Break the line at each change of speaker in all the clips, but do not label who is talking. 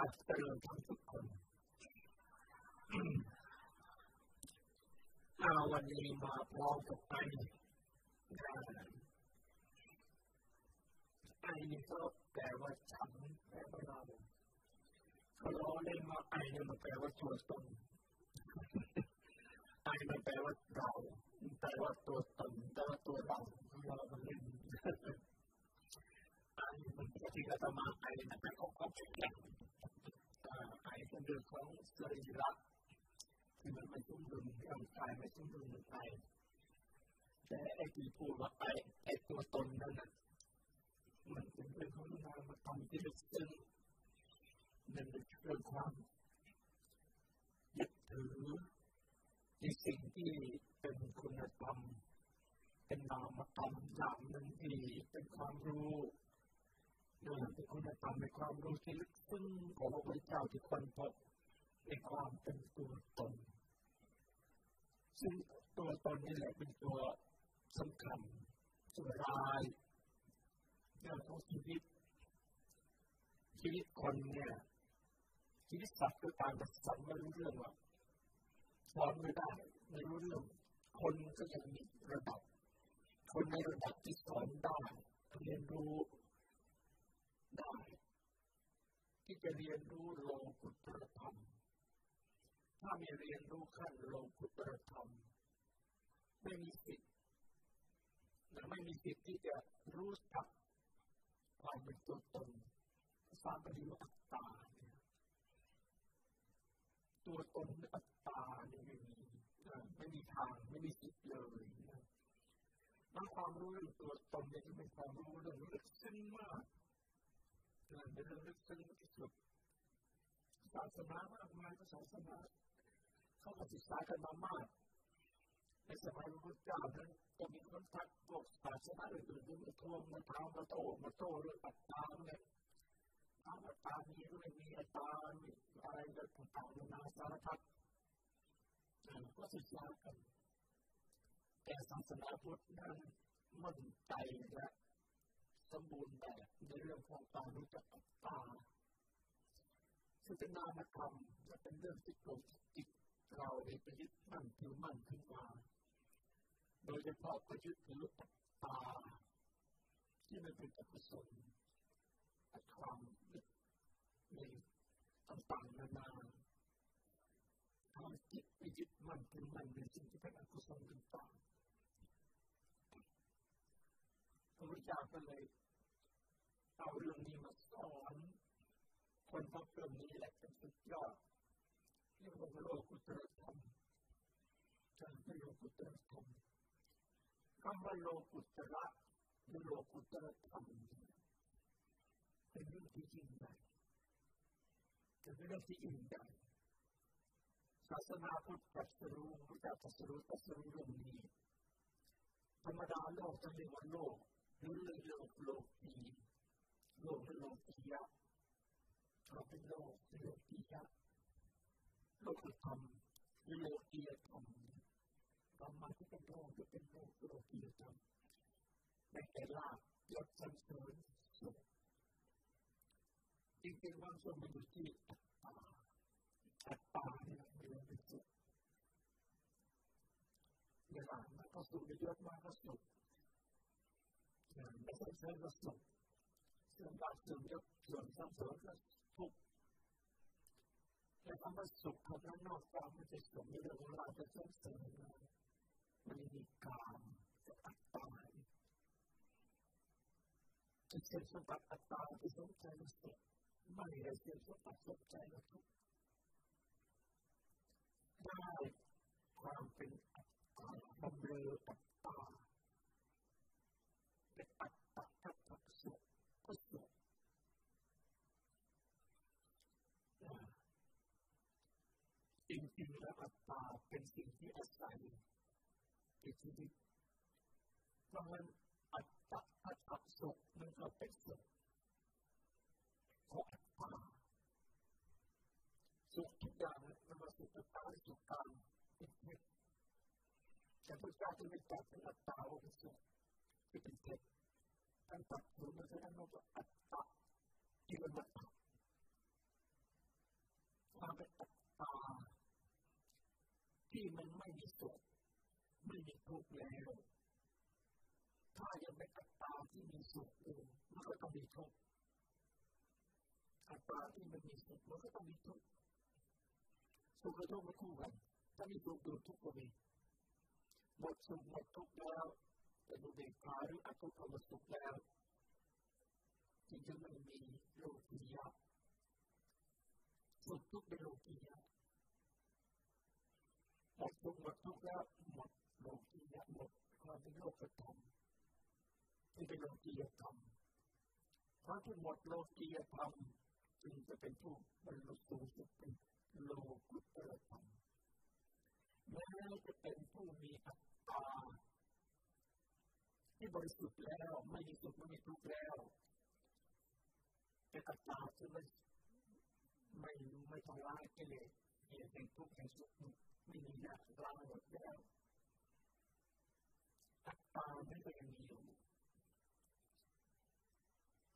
าติเจริญทั้งทุกคนมาวันนี้มาพร้อมกับไปไอนี่ก็แปลว่าฉันแปลว่าเราเขาล้อเล่นว่าไอเนี่ยมันแปลว่าตัวตนไอมันแปลว่าเราแปลว่าตัวตนแปลว่าตัวเราเรามันเล่นไอมันปกติเราจะมาไอมันเป็นของความแข็ง ไอเป็นเรื่องของสรีระที่มันไม่สมดุลร่างกายไม่สมดุลมันไปแต่ไอ้ที่พูดว่าไอ้ไอ้ตัวตนนั้นนะมันเป็นเรื่องของนามธรรมที่ลึกซึ้งมันเป็นเรื่องความยึดถือในสิ่งที่เป็นคุณธรรมเป็นนามธรรมอย่างหนึ่งที่เป็นความรู้ นี่เป็นคุณธรรมในความรู้ที่ลึกซึ้งของพระพุทธเจ้าที่คนพบในความเป็นตัวตน ซึ่งตัวตนนี่แหละเป็นตัวสำคัญตัวร้ายเรื่องของชีวิต ชีวิตคนเนี่ยชีวิตสัตว์ก็ตามแต่สัตว์ไม่รู้เรื่องว่าสอนไม่ได้ไม่รู้เรื่อง คนก็ยังมีระดับ คนในระดับที่สอนได้เรียนรู้ ได้ ที่จะเรียนรู้โลกุตรธรรม ถ้าไม่เรียนรู้ขั้นโลกุตรธรรม ไม่มีสิทธิ์และไม่มีสิทธิ์ที่จะรู้จักความเป็นตัวตนภาษาบาลีว่าอัตตาตัวตนอัตตาเนี่ยไม่มีไม่มีทางไม่มีสิทธิ์เลยนะความรู้เรื่องตัวตนเนี่ยเป็นความรู้เรื่องลึกซึ้งมาก เป็นเรื่องลึกซึ้งที่สุดศาสนามากมายก็ศาสนาเขาก็ศึกษากันมามากใน สมบูรณ์แบบในเรื่องของการรู้จักอัตตาซึ่งเป็นนามธรรมและเป็นเรื่องที่ปลุกจิตเราได้ไปยึดมั่นถือมั่นขึ้นมา โดยเฉพาะไปยึดถืออัตตา ที่มันเป็นอกุศลความยึดในต่างๆนานาทำจิตไปยึดมั่นถือมั่นในสิ่งที่เป็นอกุศลต่างๆ พระพุทธเจ้าก็เลยเอาเรื่องนี้มาสอน คนพบเรื่องนี้แหละเป็นสุดยอดเรียกว่าโลกุตรธรรมการเป็นโลกุตรธรรมคำว่าโลกุตระหรือโลกุตรธรรมเป็นเรื่องที่ยิ่งใหญ่เป็นเรื่องที่ยิ่งใหญ่ศาสนาพุทธตรัสรู้พระเจ้าตรัสรู้ตัสรู้เรื่องนี้ธรรมดาโลกจะเรียกว่าโลก หรือเรื่องโลกโลกีโลกหรือโลกียะเราเป็นโลกหรือโล กียะโลกธรรมหรือโลกียธรรมธรรมะที่เป็นโลกที่เป็นโลกโเป็นสิ่งที่อาศัยในชีวิตเพราะงั้นอัตตาอัตตาสุขมันก็เป็นสุขของอัตตาสุขทุกอย่างมันมาสุขอัตตาสุขกายเป็นเท็จแต่พระเจ้าจะไม่จับเป็นอัตตาว่าเป็นสุขที่เป็นเท็จการตัดสูญมันจะนั่นว่าอัตตาที่มันมาตัดเป็นอัตตา ที่มันไม่มีสุขไม่มีทุกข์แล้วถ้ายังเป็นอัตตาที่มีสุขอยู่มันก็ต้องมีทุกข์อัตตาที่มันมีสุขมันก็ต้องมีทุกข์สุขกับทุกข์มันคู่กันถ้ามีสุขอยู่ทุกข์ก็มีหมดสุขหมดทุกข์แล้วเป็นอุเบกขาหรืออทุกขมสุขแล้วจึงจะไม่มีโลกียะสุขทุกข์เป็นโลกียะ หมดสุขหมดทุกข์แล้วหมดโลกียะหมดความเป็นโลกธรรมที่เป็นโลกียธรรมเพราะที่หมดโลกียธรรมจึงจะเป็นผู้บรรลุสูงสุดเป็นโลกุตตรธรรมแม้จะเป็นผู้มีอัตตาที่บริสุทธิ์แล้วไม่มีสุขไม่มีทุกข์แล้วแต่อัตตาจะไม่ไม่ไม่ทำลายกิเลส เหตุแห่งทุกข์แห่งสุขไม่มีอย่างล้างหมดแล้วอัตตาไม่ก็ยังมีอยู่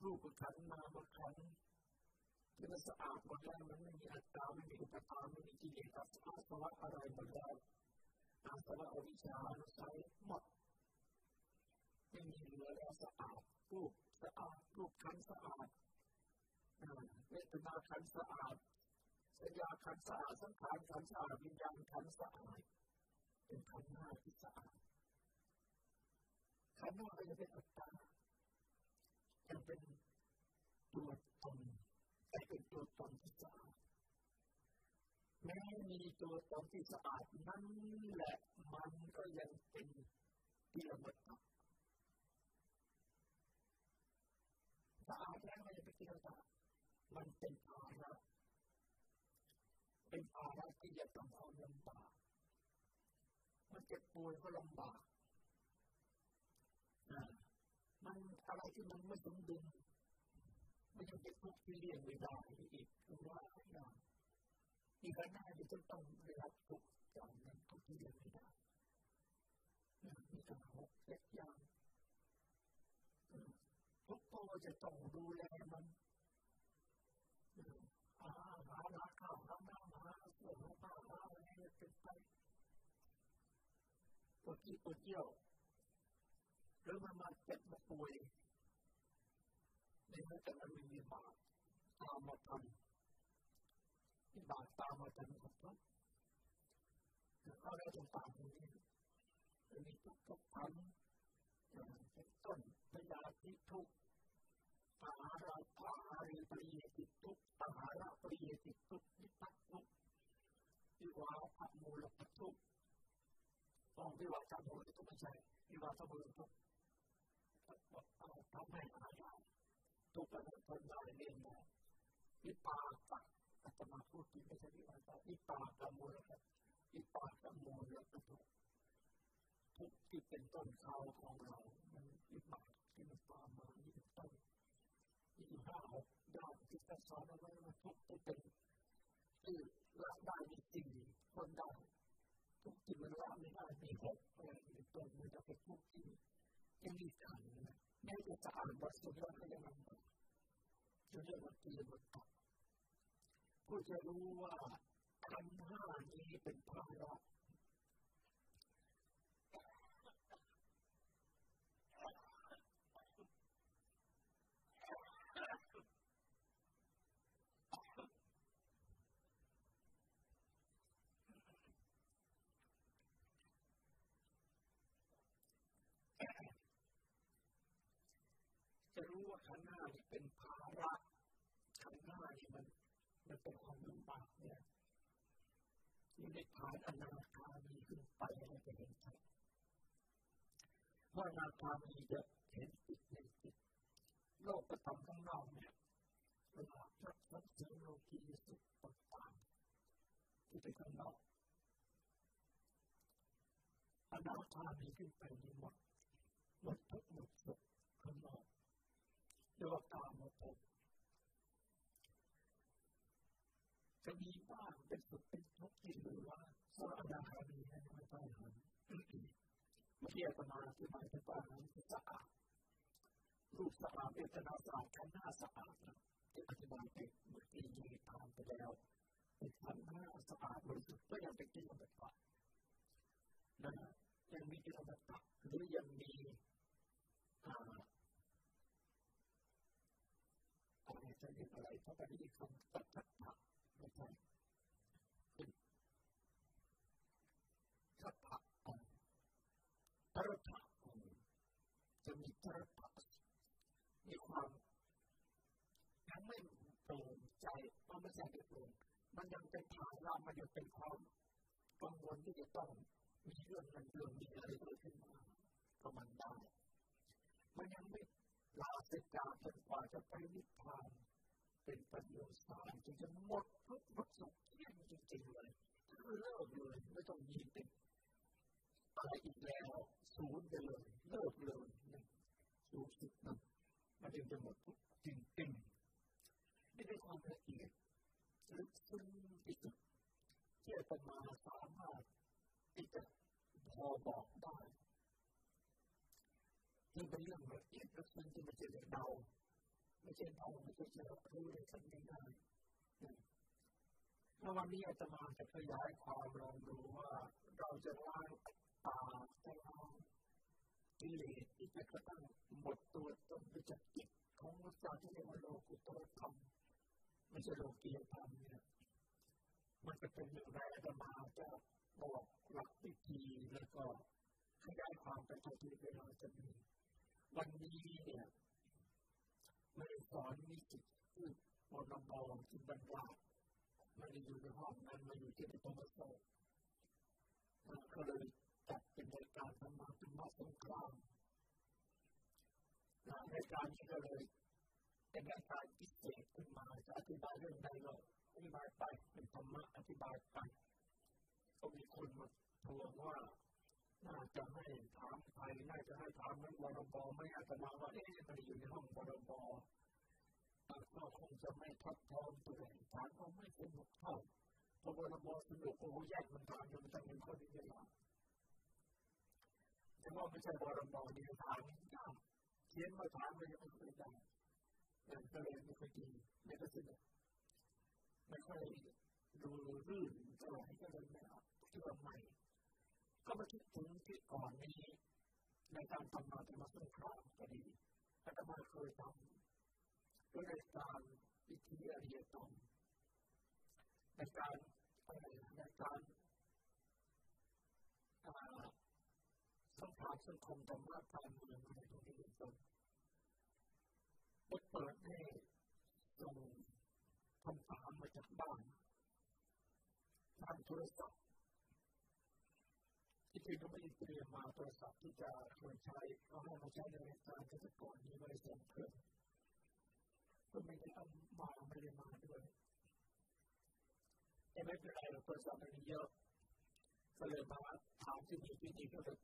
รูปขันนามขันที่มันสะอาดหมดแล้วมันไม่มีอัตตาไม่มีอุปทานไม่มีกิเล สอาสวะอะไรหมดแล้วอาสวะอวิชชาอนุสัยหมดไม่มีเหลือแล้วสะอาคันสะอาดสัญญาขันสะอาดสังขารขันสะอาดวิญญาณขันสะอาดเป็นขันหน้าที่สะอาดขันหน้าก็จะเป็นอัตตาจะเป็นตัวตนแต่เป็นตัวตนที่สะอาดแม้มีตัวตนที่สะอาดนั่นแหละมันก็ยังเป็นกิเลสสะอาดแล้วมันจะเป็นกิเลสมันเป็นภาระเป็นภาระที่จะ ต้องเอาลำบากมันเจ็บป่วยก็ลำบากมันอะไรที่มันไม่สมดุลมันยังเป็นทุกข์ที่เลี่ยงไม่ได้อีกคือว่าอย่างอีกหน้าที่จะต้องได้รับทุกข์จากนั้นทุกข์ที่เลี่ยงไม่ได้มีตั้งหกเจ็ดอย่างทุกตัวจะต้องดูแลมันหาหาหาข้าวหาน้ำหาเสื้อหาผ้าหาอะไรเป็นไป ปวดที่ปวดเยี่ยวหรือมันมาเจ็บมาป่วยในเมื่อแต่มันม่มีบาปตามมาทำที่บาปตามมาทำกับทุกแล้วก็ได้ต่างๆนี้จะมีทุกทุกพันเป็นต้นพยาธิทุกอาหารอาหาริปริยติทุกอาหารปริยติทุกนิพัตทุกวิวาพมูลทุกต้องวิวาพมูลทุกไม่ใช่วิวาพมูลทุกำให้หายได้ทุกข์ทนได้เรียนได้วิปากะอาตมาพูดถึงไม่ใช่วิปากะวิปากะมูลกะวิปากะมูลกะทุกทุกที่เป็นต้นเขาของเรามันวิปากที่มันตามมานี่เป็นต้นมีห้าหกด้านที่จะสอนเอาไว้ว่าทุกที่เป็นคือละได้มีจริงคนได้ ทุกที่มันละไม่ได้มีหกอะไรเป็นต้นมันจะเป็นทุกที่ยังมีขันนะแม้จะอ่านบทสวดก็ยังมันจะเรียกว่าตีมันตกผู้จะรู้ว่าขันห้านี้เป็นภาระ รู้ว่าขันหน้านี่เป็นภาระขันหน้าเนี่ยมันมันเป็นความลำบากเนี่ยอยู่ในฐานอนาคามีขึ้นไปเราจะเห็นชัดว่าอนาคามีจะเห็นจิตในจิตโลกประทำข้างนอกเนี่ยเวลาพระสังเสริญโลกีสุขต่างๆที่เป็นข้างนอกอนาคามีขึ้นไปในหมดหมดทุกหมดสุขข้างนอก เรียกว่าตามมาพบจะมีบ้างเป็นสุขเป็นทุกข์ที่หรือว่าสระดาคามีให้ไม่ต้องหันเมื่อกี้อาตมาอธิบายไปว่านั้นสะอาดรูปสะอาดเวทนาสะอาดขันหน้าสะอาดที่อธิบายไปเมื่อกี้มีทานไปแล้วเป็นขันห้าสะอาดบริสุทธิ์ก็ยังเป็นกิเลสตัณนะยังมีกิเลสตัณหรือยังมีอะไรจะ เรียกอะไปที่คำตัดตัดตัดไม่ใช่เป็นทัพพะตระถะจะมีตระถะมีความยังไม่โปร่งใจมันไม่ใช่โปร่งมันยังเป็นฐานรามันยังเป็นความกังวลที่จะต้องมีเรื่องนั้นเรื่องนี้อะไรเกิดขึ้นมาก็มันได้ มันยังไม่ลาสิกาจนกว่าจะไปนิพพาน เป็นปัญญาสารจนจะหมดทุกหมดสุเที่ยงจริงๆเลยคือเลิกเลยไม่ต้องมีติดอะไรอีกแล้วศูนย์ไปเลยเลิกเลยสูงสุดนะมันจึงจะหมดทุกจริงๆนี่เป็นความละเอียดลึกซึ้งที่สุดที่อาตมาสามารถที่จะพอบอกได้นี่เป็นเรื่องละเอียดลึกซึ้งที่ม่ใช่เรื่องเดา ไม่ใช่เดาไม่ใช่จะรู้ได้ทันง่ายๆแล้ววันนี้อาตมาจะขยายความลองดูว่าเราจะล้างตาจะล้างกิเลสที่จะกระทั่งหมดตัวตนไปจากจิตของสัตว์ที่เรียกว่าโลกุตรธรรมไม่ใช่โลกียธรรมเนี่ยมันจะเป็นอย่างไรจะมาจะบอกหลักวิธีแล้วก็ขยายความไปเท่าที่เวลาจะมีวันนี้เนี่ย ไม่ได้สอนนิสิตที่ปนบที่บรรดาไม่ได้อยู่ในห้องนั้นมาอยู่ที่ปมโสก็เลยจัดเป็นรายการธรรมะธรรมะสงครามรายการนี้ก็เลยเป็นรายการพิเศษขึ้นมาจะอธิบายเรื่องใดก็อธิบายไปเป็นธรรมะอธิบายไปก็มีคนมาทวงว่า น่าจะให้ถามใครน่าจะให้ถามมันวรบไม่อาจจะมาว่าเอ๊ะมันอยู่ในห้องวรบก็คงจะไม่ทัดทอนตัวเองถามก็ไม่สนุกเท่าพอวรบสนุกโอ้แยกมันถามจนมันจะเป็นคนที่เวลาแต่ว่าไม่ใช่วรบเดียวถามยากเขียนมาถามมันยังไม่เคยได้นั่ก็เลยไม่ค่อยดีไม่ค่อยสนุกไม่ค่อยดูรื่นเท่าไหร่ก็เลยไม่เอาเชื่อใหม่ ก็มาคิดถึงที่ก่อนนี้ในการทำมาเป็นมาสงครามก็ดีอาตมาเคยทำด้วยการวิธีอริยธรรมในการในการสังคมสังคมธรรมะการเมืองอะไรตรงนี้เป็นต้นเปิดให้ส่งคำถามมาจากบ้านทางโทรศัพท์ ที่จริงก็ไม่ได้เตรียมมาโทรศัพท์ที่จะเคยใช้เอาให้มาใช้ในรายการที่ก่อนนี้ไม่ได้ส่งเครื่องก็ไม่ได้เอามาไม่ได้มาด้วยแต่ไม่เป็นไรเราโทรศัพท์มันเยอะก็เลยมาถามที่นี่ที่นี่ก็เลย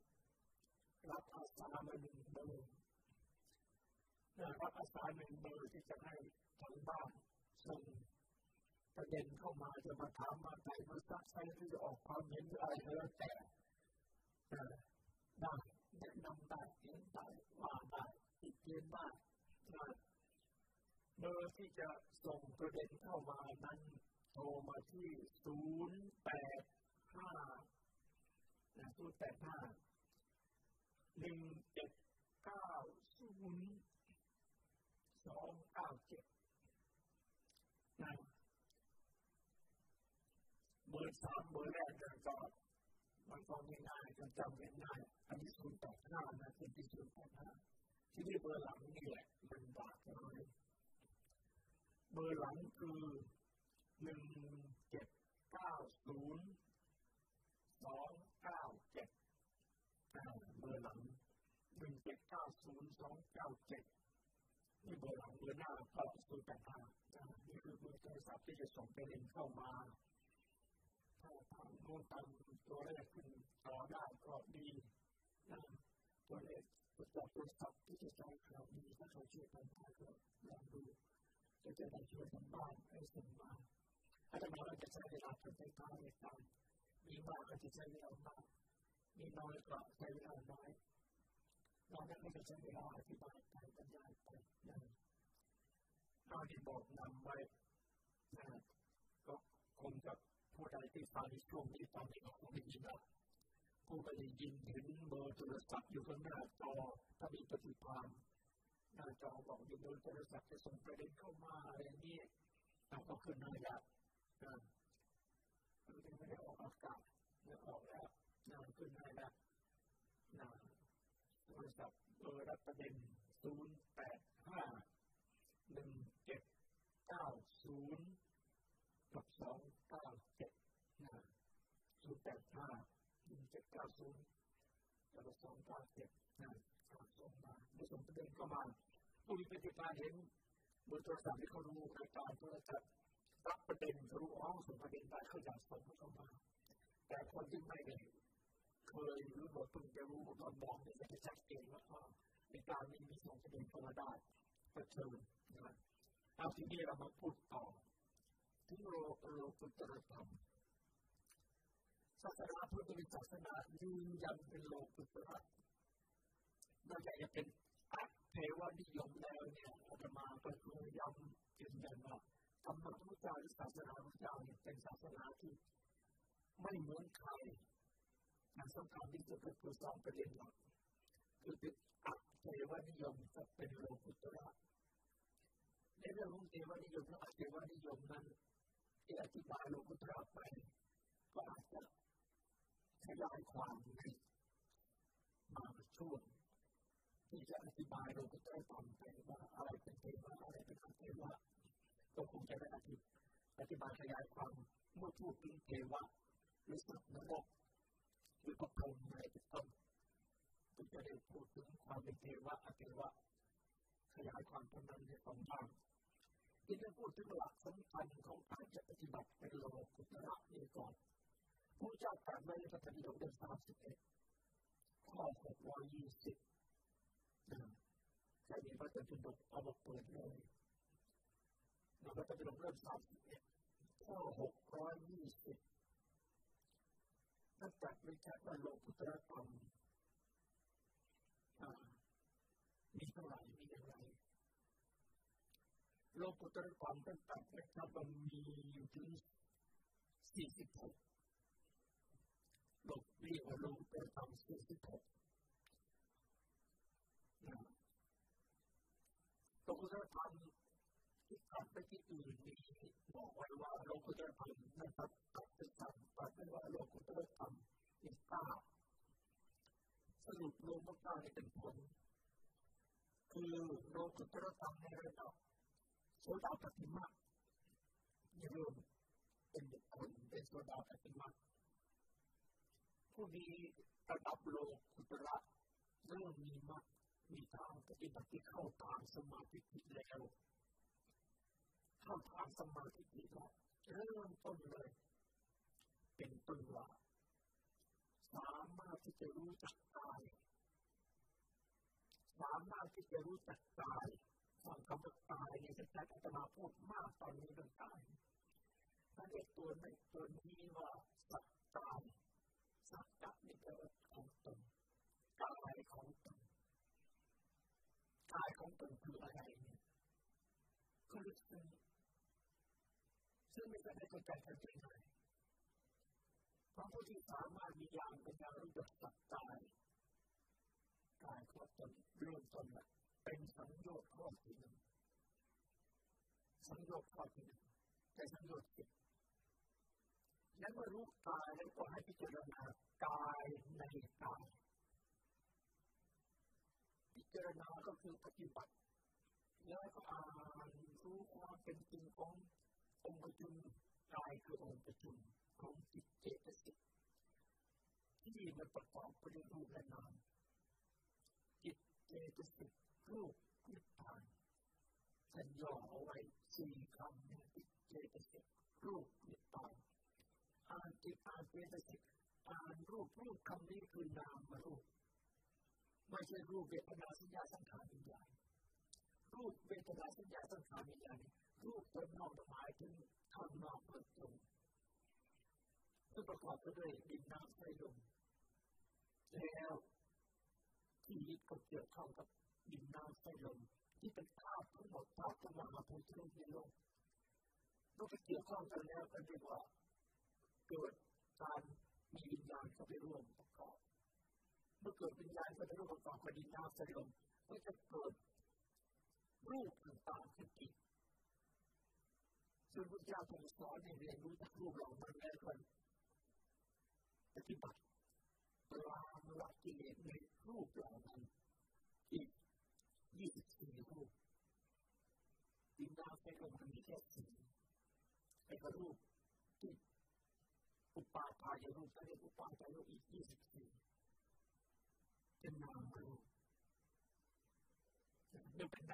รับอาสามาหนึ่งเบอร์รับอาสาหนึ่งเบอร์ที่จะให้ทางบ้านส่งประเด็นเข้ามาจะมาถามมาไถ่มาซักไซหรือจะออกความเห็นอะไรก็แล้วแต่ ได้แนะนำได้เห็นได้ว่าได้ติดเตียนได้เบอร์ที่จะส่งประเด็นเข้ามานั้นโทรมาที่ศูนย์แปดห้าศูนย์แปดห้าหนึ่งเจ็ดเก้าศูนย์สองเก้าเจ็ดนะเบอร์สามเบอร์แรกจะจอดมันฟังง่ายๆ จะจำง่ายๆอันนี้ศูนย์แปดห้านะคือที่ศูนย์แปดห้าที่นี่เบอร์หลังนี่แหละมันบากเลยเบอร์หลังคือหนึ่งเจ็ดเก้าศูนย์สองเก้าเจ็ดเบอร์หลังหนึ่งเจ็ดเก้าศูนย์สองเก้าเจ็ดนี่เบอร์หลังเบอร์หน้าก็ศูนย์แปดห้านี่คือเบอร์โทรศัพท์ที่จะส่งประเด็นเข้ามา ถ้าทางโน้นทำตัวเลขขึ้นต่อได้ก็ดีนะตัวเลขตัวโทรศัพท์ที่จะใช้ข่าวดีถ้าเขาช่วยกันได้ก็ลองดูจะจะได้ช่วยทางบ้านให้ส่งมาอาจารย์เราจะใช้เวลาเป็นไปตามเหตุการณ์มีมากก็จะใช้เวลามากมีน้อยก็ใช้เวลาน้อยเราไม่ได้ใช้เวลาอธิบายไปบรรยายไปนะเราที่บอกนำไว้นะก็ขคงจะ ผู้ใดที่ฟังในช่วงนี้ตอนนี้ก็คงได้ยินละผู้ก็ได้ยินเห็นเบอร์โทรศัพท์อยู่ข้างหน้าจอถ้ามีปฏิภาณหน้าจอบอกอยู่บนโทรศัพท์จะส่งประเด็นเข้ามาอะไรนี้เราก็ขึ้นหน้าละนะมันไม่ได้ออกอากาศเนี่ยออกแล้วนะขึ้นหน้าละนะโทรศัพท์เบอร์รับประเด็นศูนย์แปดห้าหนึ่งเจ็ดเก้าศูนย์กับสองเก้าเจ็ดนะศูนย์ แปดห้าหนึ่งเจ็ดเก้าศูนย์กับสองเก้าเจ็ดนะส่งมาผู้ส่งประเด็นเข้ามาผู้มีปฏิภาณเห็นเบนโทรศัพท์ที่เขารู้รายการโทรศัพท์รับประเด็นรู้อ๋อส่งประเด็นได้เขาอยากส่งเข้ามา แต่คนที่ไม่ได้เคยรู้บทเพิ่งจะรู้ตอนบอกเนี่ยจะชัดเจนว่าอ๋อในการนี้มีส่งประเด็นเข้ามาได้ก็เชิญนะเอาทีนี้เรามาพูดต่อถึงโลโลกุตรธรรม ศาสนาพุทธเป็นศาสนายืนยันเป็นโลกุตระนอกจากจะเป็นอัตเทวนิยมแล้วเนี่ยอาตมาก็คือย้ำยืนยันว่าธรรมะพุทธเจ้าหรือศาสนาพุทธเจ้าเนี่ยเป็นศาสนาที่ไม่เหมือนใครอันสำคัญที่สุดก็คือสองประเด็นหลักคือเป็นอัตเทวนิยมกับเป็นโลกุตระในเรื่องของเทวนิยมและอัตเทวนิยมนั้นที่อธิบายโลกุตระไปก็อาจจะ ยายความมาช่วงที่จะอธิบายโลกุตระธรรมไปว่าอะไรเป็นเทวะอะไรเป็นอัเทวะก็คงจะได้อธิอธิบายขยายความเมื่อพูดถึงเทวะหรือสัตว์นรกหรือพระพรหมอะไรเป็นต้นก็จะได้พูดถึงความเป็นเทวะอัตเทวะขยายความตรงนั้นในสองทางที่จะพูดถึงหลักสำคัญของการจะปฏิบัติเป็นโลกุตระนี้ก่อน reach out for many of the people this house today. Call for one you sit down. Sai di parte tutto a bocco del mondo. Non avete più un house today. Call for one you sit. That's that reach out for local to that family. Missouri, Missouri. โลกุตรกรรมตั้งแต่พระบรมีอยู่ถึง46 los griegos lo usaban físico. เราก็จะทำที่ทำไปที่อื่นมีบอกไว้ว่าเราก็จะทำนะครับตัดจะทำตัดไม่ว่าเราก็จะทำอีกเก้าสรุปรวมเก้าเป็นผลคือเราก็จะทำในระดับโสดาปฏิมาอย่าลืมเป็นบุคคลเป็นโสดาปฏิมา ผู้มีระดับโลกุตระเริ่มมีมรรคมีทางปฏิบัติที่เข้าทางสมาธิแล้ว เข้าทางสมาธิแล้วเริ่มต้นเลย เป็นต้นว่าสามารถที่จะรู้จักกายสามารถที่จะรู้จักกายฟังคำว่าตายเนี่ยจะใช้อาตมาพูดมากตอนนี้เรื่องตายถ้าเรียกตัวในตัวนี้ว่าสัตตาย สัตตะนี่เป็นของตนกายของตนกายของตนคืออะไรเนี่ยก็ลึกซึ้งซึ่งไม่ได้เข้าใจกันง่ายเพราะผู้ที่สามารถมีอย่างเป็นการรู้จักสัตตายกายของตนเริ่มต้นละเป็นสังโยชน์ข้อที่หนึ่งสังโยชน์ข้อที่หนึ่งแต่สังโยชน์สิบ แล้วเมื่อรู้กายแล้วก็ให้พิจารณากายในกายพิจารณาก็คือปฏิบัติ แล้วก็อ่านรู้ความเป็นจริงขององค์ประชุมกายคือองค์ประชุมของจิตเจตสิกที่มันประกอบไปด้วยรูปและนามจิตเจตสิกรูปนิพพานฉันย่อเอาไว้สี่คำเนี่ยจิตเจตสิกรูปนิพพาน อ่านจิตอ่านเจตสิกอ่านรูปรูปคำนี้คือนามรูป ไม่ใช่รูปเวทนาสัญญาสังขารวิญญาณรูปเวทนาสัญญาสังขารวิญญาณรูปเป็นนอกหมายถึงข้างนอกเประตูซึ่งประกอบไปด้วยดินน้ำไฟลมแล้วที่ยึดก็เกี่ยวข้องกับดินน้ำไฟลมที่เป็นธาตุทั้งหมดธาตุทั้งมหาภูตรูปในโลกก็ไปเกี่ยวข้องกันแล้วกันเรียกว่า เกิดการมีวิญญาณเข้าไปร่วมประกอบ เมื่อเกิดวิญญาณเข้าไปร่วมประกอบกับดินน้ำไฟลมก็จะเกิดรูปต่างๆขึ้นอีกซึ่งพระเจ้าทรงสอนให้เรียนรู้จากรูปเหล่านั้นแล้วกันปฏิบัติปลางละกิเลสในรูปเหล่านั้นอีกยี่สิบสี่รูปดินน้ำไฟลมมันมีแค่สี่ไอ้รูป อุปาทายรูปก็เรียกอุปาทายรูปอีกยี่สิบสี่เป็นนามรูปเมื่อเป็นน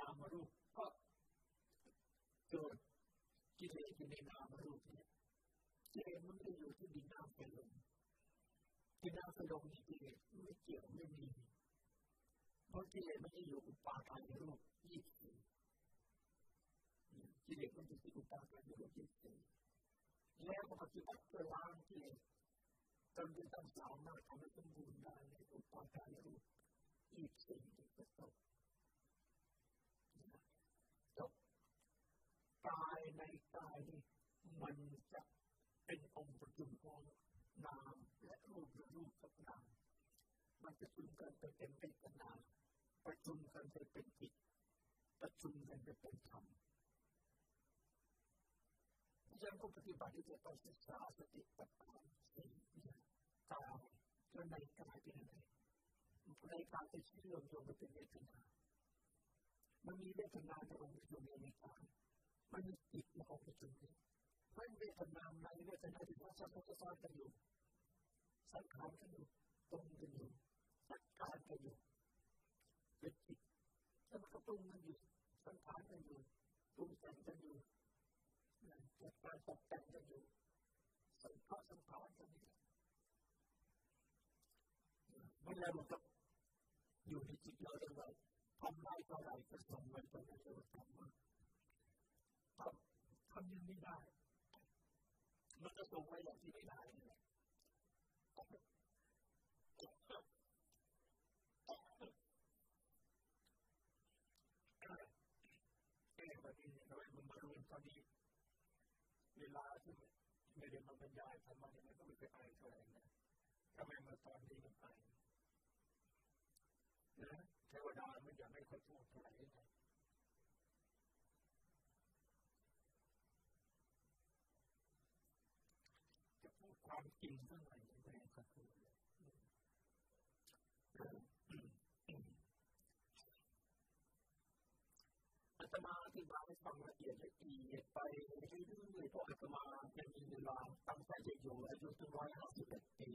แล้วก็ปฏิบัติเพื่อล้างกิเลสจนจะต้องสามารถทำให้สมบูรณ์ได้ในอุปาทายรูปยี่สิบสี่จะจบจบกายในกายนี้มันจะเป็นองค์ประชุมของนามและรูปรูปกับนามมันจะประชุมกันไปเป็นเป็นนามประชุมกันไปเป็นจิตประชุมกันไปเป็นธรรม ยังก็ปฏิบัติที่จะต้องศึกษาสติปัฏฐานสี่กายแล้วในกายเป็นอะไรในกายจะเชื่อมโยงไปเป็นเวทนา มันเวทนาระชุมในกายมันมีจิตมาองค์ประชุมนี้มันเวทนาในเวทนาที่ว่าสัมผัสซ้อนกันอยู่สังขารกันอยู่สังการกันอยู่เป็นจิตแล้วมันก็ตรงกันอยู่สังขารกันอยู่ตเกิดการตกแต่งกันองเวลาเราจะอยู่ในจิตเราจะแบบทำได้เท่าไหร่ก็ส่งมันไปในตัวธรรมะทำทำยังไม่ได้ มันจะส่งไปอย่างที่ไม่ได้เลยแก้ประเด็นเราเองมารู้ตอนนี้เวลาที่ไม่ได้มาบ รรยายทำมาเนี่ยมันก็ไม่ไปอายเท่าไรนะทำไมมาตอนนี้มันไปนะเทวดามันยังไม่ค่อยพูดเท่าไหร่นะจะพูดความจริงเท่าไหร่ไม่ได้ก็พูดเลยอาต มาอธิบายให้ฟังละเอียดละเอียดไปเรื่อยๆเพราะอาตมายังมีเวลาตั้งใจจะอยู่อายุถึงร้อยห้าสิบเอ็ดปี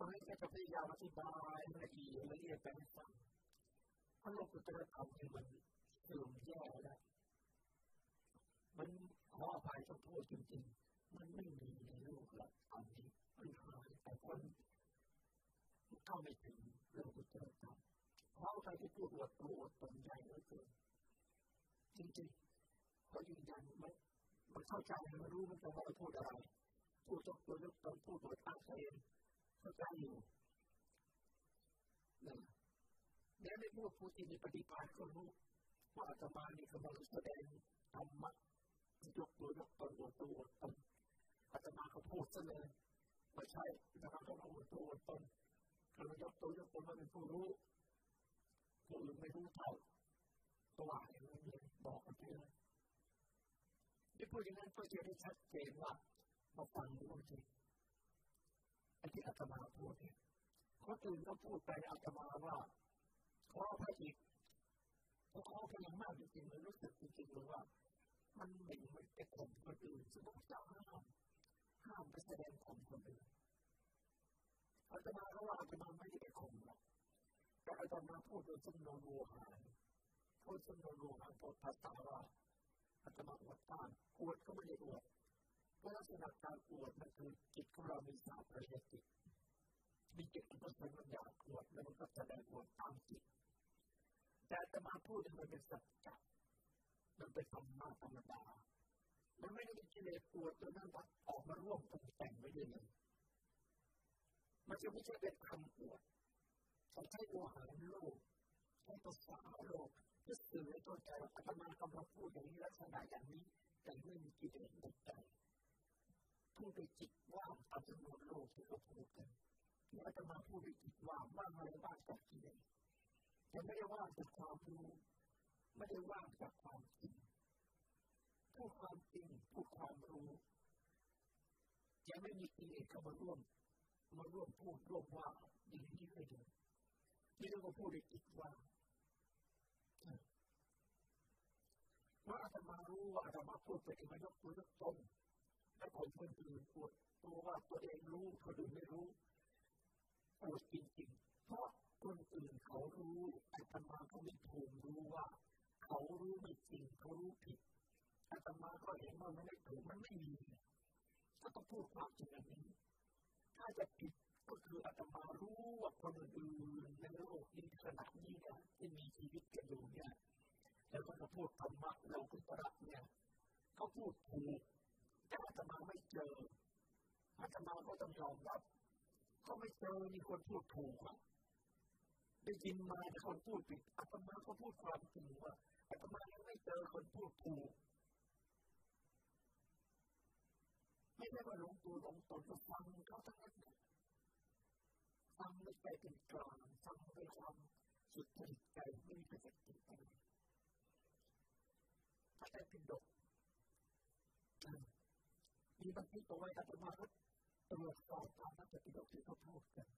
มันก็จะพยายามอธิบายละเอียดละเอียดไปให้ฟังเพราะโลกุตระธรรมเนี่ยมันเสื่อมแย่แล้วมันขออภัยต้องพูดจริงๆ มันไม่มีในโลกละธรรมนี้มันหายแต่คนเข้าไม่ถึงโลกุตระธรรมเพราะใครที่พูดอวดตัวอวดตนใหญ่เหลือเกิน จริงๆเขายืนยันมันมันเข้าใจมันรู้มันจะว่าพูดอะไรพูดตกตัวยกตนพูดโดยตั้งใจเข้าใจอยู่นะแม้ไม่พูดพูดที่มีปฏิภาณก็รู้ว่าอาตมานี่กำลังแสดงธรรมะยกตัวยกตนอวดตัวอวดตนอาตมาก็พูดซะเลยไม่ใช่อาตมาก็มาอวดตัวอวดตนกำลังยกตัวยกตนมาเป็นผู้รู้ผู้อื่นไม่รู้เท่าตัวอย่างนี้ บอกกันไปเลยที่พูดอย่างนั้นเพื่อจะได้ชัดเจนว่ามาฟังดูสิไอ้ที่อาตมาพูดเนี่ยคนอื่นก็พูดไปอาตมาว่าขอพระอีกขอพระอย่างมากจริงๆมันรู้สึกจริงๆเลยว่า มันไม่ไม่ไปข่มคนอื่นสมมติจะห้ามห้ามไปแสดงข่มคนอื่นอาตมาก็ว่าอาตมาไม่ได้ไปข่มหรอกแต่อาตมาพูดโดยสำนวนโวหาย รพูดสำนวนโวหารพูดภาษาว่าอาตมาอวดต้านอวดก็ไม่ได้อวดเพราะลักษณะการอวดมันคือจิตของเรามีสามประยจิตมีจิตที่มันมันอยากอวดแล้วมันก็แสดงอวดตามจิต แต่อาตมาพูดมันเป็นสัจจะมันเป็นธรรมะธรรมดามันไม่ได้มีกิเลสอวดจนนั้นออกมาร่วมปรุงแต่งไม่ได้เลยมันจะไม่ใช่เป็นคำอวดเขาใช้โวหาโลกใช้ภาษาโลก เพื่อสื่อให้ตัวใจอาตมากำพูดอย่างนี้ลักษณะอย่างนี้ แต่ไม่มีกิเลสในใจพูดด้วยจิตว่างตามจำนวนโลกที่เราพูดกันเราจะมาพูดด้วยจิตว่างว่างอะไรว่างจากกิเลสแต่ไม่ได้ว่างจากความรู้ไม่ได้ว่างจากความจริงพูดความจริงพูดความรู้จะไม่มีกิเลสเข้ามาร่วมมาร่วมพูดร่วมว่าอย่างนี้ไม่ได้ที่เราพูดด้วยจิตว่าง ว่าอาตมารู้ว่าอาตมาพูดไปถึงมายกตัวยกตนและคนคนอื่นพูดตัวว่าตัวเองรู้คนอื่นไม่รู้พูดจริงๆ เพราะคนอื่นเขารู้อาตมาก็ไม่ถูกรู้ว่า เขารู้ไม่จริงเขารู้ผิดอาตมาก็เห็นว่ามันไม่ถูกมันไม่มีก็ต้องพูดความจริงอันนี้ ถ้าจะผิด ก็คืออาตมารู้ว่าคนอื่นในโลกนี้ขนาดนี้เนี่ยที่มีชีวิตกันอยู่เนี่ยแล้วก็พูดธรรมะเราคุตระเนี่ยเขาพูดถูกแต่อาตมาไม่เจออาตมาก็ต้องยอมรับเขาไม่เจอมีคนพูดถูกอะได้ยินมาแต่คนพูดผิดอาตมาก็พูดความจริงว่าอาตมายังไม่เจอคนพูดถูกไม่ได้ว่าลงตัวลงตนก็ฟังเขาทั้งนั้น ฟังไม่ใจเป็นกลางฟังด้วยความสุดใจไม่มีสติอะไรพระไตรปิฎกมีบางทีตัวไว้อาตมาก็ตรวจสอบตามพระไตรปิฎกที่เขาพูดกัน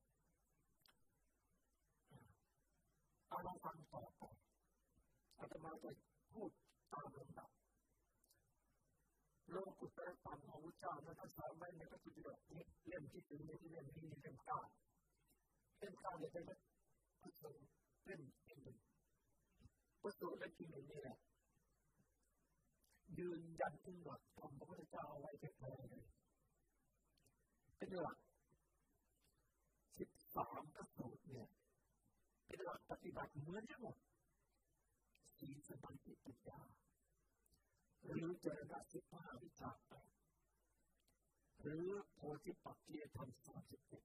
เอาลองฟังต่อไปอาตมาจะพูดตามลำดับโลกุตตรธรรมของพระเจ้านั้นสอนไว้ในพระไตรปิฎกนี้เล่มที่ถึงนี้เล่มที่เล่มเก้าเล่มเก้า เป็นี่ยเป็นพระสูตรเล่มที่หนึ่งพระสูตรเล่มที่หนึ่งนี่แหละยืนยันถึงหลักธรรมพระพุทธเจ้าเอาไว้แท้ๆเลยเป็นหลักสิบสามพระสูตรเนี่ย เป็นหลักปฏิบัติเหมือนกันหมดสีสมาธิปัญญาหรือเจริญสิบห้าวิชาแปดหรือโพธิปักจียธรรมสามสิบเจ็ด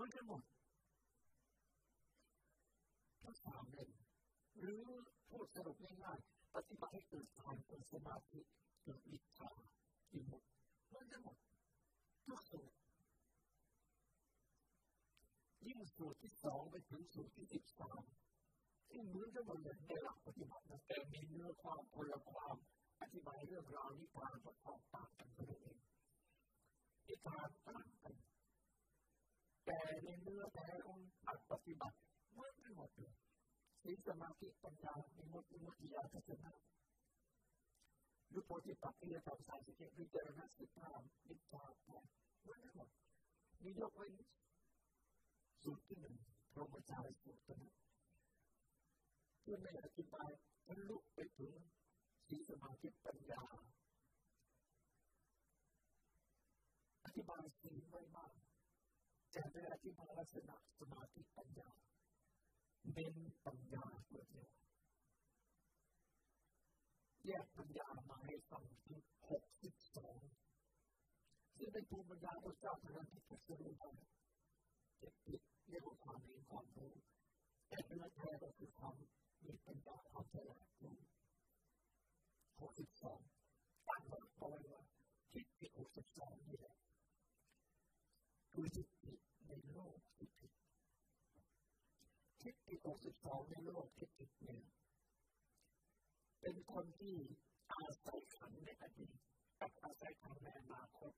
มือนกันหมดทั้งสามเล่มหรือพูดสรุปง่ายๆปฏิบัติให้เกิดฌานเกิดสมาธิเกิดวิชาที่หมดเหมือนกันหมดทุกสูตรยิ่งสูตรที่สองไปถึงสูตรที่สิบสามที่เหมือนกันหมดเลยในหลักปฏิบัตินะแต่มีเนื้อความคนละความอธิบายเรื่องราวนิทานประกอบต่างกันเท่านั้นเองนิทานต่างกัน แต่ในเนื้อแท้ของหลักปฏิบัติเมือนกันหมดเลยศีลสมาธิปัญญามีมุติมุติยาทัศนะหรือโพธิปักขิยธรรมสายสิเกวิจารณสิทธามวิชาแปดเมือนกันหมดมียกเว้นสูตรที่หนึ่งพรหมจารย์สูตรนั้นเพื่อไม่อธิบายทะลุไปถึงศีลสมาธิปัญญาอธิบายศีลไว้บ้างแต่ไม่อธิบายลักษณะสมาธิปัญญาเน้นปัญญาตัวเดียวแยกปัญญามาให้ฟังถึงหกสิบสองซึ่งเป็นภูมิปัญญาพระเจ้าเท่านั้นที่จะรู้ได้เจ็บปิดเรียกว่าความเห็นความรู้แต่เนื้อแท้ก็ คือความมีปัญญาความฉลาดรู้หกสิบสองตั้งหลักเอาไว้ว่าทิฏฐิหกสิบสองนี่แห โลกที่ผิดทิฏฐิหกสิบสองในโลกที่ผิดเนี่ยเป็นคนที่อาศัยขันในอดีตกับอาศัยขันในอนาคต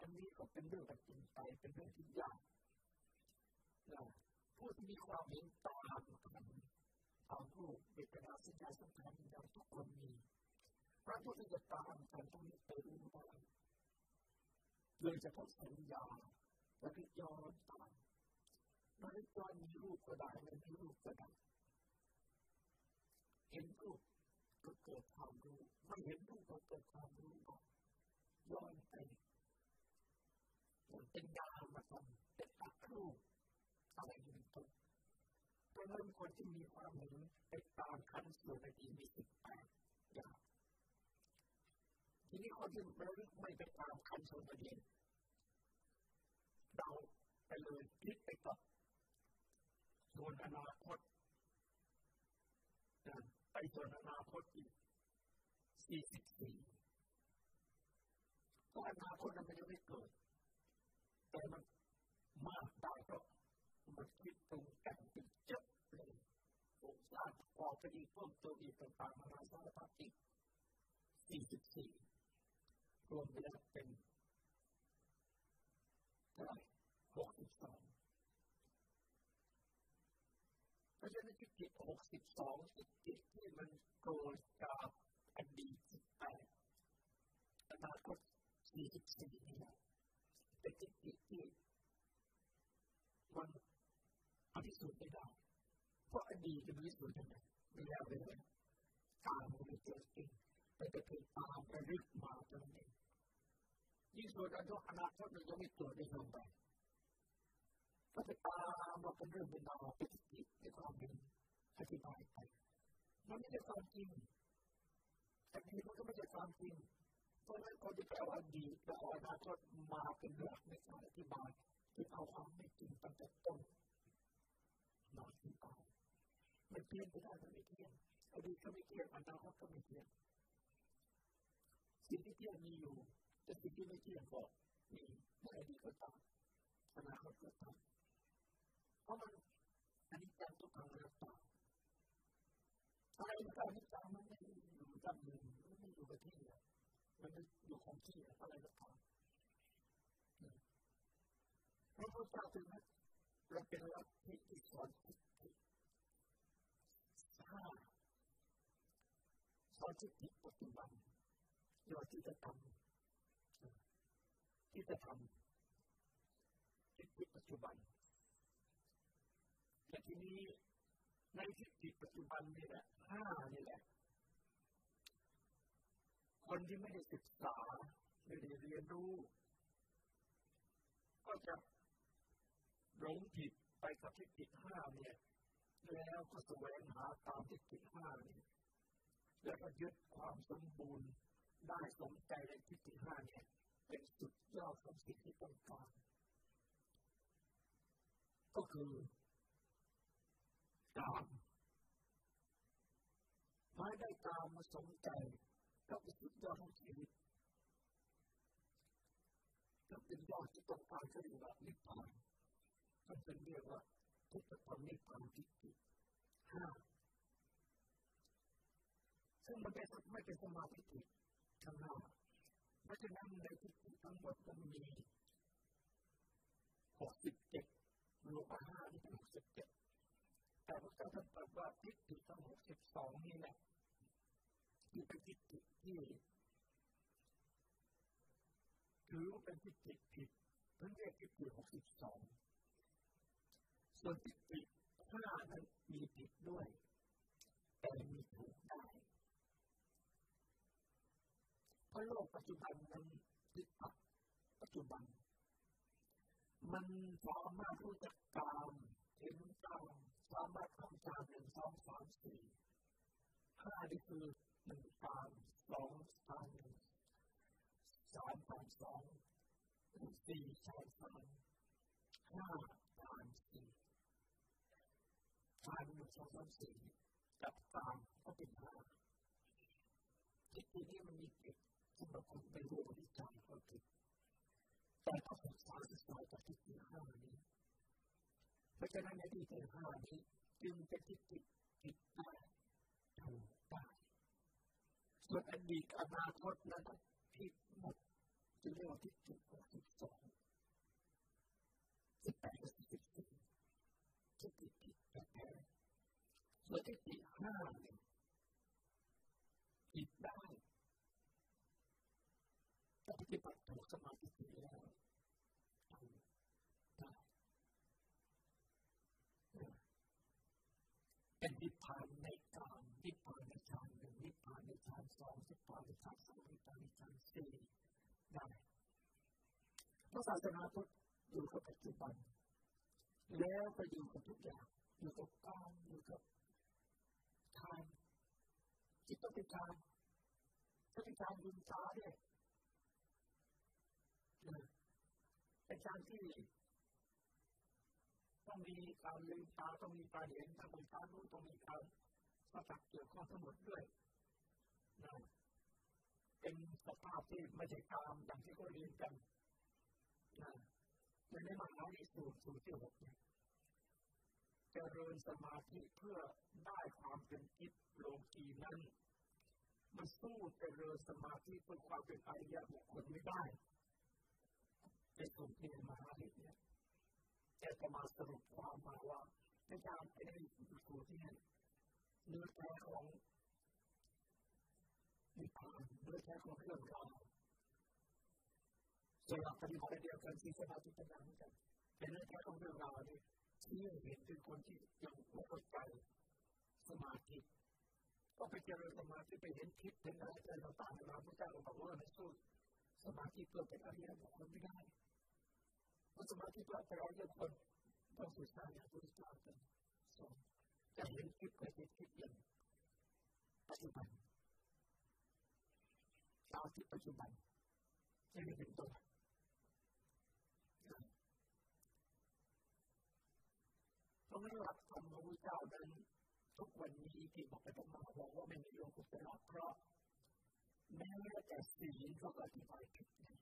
อันนี้ก็เป็นเรื่องตัดสินใจเป็นเรื่องที่ยากนะผู้ที่มีความเห็นตามกันตามผู้เด็กนาสัญญาสำคัญอย่างทุกคนมีพระผู้ที่จะตามกันต้องมีไปรู้ได้โดยเฉพาะสัญญา และพิจารณานาฬิกามีรูปก็ได้ไม่มีรูปก็ได้เห็นรูปก็เกิดความรู้ไม่เห็นรูปก็เกิดความรู้ก็ย้อนไปเป็นยามาทำเป็นตักรูปอะไรอย่างนี้เพราะนั้นคนที่มีความเห็นไปตามขั้นส่วนในที่มีสิบแปดอย่างทีนี้คนที่ระลึกไม่ไปตามขั้นส่วนประ เด็นเรา ไปเลยคิดไปกับส่วนอนาคตไปส่วนอนาคตอีกสี่สิบสี่เพราะอนาคตมันยังไม่เกิด แต่มันมากได้ก็มันคิดตรงกันเป็นเจ็บเลยโครงสร้างประกอบไปอีกเพิ่มเติมอีกต่างๆนานาสารพัดอีกสี่สิบสี่รวมไปแล้วเป็น เท่าไหร่หกสิบสองเพราะฉะนั้นทิฏฐิหกสิบสองทิฏฐิที่มันเกิดจากอดีตสิบ ยังไงไม่ได้เลยตามมันไม่เจอจริงแต่จะเป็นตามระลึกมาตรงนี้ยิ่งส่วนอนาคตอนาคตมันยังไม่เกิดได้ลงไปก็จะตามมาเป็นเรื่องเป็นราวเป็นทิฏฐิในความเป็นอธิบายไปมันไม่ใช่ความจริงแต่ทีมันก็ไม่ใช่ความจริงเพราะฉะนั้นคนที่ไปเอาอดีตและเอาอนาคตมาเป็นหลักในการอธิบายคือเอาความไม่จริงตั้งแต่ต้นมาอธิบายมันเที่ยงไม่ได้มันไม่เที่ยงอดีตก็ไม่เที่ยงอนาคตก็ไม่เที่ยงสิ่งที่เที่ยงมีอยู่ แต่สิ่งที่ไม่เที่ยงก็มีในอดีตก็ตามอนาคตก็ตามเพราะมันอันนี้จังทุกครั้งแล้วตามอะไรก็ตามที่ตามมันไม่อยู่ตั้งอยู่มันไม่อยู่กับที่มันอยู่ของที่อะไรก็ตามพระพุทธเจ้าถึงนั้นเราเป็นลัทธิที่สอนทิฏฐิห้าสอนทิฏฐิปัจจุบันเรียกว่าที่จะทำ ที่จะทำทิฏฐิปัจจุบันแต่ทีนี้ในทิฏฐิปัจจุบันนี่แหละห้านี่แหละ คนที่ไม่ได้ศึกษาไม่ได้เรียนรู้ ก็จะหลงผิดไปกับทิฏฐิห้าเนี่ยแล้วก็แสวงหาตามทิฏฐิห้านี่แล้วก็ยึดความสมบูรณ์ได้สมใจในทิฏฐิห้าเนี่ย เป็นสุดยอดของสิ่งที่ต้องการก็คือตามไม่ได้ตามมาสมใจก็เป็นสุดยอดของชีวิตก็เป็นยอดที่ต้องการก็อยู่แบบนิพพานก็เป็นเรียกว่าทุกข์ผลนิพพานทิฏฐิห้าซึ่งมันเป็นไม่เป็นสมาธิข้างหน้าเพ ราะฉะนั้นในทิฏฐิทั้งหมดมันมีหกสิบเจ็ดรวมห้าที่เป็นหกสิบเจ็ดแต่พระเจ้าท่านตรัสว่าทิฏฐิทั้งหกสิบสองนี่แหละที่เป็นทิฏฐิที่ถือว่าเป็นทิฏฐิผิดเพิ่งเรียกทิฏฐิหกสิบสองส่วนทิฏฐิห้านั้นมีผิดด้วย แต่มีถูกได้ เพราะโลกปัจจุบันมันติดปักปัจจุบัน มันสามารถรู้จักตามเห็นตามสามารถทำตามหนึ่งสองสามสี่ห้านี่คือหนึ่งตามสองตามหนึ่งสามตามสองสี่ตามสามห้าตามสี่ตามหนึ่งสองสามสี่กับตามก็เป็นห้าที่ตีนี้มันมีเก็บ สำหรับคนไปรู้วิจารณ์ก็ผิดแต่ต้องศึกษาศึกษาจากที่ที่ห้านี้เพราะฉะนั้นในที่ที่ห้านี้จึงเป็นที่ผิดผิดได้ถูกได้ส่วนอดีตอนาคตนั้นผิดหมดจึงเรียกว่าที่ผิดหกสิบสองสิบแปดสิบสี่ที่ผิดผิดแท้ส่วนที่ผิดห้านี่ยผิดได้แต่ปฏิบัติถูก สมาธิผิดแล้วถูกได้เป็นนิพพานในกามนิพพานในฌานหนึ่งนิพพานในฌานสองนิพพานในฌานสามนิพพานในฌานสี่ได้พระศาสนาพุทธอยู่กับปัจจุบัน แล้วก็อยู่กับทุกอย่างอยู่กับกามอยู่กับทานจิตต้องเป็นฌานต้องเป็นฌานลืมตาด้วย เป็นฌานที่ต้องมีการลืมตาต้องมีการเห็นต้องมีการรู้ต้องมีการประจักษ์เกี่ยวข้องทั้งหมดด้วยนะเป็นสภาพที่ไม่ใช่ตามอย่างที่เขาเรียนกันนะในมหาวิสูตรสูตรที่หกเนี่ยจริญสมาธิเพื่อได้ความเป็นจิตโลกีนั้นมันสู้เจริญสมาธิเพื่อความเป็นอริยบุคคลไม่ได้ ในสูตรที่มหาวิเนี่ยจะจะมาสรุปความมาว่าในการไอ้สูตรที่เนื้อแท้ของนิพพานเนื้อแท้ของเรื่องราวส่วนหลักปฏิบัติเดียวกันที่สมาธิปัญญาเหมือนกันแต่เนื้อแท้ของเรื่องราวนี่ที่เห็นเป็นคนที่ยังไม่เข้าใจสมาธิก็ไปเจริญสมาธิไปเห็นทิศเห็นอะไรต่างๆนานาพระเจ้าบอกว่าในสุดสมาธิเพื่อเป็นอริยบุคคลไม่ได้ เพราะสมาธิเพื่เป็นอริยบุคคลต้องศึกษาอย่างรู้จักเป็นสองจะเห็นทิศก็เห็นทิศอย่างปัจจุบันชาที่ปัจจุบันจะไม่เป็นตัวเพราะไม่หลักธรรมพระพุทธเจ้านั้นทุกวันนี้ที่บอกไปต้องมาบอกว่าไม่มีโลกุตระเพราะแม้แต่ศีลก็อธิบายผิดธรรมพระ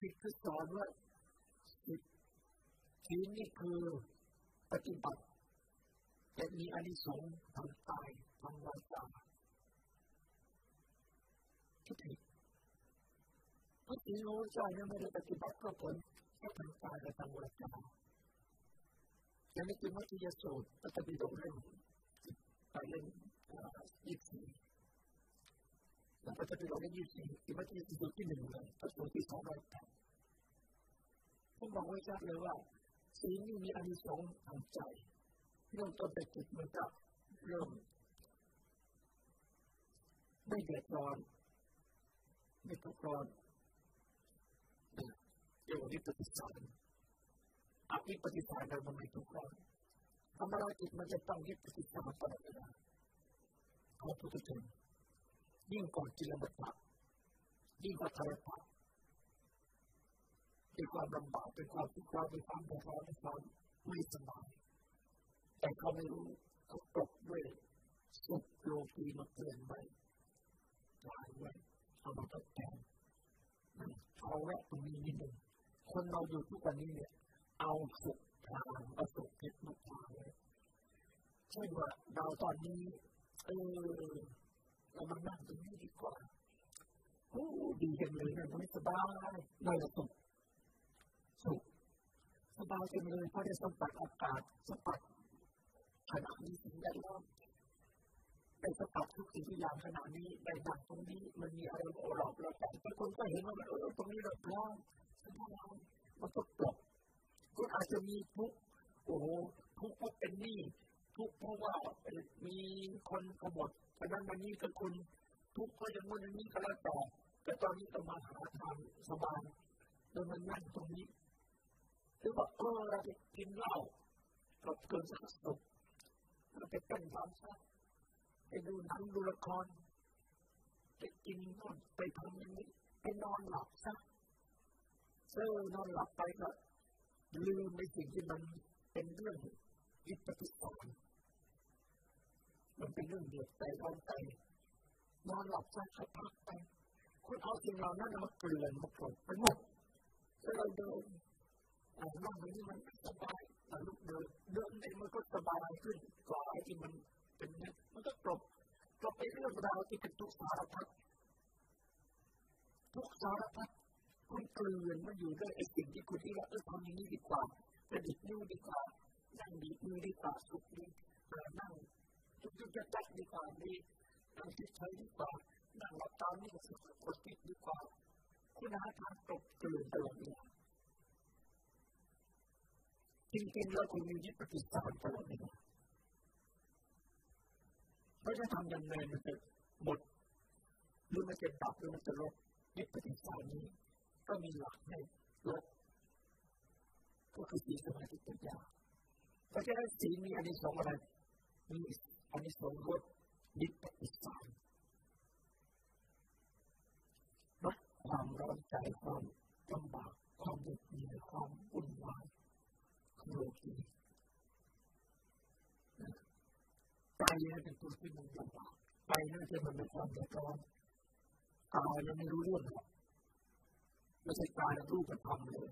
ผิดคือสอนว่าศีลนี่คือปฏิบัติแต่มีอานิสงส์ทางกายทางวาจาที่ผิดพราะศีลรู้ใจเนี่ยไม่ได้ปฏิบัติก็ผลแค่ทางกายและทางวาจายังไม่ถึงวัตถุยสูตรก็จะมีตรงเรื่องไปเรื่องยี่สิบสี่แล้วก็จะไปลงในยี่สิบสี่ที่วัตถุยสูตรที่หนึ่งเลย ก็สูตรที่สองร้อยแปดผมบอกไว้ชัดเลยว่าศีลนี่มีอานิสงส์ทางใจเริ่มต้นแต่จิตมันก็เริ่มไม่เดือดร้อน ไม่ทุกข์ร้อนเรียกว่าวิปฏิสารอภิปฏิสารเราไม่ทุกข์ร้อนธรรมราจิตมันจะต้องยึดปฏิสารตลอดเวลาเขาพุทธเจ้ายิ่งก่อนจิลมัตตะยิ่งกว่าทารตะ เป็นความลำบากเป็นความทุกข์ร้อนเป็นความเดือดร้อนเป็นความไม่สบายแต่เขาไม่รู้เขาตกด้วยสุขโลกีมาเกินไปตายไว้เอามาทดแทนเอาแวะตรงนี้นิดหนึ่งคนเราอยู่ทุกวันนี้เนี่ยเอาสุขทางเอาสุขเพชรมาทางไว้ใช่นว่าเราตอนนี้เออเรามานั่งตรงนี้ดีกว่าโอ้ดีจังเลยนะไม่สบายไม่สุข สุขสบายจังเลยเพราะได้สัมผัสอากาศสัมผัสขณะนี้สิ่งแวดล้อมได้สัมผัสทุกสิ่งทุกอย่างขณะนี้ได้ดังตรงนี้มันมีอะไรโอหลอกเราแต่ทุกคนก็เห็นว่าเออตรงนี้เราพร้อมสบายมันก็ปลดคุณอาจจะมีทุกโอ้โหทุกเพราะเป็นหนี้ทุกเพราะว่ามีคนขบฏเพราะนั้นวันนี้ก็คุณทุกเพราะอย่างนู้นอย่างนี้ก็แล้วแต่แต่ตอนนี้ต้องมาหาทางสบายโดยมันนั่งตรงนี้ หรือว่าเออเราไปกินเหล้าเราเกินสักสุขเราไปเต้นรำซะไปดูหนังดูละครไปกินนู่นไปทำอย่างนี้ไปนอนหลับซะเออนอนหลับไปก็ลืมในสิ่งที่มันเป็นเรื่องวิปฏิสารมันเป็นเรื่องเดือดใจร้อนใจนอนหลับซะสักพักไป คุณเอาสิ่งเหล่านั้นมาเกลื่อนมากลบไปหมดแล้วเราเดิน นั่งตรงนี้มันสบายแต่ลุกเดินเดินเองมันก็สบายขึ้นกว่าไอ้ที่มันเป็นเนี่ยมันก็กลบกลบไปเรื่องราวที่เป็นทุกสารพัดทุกสารพัดคุณเกลื่อนมาอยู่ด้วยไอ้สิ่งที่คุณที่ว่าเออทำอย่างนี้ดีกว่าประดิษฐ์นิ้วดีกว่านั่งดีมือดีกว่าสุขดีนั่งจุกจุกจักจักดีกว่าดีนั่งเฉยดีกว่านั่งหลับตานี่ก็สุขกดติดดีกว่า คุณหาทางตกเกลื่อนตลอดเวลา ริงๆแล้วคุณมียึดปฏิสารตลอดเวลาเพราะจะทำยังไงมันจะหมดหรือมันจะดับหรือมันจะลดยึดปฏิสัมนี้ ก็มีหลักให้ลดก็คือสีสมาธิปัญญาเพราะฉะนั้นสีมีอันนี้สองอะไรมีอันนี้สองลดยึดปฏิสัมลดความร้อนใจความลำบากความเดือดร้อนความวุ่นวาย โลกีใจนั่นเป็นตัวที่มันลำบากใจนั่นจะมันเป็นความเดือดร้อนกายยังไม่รู้เรื่องหรอกไม่ใช่กายรูปธรรมเลย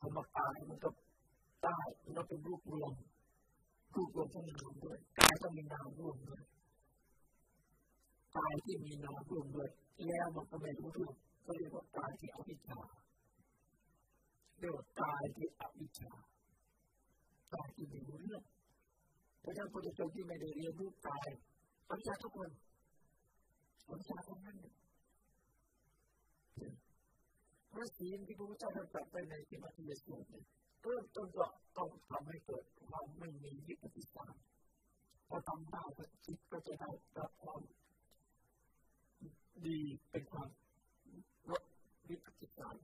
คำว่ากายมันก็ได้มันเป็นรูปรวมรูปรวมต้องมีนามด้วยกายต้องมีนามร่วมด้วยกายที่มีนามร่วมด้วยแล้วมันก็ไม่รู้เรื่องก็เรียกว่ากายที่อวิชชา เรียกว่ากายที่อวิชชากายที่ไม่รู้เรื่องเพราะฉะนั้นคนจะจนที่ไม่ได้เรียนรู้กายอวิชชาทุกคนผลชาของนั่นพระศีลที่พระพุทธเจ้าตรัสไปในสิมัติยสูตรเนี่ยเริ่มต้นก็ต้องทำให้เกิดความไม่มียึดติดตามพอทำได้ก็จิตก็จะได้รับความดีเป็นความลดยึดติดตาม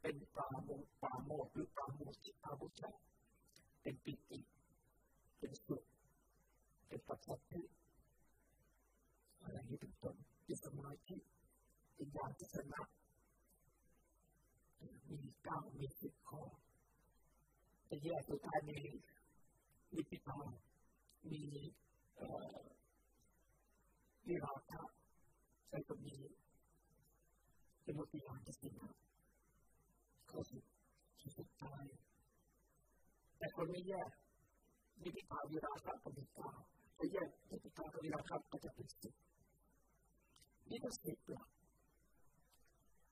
เป็นปาโมปาโมหรือปาโมจิตาบุชาเป็นปิติเป็นสุขเป็นปัจจัยอะไรนี้เป็นต้นจิตสมาธิปัญญาทัศนะมีเก้ามีสิบข้อแต่แยกสุดท้ายมีมีปิตามีเอ่อวิราคะใช้ก็มีเป็นวิญญาณทัศนะ ข้อสุดสุดท้ายแต่คนไม่แยกมีปิตาวิราคะกับปิตาแต่แยกมีปิตากับวิราคะก็จะเป็นสิบนี่ก็สิบหลัก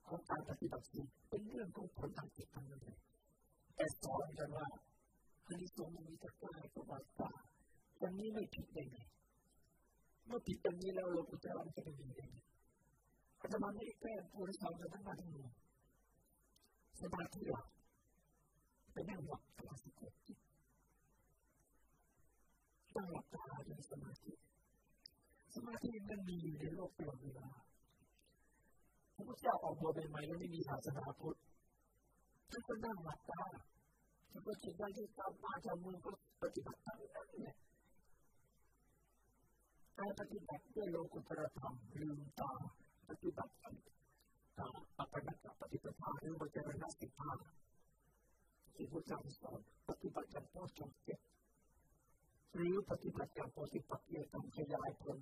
ของการปฏิบัติสิเป็นเรื่องของผลทางจิตทางนั้นเลยแต่สอนกันว่าอันนี้ทรงมีตะกร้าประวัติศาสตร์อย่างนี้ไม่ผิดได้ไงเมื่อผิดตรงนี้แล้วเราจะรับจะเป็นยังไงอาจารย์ไม่ได้แก้ผู้ที่ทำกันทั้งวันทั้งมวล สมาธิหลักเป็นแนวหลักตลอดสิบหกจิตตั้งหลักตาในสมาธิสมาธิมันมีอยู่ในโลกตลอดเวลาพระพุทธเจ้าออกบวชใหม่ๆแล้วไม่มีศาสนาพุทธท่านก็นั่งหลับตาท่านก็คิดว่าที่ตามมาจากเมืองก็ปฏิบัติตามนั้นแหละการปฏิบัติด้วยโลกุตรธรรมลืมตาปฏิบัติ ตามอัปปนักปฏิปทาหรือวิจารณสิทธาที่พระเจ้าสอนปฏิบัติอย่างพ่อจงเจ็บหรือปฏิบัติอย่างโพธิปักเยต้องขยายผล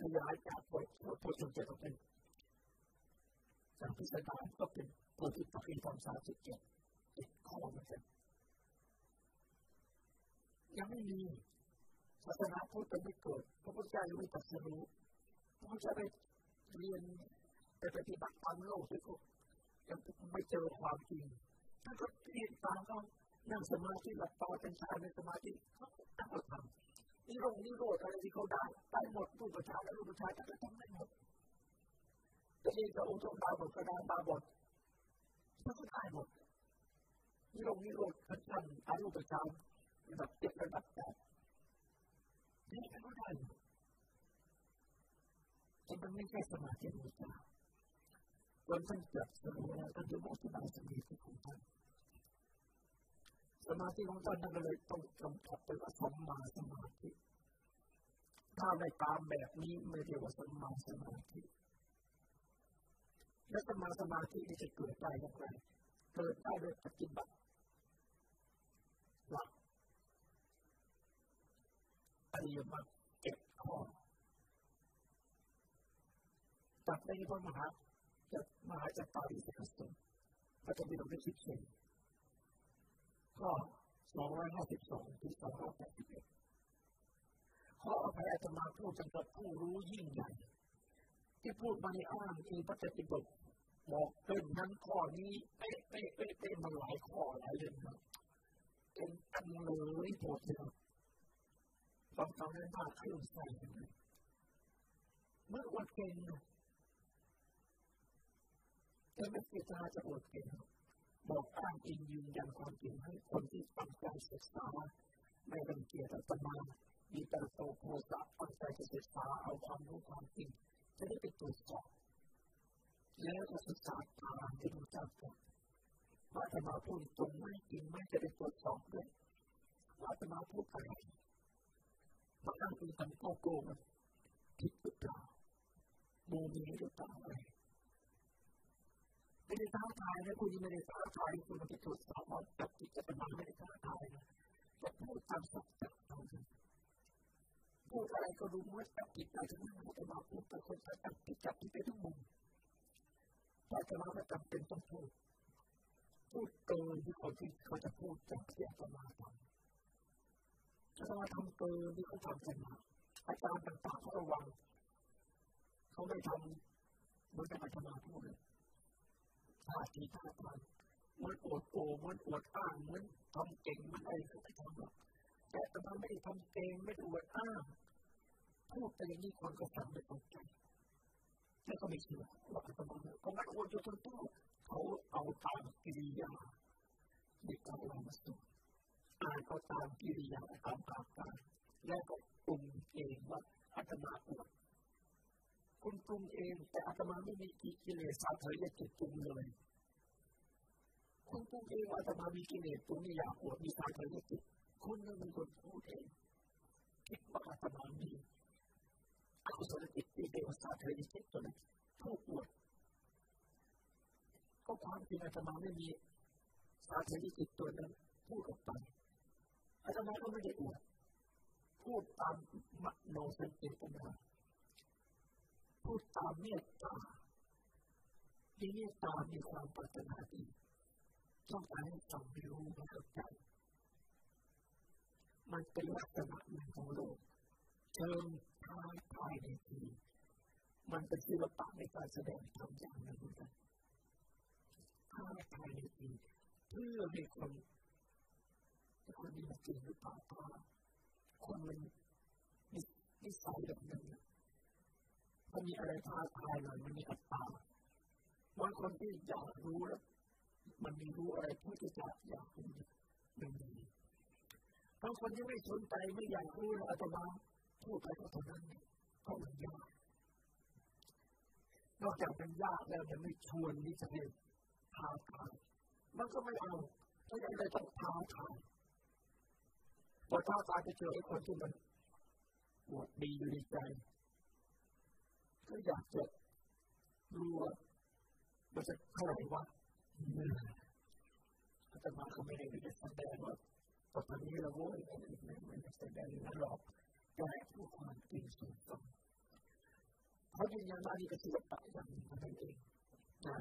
ขยายจากโพโพธิเจ็ดเป็นจากพิสดารก็เป็นโพธิปักเยธรรมสามสิบเจ็ดติดข้อเหมือนกันยังไม่มีศาสนาพุทธไม่เกิดพระพุทธเจ้ายังไม่ตรัสรู้พระพุทธเจ้าไปเรียน ไปปฏิบัติตามโลกที่ก็ยังไม่เจอความจริงท่านก็เรียนตามเขานั่งสมาธิหลับตาเป็นชาในสมาธิเขาตั้งหลักทำนี่โรงนี่โรดอะไรที่เขาได้ได้หมดรูปประชาและรูปประชาแต่ก็ทำไม่หมดจะนี่จะองค์ทรงดาวหมดก็ได้ตาบอดเขาก็ได้หมดนี่โรงนี่โรดขันทันอารูปประชาระดับเจ็ดระดับแปดนี่ท่านก็ได้หมดแต่มันไม่ใช่สมาธิของเจ้า วันท่านจับสรุปแล้วท่านจะบอกที่บางสมาธิของท่านสมาธิของท่านนั่นเลยต้องกำกับเป็นสัมมาสมาธิถ้าไม่ตามแบบนี้ไม่เรียกว่าสัมมาสมาธิและสมาสมาธิจะเกิดได้อย่างไรเกิดได้โดยปฏิบัติหลักอริยมรรคเจ็ดข้อตับได้ในพระมหา จะมหาจักรวาลสิกสมพระธรรมวิโรจน์สิบสี่ข้อ252ถึง281ขออภัยอาตมาพูดจำกับผู้รู้ยิ่งใหญ่ ที่พูดมาในอ้างคือพระเจ้าติบทบอกเป็นนั้นข้อนี้เป๊ะเป๊ะเป๊ะเป๊ะมาหลายข้อหลายเรื่องนะเป็นอันเลยหมดเลยฟังฟังนั้นมากขึ้นใส่เมื่อวันเก่ง แต่ไม่คิดจะอดเก่งบอกอ้างอิงยืนยันความจริงให้คนที่ตั้งใจศึกษาไม่รังเกียจอาตมามีแต่โตโพสะตั้งใจจะศึกษาเอาความรู้ความจริงจะได้ไปตรวจสอบแล้วก็ศึกษาตามที่รู้จักกันว่าจะมาพูดตรงไม่จริงไม่จะได้ตรวจสอบด้วยว่าจะมาพูดอะไรบางครั้งเป็นการโกโก้ผิดหรือเปล่าโมมีหรือเปล่าอะไร ไม่ได้ท้าทายนะคุณยังไม่ได้ท้าทายคุณมาไปตรวจสอบจับจิตจะเป็นมาไม่ได้ท้าทายนะแต่พูดตามสัจจะเท่านั้นพูดอะไรก็รู้ว่าจับจิตได้ทั้งนั้นแต่มาพูดแต่คนจะจับจิตจับจิตได้ทั้งมุมแต่จะมาไม่จำเป็นต้องพูดพูดเกินที่คนที่เขาจะพูดจากเสียงประมาทำจะมาทำเกินที่เขาทำกันมาอาจารย์ต่างๆเขาระวังเขาไม่ทำเหมันจะมาทำมาพูดเลย ท่าทีท่าทางมันอวดโกมันอวดอ้างมันทำเก่งมันอะไรเขาไม่ทำหรอกแต่แต่มันไม่ได้ทำเก่งไม่ได้อวดอ้างพูดไปอย่างนี้คนก็ฟังไม่ตรงใจแล้วก็ไม่เชื่อว่าอาตมาก็มันอวดอยู่ทั้งตัวเขาเอาตามกิริยาในการเรามาสู่อ่านเอาตามกิริยาตามอาการแล้วก็ปรุงเองว่าอาตมาอวด คุณปรุงเอง แต่อาตมาไม่มีกิเลสสาเถยจิตปรุงเลยคุณปรุงเองอาตมามีกิเลสปรุงนี่อยากอวดมีสาเถยจิตคุณนั่นเป็นคนพูดเองคิดว่าอาตมามีอกุศลจิตที่เดวสาเถยจิตตัวนั้นผู้อวดก็ความจริงอาตมาไม่มีสาเถยจิตตัวนั้นพูดออกไปอาตมาก็ไม่ได้อวดพูดตามมโนสังเกตนา พูดตามเมตตามีเมตตามีความปรารถนาดีต้องการให้ฟังรู้ให้เข้าใจมันเป็นลักษณะหนึ่งของโลกเชิงท้าทายในทีมันเป็นศิลปะในการแสดงทำอย่างนั้นเหมือนกันท้าทายในทีเพื่อให้คนคนนี้จริงหรือเปล่าคนมันนิสัยแบบนั้นนะ มันมีอะไรท้าทายหน่อยมันมีอัตตาบางคนที่อยากรู้แล้วมันมีรู้อะไรที่จะอยากรู้มันมีบางคนที่ไม่สนใจไม่อยากรู้อาตมาพูดไปก็เท่านั้นก็มันยากนอกจากมันยากแล้วมันไม่ชวนนี่จะเป็นท้าทายมันก็ไม่เอาเพราะฉะนั้นต้องท้าทายพอท้าทายไปเจอไอ้คนที่มันปวดดีอยู่ในใจ ก็อยากจะรู้ว่ามันจะเท่าไหร่วะอาตมาก็ไม่ได้ไปแสดงว่าตอนนี้เราโว้ยไม่ไม่แสดงนั้นหรอกแต่ผู้ความจริงสูงส่งเขายืนยันว่านี่เป็นศิลปะอย่างหนึ่งของตัวเองนะ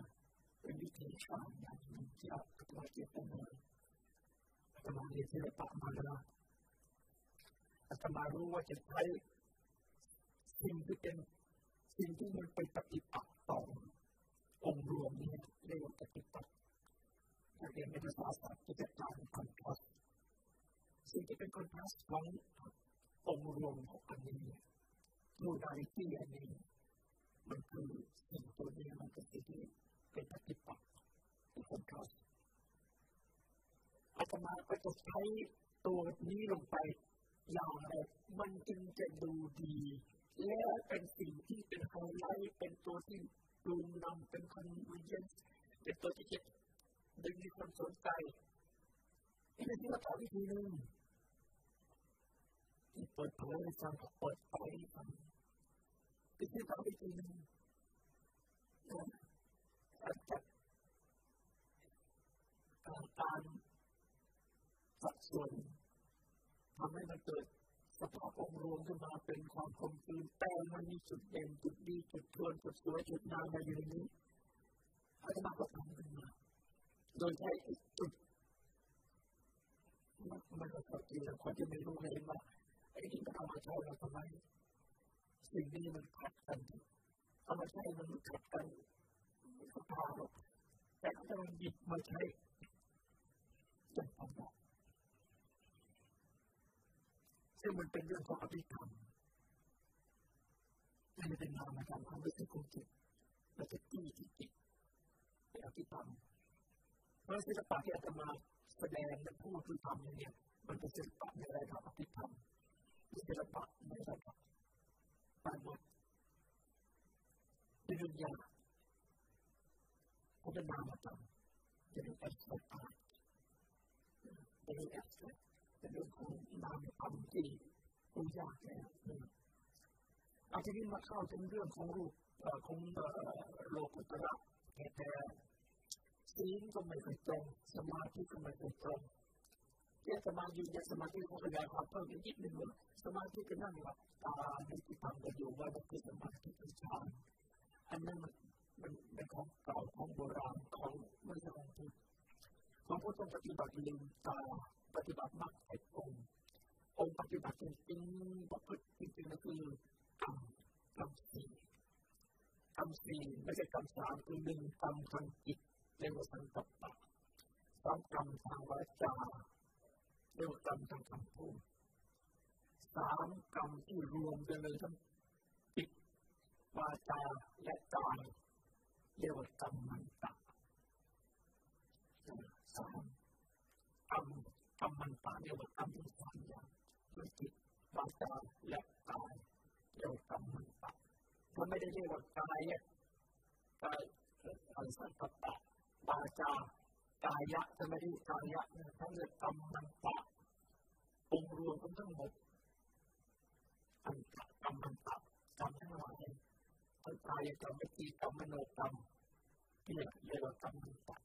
เป็นวิธีการอย่างหนึ่งที่อาตมาเก็บเอาไว้อาตมาเรียนศิลปะมาแล้วอาตมารู้ว่าจะใช้สิ่งที่เป็น สิ่งที่มันไปปฏิปักษ์ต่อองค์รวมนี้เรียกว่าปฏิปักษ์ถ้าเรียนในภาษาศาสตร์จะเป็นการคอนทราสต์สิ่งที่เป็นคอนทราสต์ขององค์รวมของอันนี้โมดาลิตี้อันนี้มันคือสิ่งตัวนี้มันเป็นสิ่งที่เป็นปฏิปักษ์เป็นคอนทราสต์อาตมาก็จะใช้ตัวนี้ลงไปอย่างไรมันจึงจะดูดี และเป็นสิ่งที่เป็นไฮไลท์เป็นตัวที่ดูนำเป็นคอนเวนชั่นเป็นตัวที่จะดึงให้คนสนใจนี่เป็นที่เราต่อวิธีหนึ่งที่เปิดเผยให้ฟังเปิดไปฟังเป็นที่ต่อวิธีหนึ่งการจัดการสัดส่วนทำให้มันเกิด สภาพองค์รวมขึ้นมาเป็นความคมคืนแต่มันมีจุดเด่นจุดดีจุดทวนจุดสวยจุดงามในอยู่ในนี้อาจารย์ก็ทำขึ้นมา โดยใช้จุดมันก็จริงแล้วคนที่ไม่รู้เห็นว่าไอ้ที่มันเอามาใช้เราทำไมสิ่งนี้มันขัดกันเอามาใช้มันขัดกันก็พาเราแต่ก็จะมันหยิบมาใช้จนทำได้ ซึ่งมันเป็นเรื่องของอภิธรรมมันเป็นนามธรรมความรู้สึกของจิตเราจะจี้ที่จิตเป็นอภิธรรมเพราะศิลปะที่อาตมาแสดงและพูดคือทำอย่างนี้มันเป็นศิลปะในระดับอภิธรรมศิลปะในระดับปาฏิเป็นเรื่องยากเขาเป็นนามธรรมจะดูแอบสแตรกจะดูแอบส แตรกจะดูของนามธรรมที่รู้ยากแล้วอาทีนี้มาเข้าถึงเรื่องของรูปของโลกุตระแต่ศีลก็ไม่เคยตรงสมาธิก็ไม่เคยตรงเรื่องสมาธิเนี่ยสมาธิเขาขยายความเพิ่มอีกนิดนึงว่าสมาธิก็นั่งหลับตาในที่ทำกันอยู่ว่ามันคือสมาธิเป็นฌานอันนั้นมันมันเป็นของเก่าของโบราณของไม่ใช่ของพุทธของพุทธต้องปฏิบัติลืมตา ปฏิบัติมรรคไอ้องค์องค์ปฏิบัติจริงๆประพฤติจริงๆก็คือกรรมกรรมสี่กรรมสี่ไม่ใช่กรรมสามคือหนึ่งกรรมทางจิตเรียกว่าสังกัปปะสองกรรมทางวาจาเรียกว่ากรรมทางคำพูดสามกรรมที่รวมกันเลยทั้งจิตวาจาและกายเรียกว่ากรรมมันตะสามกรรม กรรมมันตะเรียว่ากรรมทั้งสามอย่างคือจิตวาจาและกายเรียกว่ากรรมมันตะถ้าไม่ได้เรียกว่ากายเนี่ยกายอันสังกัปปะวาจากายะจะไม่ได้กายะทั้งเรื่องกรรมันตะองรวมกันทั้งหมดอันกรรมันตะกรรมทั้งหลายทั้งกายกรรมวิจีกรรมมโนกรรมที่เรียกว่ากรรมมันตะ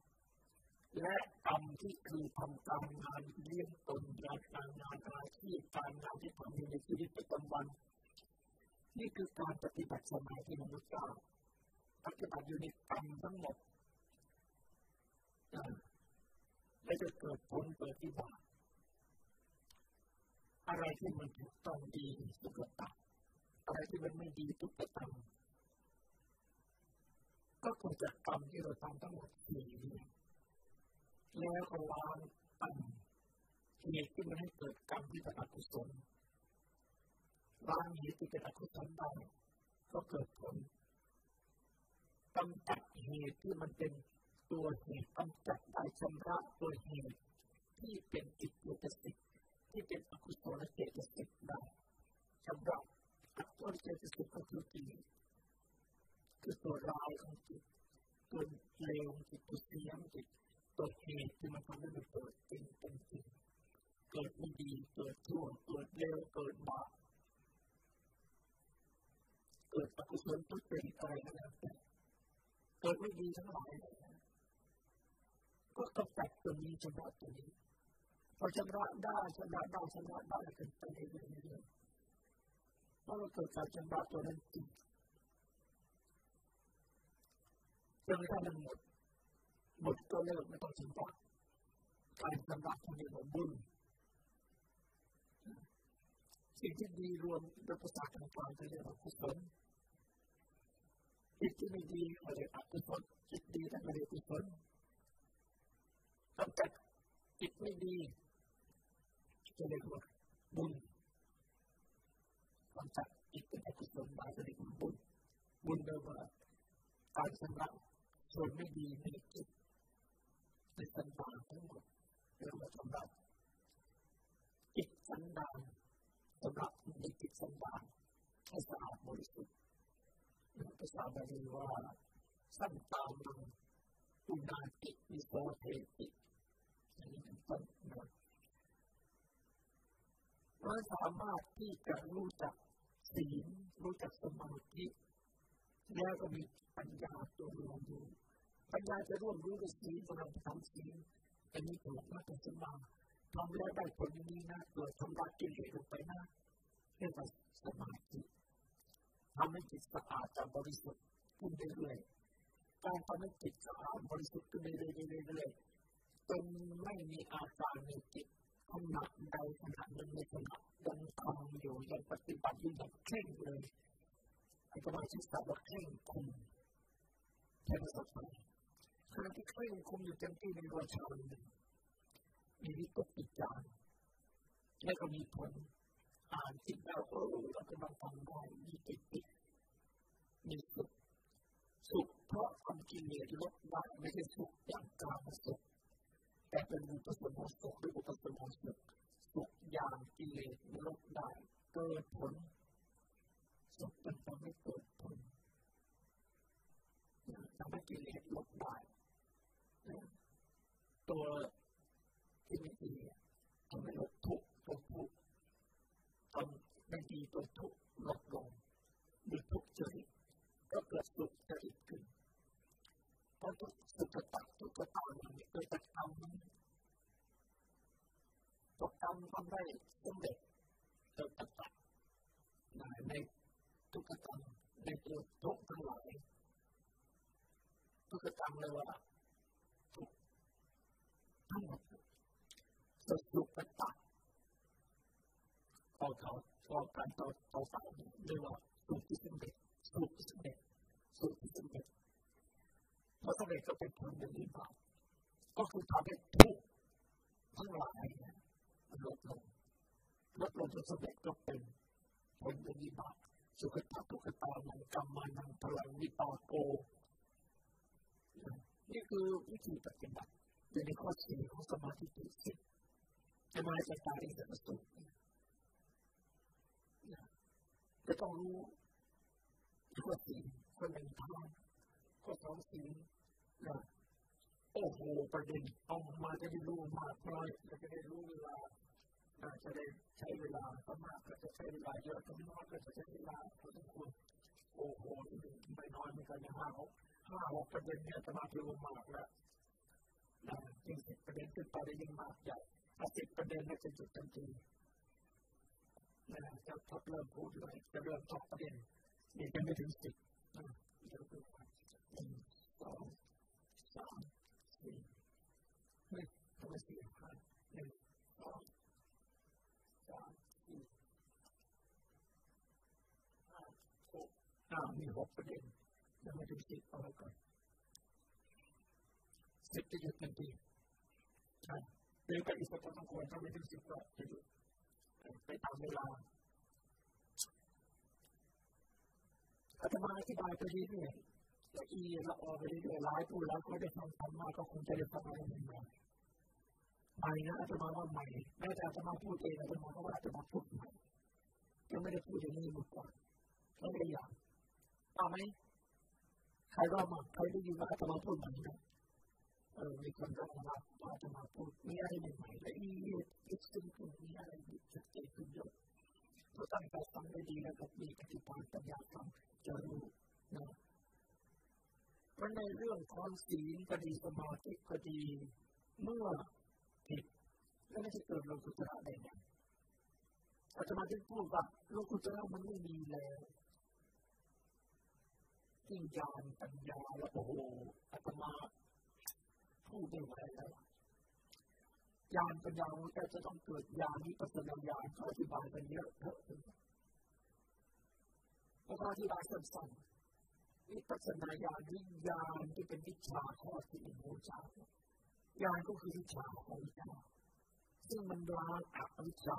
และกรรมที่คือทำการงานเลี้ยงตนงานการงานอาชีพการงานที่ทำในชีวิตประจำวัน นี่คือการปฏิบัติสมาธิมนุษย์เราปฏิบัติอยู่ในกรรมทั้งหมดและจะเกิดผลเกิดที่บาอะไรที่มันถูกต้องดีสุขตะอะไรที่มันไม่ดีทุกข์ตามก็คงจะกรรมที่เราทำทั้งหมดสี่ แล้วก็วางตั้งเหตุที่มันให้เกิดกรรมที่เป็นอกุศลวางเหตุที่เป็นอกุศลได้ก็เกิดผลกำจัดเหตุที่มันเป็นตัวเหตุกำจัดได้ชำระตัวเหตุที่เป็นจิตเจสิกที่เป็นอกุศลเจตสิกได้ชำระอกุศลเจตสิกก็คือกิเลสคือตัวร้ายของจิตตัวเลวของจิตตัวเสียงจิต ตัวเหตุที่มันทำให้มันเกิดจริงเป็นจริงเกิดไม่ดีเกิดชั่วเกิดเลวเกิดบาปเกิดอกุศลทุกเป็นอะไรก็แล้วแต่เกิดไม่ดีทั้งหลายก็กำจัดตัวนี้ชำระตัวนี้พอชำระได้ชำระได้ชำระได้กันไปเรื่อยๆเพราะเราเกิดการชำระตัวนั้นจริงจนกระทั่งมันหมด หมดก็เลิกไม่ต้องชำระการชำระที่เรียกว่าบุญสิ่งที่ดีรวมด้วยภาษาต่างๆจะเรียกว่ากุศลจิตที่ไม่ดีก็เรียกอกุศลจิตดีแต่ไม่เรียกกุศลกำจัดจิตไม่ดีจะเรียกว่าบุญกำจัดจิตเป็นอกุศลได้จะเรียกว่าบุญบุญแปลว่าการชำระส่วนไม่ดีในจิต ในสันดานทั้งหมดเรียกว่าชำหระจิตสันดานสำหรับในจิตสันดานให้สะอาดบริสุทธิ์ภาษาบาลีว่าสันตามังอุณาติวิโสเทติอันนี้เป็นต้นนะเราสามารถที่จะรู้จักศีลรู้จักสมาธิแล้วก็มีปัญญาตัวรวมอยู่ ปัญญาจะร่วมรู้กับศีลกำลังทำศีลอันนี้ถูกมากเป็นสมาทำแล้วได้ผลนี้นะเกิดทำลายกิเลสลงไปนะเรียกว่าสมาธิทำให้จิตสะอาดจากบริสุทธิ์ขึ้นเรื่อยๆการทำให้จิตสะอาดบริสุทธิ์ขึ้นเรื่อยๆเรื่อยๆจนไม่มีอาการในจิตขณะใดขณะหนึ่งในขณะยังทำอยู่ยังปฏิบัติอยู่อย่างเคร่งเลยไอ้ประมาณที่สับว่าเคร่งคุมแค่ภาษาไทย ขณะที่เคร่งคุมอยู่เต็มที่ในรอยชาวนมีวิตกวิจารและก็มีผลอ่านจิตแล้วเออเรากำลังทำได้มีจิตติดมีสุขสุขเพราะความกิเลสลดได้ไม่ใช่สุขอย่างกลางสุขแต่เป็นอุปสมบทสุขหรืออุปสมบทสุขสุขอย่างกิเลสลดได้เกิดผลสุขมันทำให้เกิดผลทำให้กิเลสลดได้ ตัวที่ไม่ดีทำให้เราทุกข์ทุกข์ทำไม่ดีตัวทุกข์ลดลงมีทุกข์จริตก็เกิดสุขจริตขึ้นเพราะทุกสุขตักทุกข์ตามันเกิดจากกรรมตัวกรรมทำได้สำเร็จเกิดจากตักในทุกขกรรมในตัวทุกข์ทั้งหลายทุกขกรรมเลยว่า ทั้งหมดสุสุขตักพอเขาพอการต่อต่อสายเรียกว่าสุขที่สำเร็จสุขที่สำเร็จสุขที่สำเร็จเพราะสำเร็จก็เป็นผลเป็นวิบากก็คือทำให้ทุกทั้งหลายลดลงลดลงจนสำเร็จก็เป็นผลเป็นวิบากสุขตาทุกตานังกรรมานังพลังวิปาโก นี่คือวิธีปฏิบัติ ในข้อสี่ของสมาธิที่สิจะมาจากการเรียนสุขจะต้องรู้ข้อสี่ข้อหนึ่งทางข้อสองสี่นะโอ้โหประเด็นเอามาจะได้รู้มากน้อยจะได้รู้เวลาจะได้ใช้เวลาก็มากก็จะใช้เวลาเยอะก็น้อยก็จะใช้เวลาพอสมควรโอ้โหไม่น้อยเหมือนกันนะห้าหกห้าหกประเด็นเนี่ยจะมารู้มากแล้ว นะยิ่งสิบประเด็นขึ้นไปได้ยิ่งมากใหญ่ถ้าสิบประเด็นเนี่ยจะจุดทันทีนะจะทดเริ่มพูดเลยจะเริ่มตอบประเด็นนี่ยังไม่ถึงสิบนะเดี๋ยวดูหนึ่งสองสามสี่ไม่ทำไมสี่ห้าหนึ่งสองสามสี่ห้าหกอ่ามีหกประเด็นยังไม่ถึงสิบเอาไว้ก่อน สิบจะหยุดทันทีใช่เดินไปอีกสักพอสมควรถ้าไม่ถึงสิบก็จะหยุดไปตามเวลาอาตมาอธิบายไปเรื่อยๆละเอียดละออไปเรื่อยๆหลายผู้แล้วก็ได้ฟังธรรมะก็คงจะได้ฟังอะไรใหม่ใหม่นะอาตมาว่าใหม่แม้แต่อาตมาพูดเองอาตมาก็ว่าอาตมาพูดใหม่ยังไม่ได้พูดอย่างนี้มาก่อนไม่ได้อย่างเอาไหมใครว่ามาใครได้ยินว่าอาตมาพูดใหม่ไหมเออมีคนก็ มาว่าอาตมาพูดมีอะไรใหม่ๆละเอียดลึกซึ้งขึ้นมีอะไรชัดเจนขึ้นเยอะเราตั้งใจฟังได้ดีแล้วก็มีปฏิภาณปัญญาธรรมจะรู้นะเพราะในเรื่องของศีลก็ดีสมาธิก็ดีเมื่อ ผิดแล้วไม่ใช่เดียวกันแล้วยาณปัญญาแล้วโอ้โหอาตมาพูดไม่ไหวแล้วญาณปัญญามันจะต้องเกิดญาณนี้ปัจจัยญาณเขาอธิบายกันเยอะเถอะแล้วก็อธิบายสั้นๆวิปัสสนาญาณวิญญาณที่เป็นวิชาข้อที่หนึ่งโมจาญาณก็คือวิชาของวิชาซึ่งมันล้างอวิชา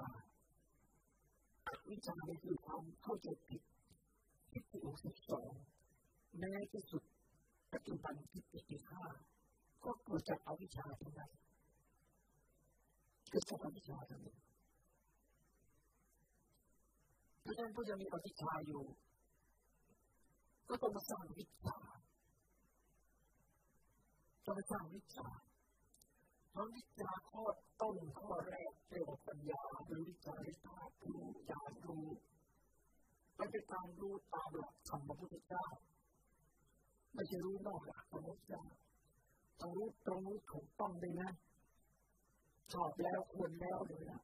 อวิชานี่คือความเข้าใจผิดทิฏฐิสิบสองแม้ที่สุดปัจจุบันทิฏฐิที่ห้า ก็เกิดจากอวิชชาทั้งนั้นเกิดจากอวิชชาทั้งนั้นเพราะฉะนั้นผู้ยังมีอวิชชาอยู่ ก็ต้องมาสร้างวิชาต้องมาสร้างวิชาเพราะวิชาข้อต้นข้อแรกเรียกว่าปัญญาหรือวิชาที่ธาตุรู้ญาณรู้มันเป็นการรู้ตามหลักธรรมพระพุทธเจ้าไม่ใช่รู้นอกหลักธรรมพระพุทธเจ้า ต้องรู้ตรงรู้ถูกต้องเลยนะชอบแล้วควรแล้วเลยนะ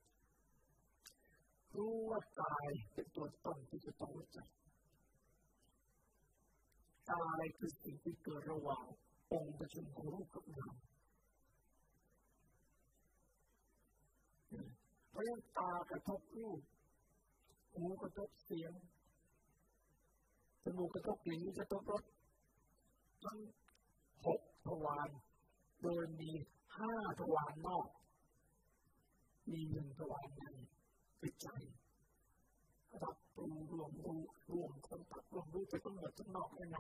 รู้ว่ากายเป็นตัวต้นที่จะต้องรู้จักกายคือสิ่งที่เกิดระหว่างองค์ประชุมของรูปกับนามเพราะฉะนั้นตากระทบรูปหูกระทบเสียงจมูกกระทบกลิ่นกระทบรสทั้งหก ทวารโดยมีห้าทวารนอก มีหนึ่งทวารในคือใจรับรู้รวมรู้รวมคนตัดรวมรู้ไปทั้งหมดทั้งนอกยังไง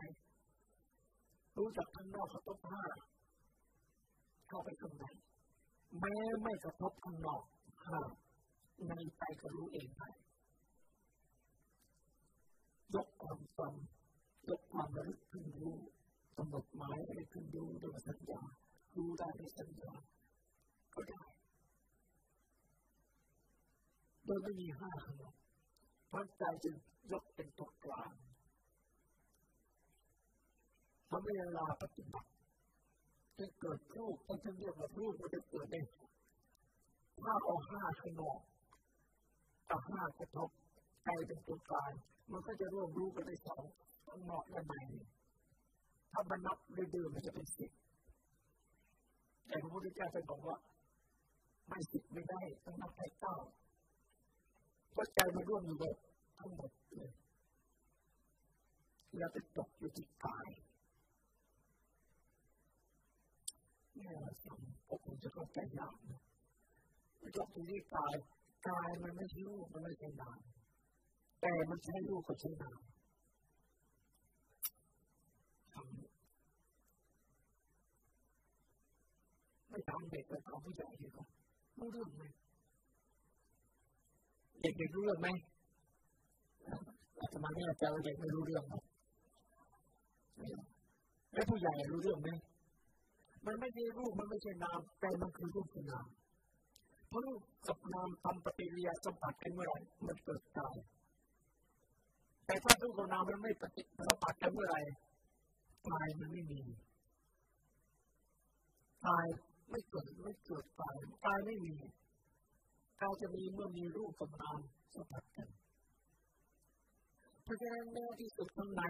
รู้จากข้งนอกกระทบห้าเข้าไปข้างในแม้ไม่กระทบข้างนอกห้าในใจก็รู้เองได้ยกความจำยกความระลึกขึ้นรู้ กำหนดหมายอะไรคือดูโดยสัญญาดูได้ด้วยสัญญาก็ได้โดยไม่มีห้าขนมพันใจจึงยกเป็นตัวกลางทำให้เวลาปฏิบัติจะเกิดรูปมันจะเรียกว่ารูปมันจะเกิดในถ้าเอาห้าขนมกับห้ากระทบใจเป็นตัวกลางมันก็จะร่วมรู้กันได้สองข้างนอกและใน ถ้ามันนับเดิมมันจะเป็นสิบแต่พระพุทธเจ้าจะบอกว่า ไม่สิบไม่ได้ต้องนับไปเก้าเพราะใจมันร่วมอยู่แบบทั้งหมดเลยแล้วไปตกอยู่ที่กายเนี่ยสังพวกคุณจะเข้าใจยากนะมันตกอยู่ที่กายกายมันไม่ใช่รูปมันไม่ใช่นามแต่มันใช้รูปกับใช้นาม ไม่ทำเด็กแต่ทำผู้ใหญ่ดีกว่ารู้เรื่องไหมเด็กๆรู้เรื่องไหมอาตมาไม่เข้าใจว่าเด็กไม่รู้เรื่องหรอกแล้วผู้ใหญ่รู้เรื่องไหมมันไม่ใช่รูปมันไม่ใช่นามแต่มันคือรูปคือนามเพราะรูปกับนามทำปฏิกิริยาสัมผัสกันเมื่อไหร่มันเกิดกายแต่ถ้ารูปกับนามมันไม่ปฏิสัมผัสกันเมื่อไหร่กายมันไม่มีกาย ไม่เกิดไม่เกิดกายกายไม่มีกายจะมีเมื่อมีรูปกับนามสัมผัสกันเพราะฉะนั้นแน่ที่สุดข้างใน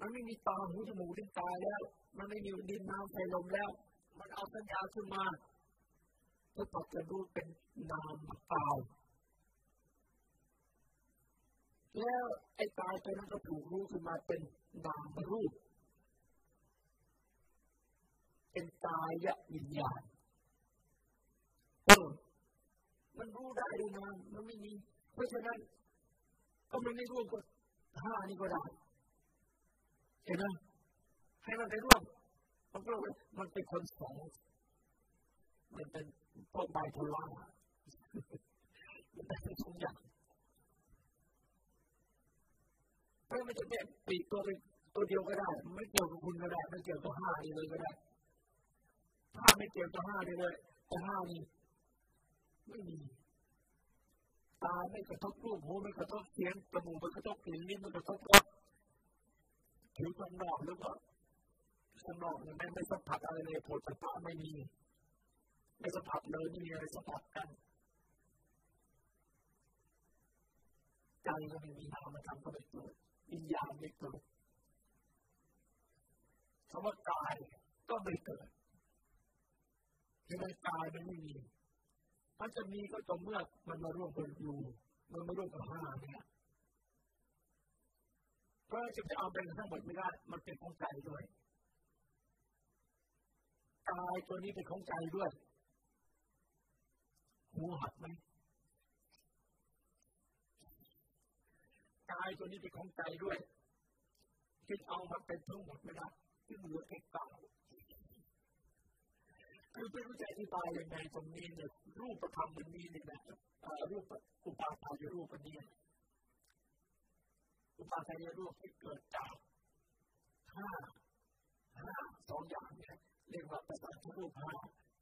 มันไม่มีตาหูจมูกลิ้นกายแล้ว มันไม่มีดินน้ำไฟลมแล้ว มันเอาสัญญาขึ้นมาเพื่อตัดจะรู้เป็นนามเปล่าแล้วไอ้กายตัวนั้นก็ถูกรู้ขึ้นมาเป็นนามรูป เป็นกายวิญญาณเออมันรู้ได้ด้วยนะมันไม่มีเพราะฉะนั้นก็มันไม่ร่วมกับห้านี่ก็ได้เห็นไหมให้มันไปร่วมมันก็มันเป็นคนสองมันเป็นพวกไบโพล่ามันเป็นทุกอย่างเพราะมันจะเป็นปีตัวเป็นตัวเดียวก็ได้ ไม่เกี่ยวกับคุณก็ได้ ไม่เกี่ยวกับห้านี่เลยก็ได้ ห้าไม่เกี่ยวกับห้าเลยเลยแต่ห้านี่ไม่มีตาไม่กระทบรูปหูไม่กระทบเสียงจมูกไม่กระทบกลิ่นลิ้นไม่กระทบรสผิวข้างนอกหรือว่าข้างนอกมันไม่ไม่สัมผัสอะไรเลยผลสัมผัสไม่มีไม่สัมผัสเลยไม่มีอะไรสัมผัสกันใจก็ไม่มีนามธรรมก็ไม่เกิดวิญญาณไม่เกิดคำว่ากายก็ไม่เกิด คือในกายมันไม่มีมันจะมีก็ต่อเมื่อมันมาร่วมกันอยู่มันมาร่วมกับห้าเนี่ยก็จะไปเอาเป็นทั้งหมดไม่ได้ มันเป็นของใจด้วยกายตัวนี้เป็นของใจด้วยหูหักไหมกายตัวนี้เป็นของใจด้วยคิดเอามาเป็นทั้งหมดไม่ได้ที่เหลือแค่กาย คือไม่รู้จะอธิบายยังไงตรงนี้เนี่ยรูปธรรมมันมีเนี่ยนะรูปอุปาทายรูปอันนี้อุปาทายรูปที่เกิดจากห้าห้าสองอย่างเนี่ยเรียกว่าประสาทรูปห้า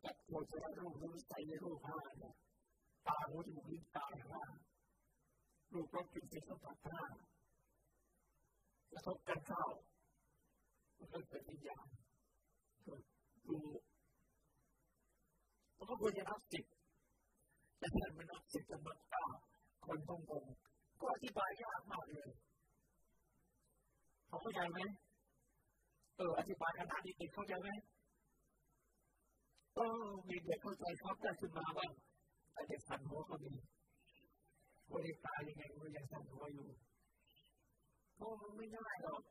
กับโคจรรูปรูปใสรูปห้าเนี่ยตาหูจมูกลิ้นกายห้ารูปรสกลิ่นเสียงสัมผัสห้ากระทบกันเข้ามันก็เกิดวิญญาณเกิดรู มันก็ควรจะนับสิบแต่ถ้านมันนับสิบจะนับเก้าคนต้องงงก็อธิบายยากมากเลยเขาเข้าใจไหมเอออธิบายขนาดนี้เด็กเข้าใจไหมก็มีเด็กเข้าใจครับแต่ขึ้นมาบ้างแต่เด็กสั่นหัวก็มีคนเด็กตายยังไงก็ยังสั่นหัวอยู่เพราะมันไม่ง่ายหรอก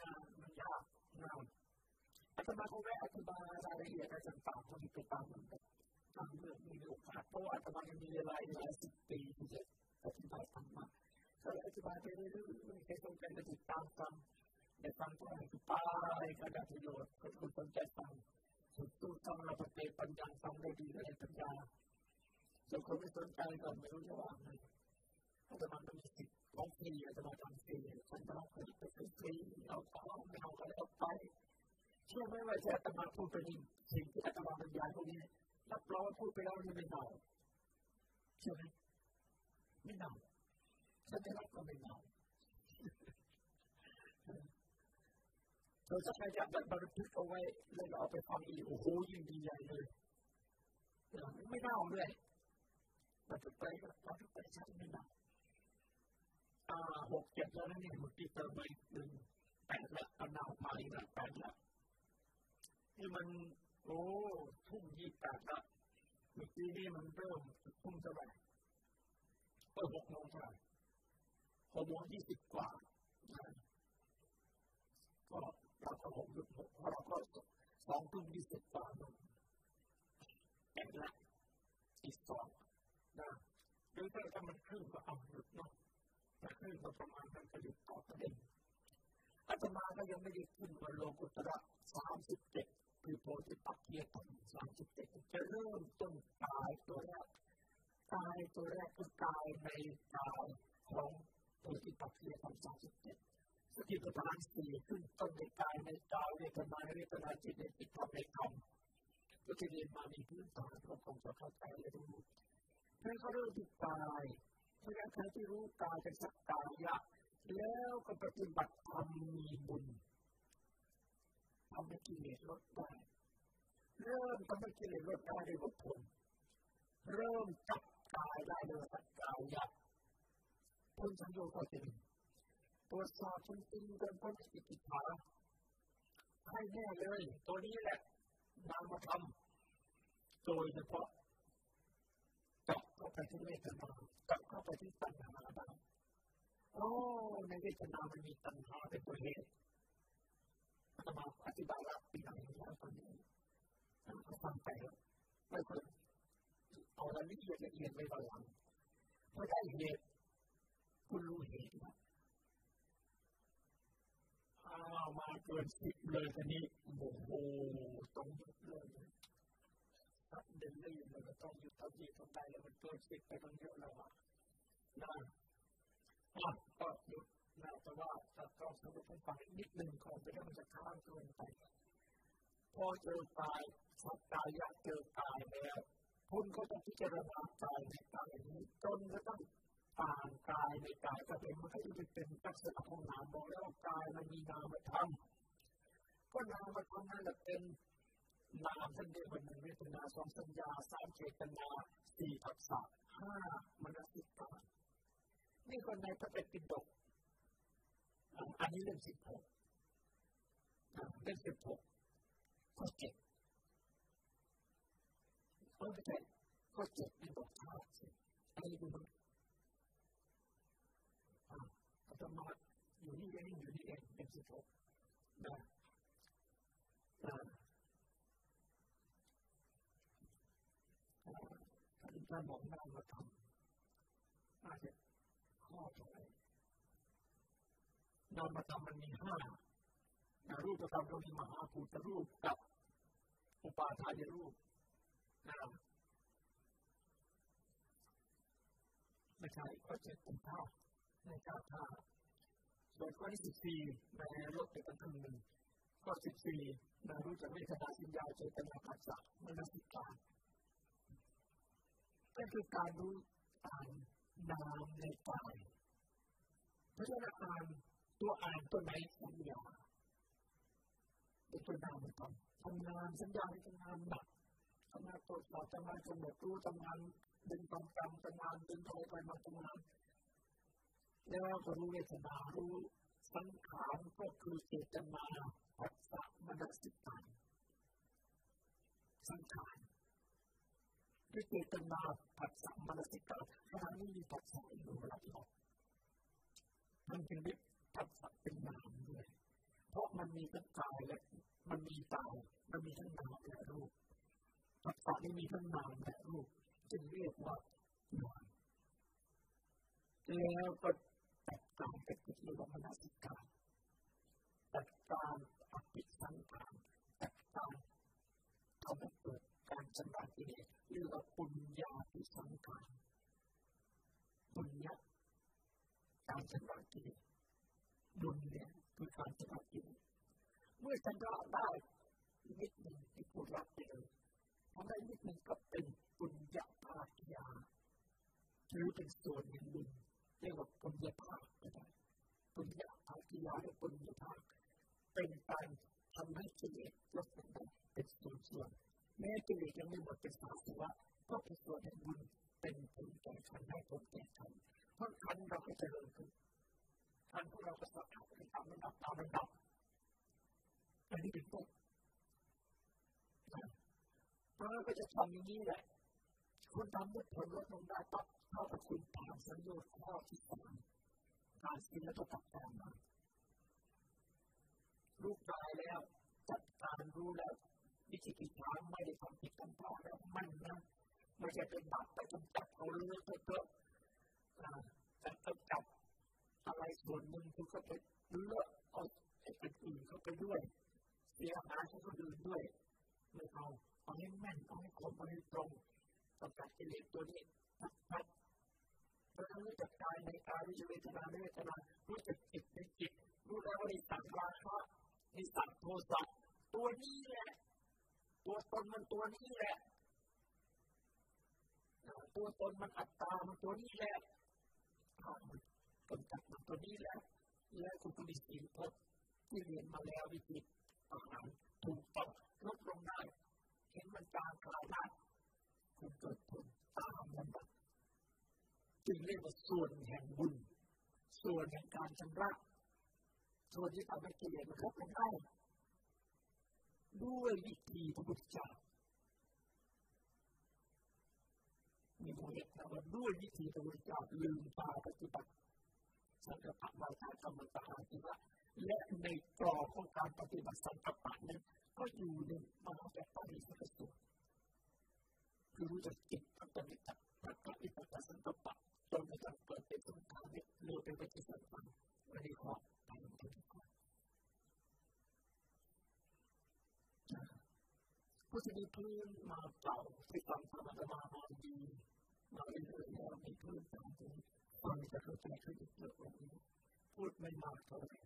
งานมันยากงานอาตมาคงไม่อธิบายรายละเอียดอะไรต่างๆคนที่ไปตามมัน ทำเรื่องมีโอกาสเพราะอาตมายังมีเวลาอีกหลายสิบปีที่จะอธิบายธรรมะก็อธิบายไปเรื่อยๆใครสนใจก็ติดตามฟังได้ฟังก็ให้ไปก็ได้ประโยชน์ก็คุณสนใจฟังสุดตู้ต้องเราไปปัญญาฟังได้ดีได้ปัญญาส่วนคนไม่สนใจก็ไม่รู้จะว่าไงอาตมาต้องมีสิทธิ์ของฟรีอาตมาทำฟรีฉันต้องผลิตไปฟรีเอาของไม่เอาอะไรเอาไปเชื่อไหมว่าที่อาตมาพูดไปนี่สิ่งที่อาตมาบรรยายพวกนี้ รับรองพูดไปแล้วนี่ไม่เบาใช่ไหมไม่เน่าฉันได้รับก็ไม่เน่าเธอจะพยายามบันทึกเอาไว้แล้วเอาไปฟังอีกโอ้โหยิ่งดีใหญ่เลยไม่เน่าเลยบันทึกไปบันทึกไปฉันไม่เน่าอ่าหกเจ็ดแล้วนั่นนี่มันติดเติมไปหนึ่งแปดละเอาเน่ามาอีกละแปดละนี่มัน โอ้ทุ่มยี่สิบแปดละเมื่อกี้นี่มันเริ่มทุ่มเท่าไหร่เออหกโมงเท่าไหร่หกโมงยี่สิบกว่าก็เราก็หกยุดหกเราก็สองทุ่มยี่สิบกว่าแปดละอีกสองนะหรือถ้ามันครึ่งก็เอาหยุดเนาะถ้าครึ่งก็ประมาณนั้นก็หยุดต่อประเด็นอาตมาก็ยังไม่ได้ขึ้นมาโลกุตระสามสิบเจ็ด คือโพธิปักเกียรติสามสิบเจ็ดจะเริ่มต้นกายตัวแรกกายตัวแรกคือกายในกายของโพธิปักเกียรติสามสิบเจ็ดสติปัฏฐานสี่ขึ้นต้นในกายในกายเวทนาเวทนาจิตในจิตธรรมในธรรมก็จะเรียนมามีพื้นฐานเราคงจะเข้าใจและรู้เพื่อเขาเริ่มที่กายเพราะฉะนั้นใครที่รู้กายเป็นสักกายะแล้วก็ปฏิบัติธรรมมีบุญ ทำให้กิเลสลดได้ เริ่มทำให้กิเลสลดได้ด้วยผลเริ่มจับกายได้โดยสักกายะพ้นสัญญาก็จะตรวจสอบจริงจนพ้นสิกิจาให้แน่เลย ตัวนี้แหละนามธรรมโดยเฉพาะจับเข้าไปที่เวทนาจับเข้าไปที่ตัณหาได้โอ้ในเวทนามันมีตัณหาเป็นตัวเหตุ อาตมาอธิบายแล้วปีหลังแล้วตอนนี้ก็ฟังไปแล้วไม่ควรเอารายละเอียดละเอียดไปวันหลังเพราะได้เหตุคุณรู้เหตุนะอ้ามาเกินสิบเลยทีนี้โอ้โหต้องยุดเลยตัดเดินเลยมันก็ต้องหยุดทำดีทำได้แล้วมันเกินสิบไปตั้งเยอะแล้วอะนะอะก็หยุด นะแต่ว่าถ้าต้องสรุปให้ฟังนิดหนึ่งก่อนไม่งั้มันจะค้างเกินไปพอเจอกายสัตกายะเจอกายแล้วคุณก็ต้องพิจารณากายในกายนี้จนกระทั่งต่างกายในกายก็เป็นมันก็จะเป็นลักษณะของนามบอกแล้วกายมันมีนามธรรมก็นามธรรมนั่นแหละเป็นนามสัญญาเป็นเวทนาสองสัญญาสามเจตนาสี่ผัสสะห้ามนสิการนี่คนในพระเป็นปิฎก อันนี้เรื่องสิบหกเรื่องสิบหกข้อเจ็ดข้อเจ็ดข้อเจ็ดเป็นบทท้าอันนี้เป็นอาตมาอยู่นี่เองอยู่นี่เองเป็นสิบหกนะนะถ้าบอกนามธรรมอาจจะข้อเท่าไหร่ นามธรรมมันมีห้านารูปธรรมก็มีมหาภูตรูปกับอุปาทายรูปนะไม่ใช่ข้อเจ็ดเป็นท่าในเก้าท่าส่วนข้อที่สิบสี่ในลดไปกันครึ่งหนึ่งข้อสิบสี่ในรู้จักเวทนาสัญญาเจตนาปัสสะมนสิการก็คือการรู้อ่านนามในกายเพราะฉะนั้นอ่าน ตัวอ่านตัวไหนสัญญาเป็นตัวนามธรรมทำงานสัญญาทำงานหนักทำงานตรวจสอบทำงานกำหนดรู้ทำงานดึงความจำทำงานดึงอะไรไปมาทำงานแล้วก็รู้เวทนารู้สังขารก็คือเจตนาปัสสะมนสิการสังขารด้วยเจตนาปัสสะมนสิการขณะนี้มีปัสสะอยู่ระดับมันจึงเรีย กปัสสะเป็นนามด้วย เพราะมันมีทั้งกายและมันมีตามันมีทั้งนามและรูปปัสสะนี่มีทั้งนามและรูปจึงเรียกว่านามแล้วก็ตัดการเป็นกิจวัตรมนสิการตัดการอภิสังขารตัดการทำให้เกิดการชำระกิเลสเรียกว่าปุญญาภิสังขารปุญญาการชำระกิเลส ดุลเนี่ยคือการชำระกิเลสเมื่อชำระได้นิดหนึ่งที่พูดรับไปเลยทำได้นิดหนึ่งก็เป็นปุญญาภาคยาชรือเป็นส่วนหนึ่งบุญเรียกว่าปุญญาภาคก็ได้ปุญญาภาคิยาและปุญญาภาคเป็นการทำให้กิเลสลดลงไปเป็นส่วนส่วนแม้กิเลสยังไม่หมดเป็นสาสวะก็เป็นส่วนแห่งบุญเป็นผลแก่ขันได้ผลแก่ขันเพราะขันเราก็จะเริญขึ้น ขันของเราก็สะอาดเป็นตามระดับตามระดับอันนี้เป็นต้นเพราะก็จะทำอย่างนี้แหละคุณทำให้ผลลดลงได้ปั๊บเท่ากับคุณผ่านสัญญาข้อที่สามการสิ้นแล้วก็ตัดตามมาลูกตายแล้วจัดการรู้แล้ววิจิกิจฉาไม่ได้ทำผิดทำพลาดแล้วมันนะไม่ใช่เป็นบาปไปกำจัดเอาเรื่องเถอะแต่จัด อะไรส่วนหนึ่งคุณก็ไปเลือกเอาไอ้คนอื่นเข้าไปด้วย เสียหายให้คนอื่นด้วยไม่เอาเอาให้แม่นเอาให้คมเอาให้ตรงกำจัดกิเลสตัวนี้ชัดเพราะฉะนั้นรู้จักกายในกายรู้จักเวทนาในเวทนารู้จักจิตในจิตรู้แล้วว่าในสังราคะในสังโทสะตัวนี้แหละ ตัวตนมันตัวนี้แหละ ตัวตนมันอัตตามันตัวนี้แหละ กำจัดมันตัวนี้แหละและคุณผู้ดิสินพบที่เรียนมาแล้ววิธีอาหารถูกต้องลดลงได้เห็นมันจางคลายได้คุณเกิดผลตามนั้นจึงเรียกว่าส่วนแห่งบุญ ส่วนแห่งการชำระส่วนที่ทำให้กิเลสมันลดลงได้ด้วยวิธีพระพุทธเจ้ามีโมเหตุว่าด้วยวิธีพระพุทธเจ้าลืมตาปฏิบัติ สังกัปปะวาจากรรมตาจิวะและในกรอบของการปฏิบัติสังกัปปะนั้นก็อยู่ในมหาจักรปริสักสุคือรู้จักจิตปัตติตะปัตติปัตตสังกัปปะจนกระทั่งเปิดเป็นสงครามเรือเป็นปฏิสัมพันธ์อันนี้ข้อทางปฏิบัติผู้ที่มีพื้นมาเก่าที่ฟังธรรมะมามาดีมาเรื่อยๆแล้วมีพื้นฐานที่ ฟังจะเข้าใจขึ้นเยอะกว่านี้พูดไม่มากเท่าไหร่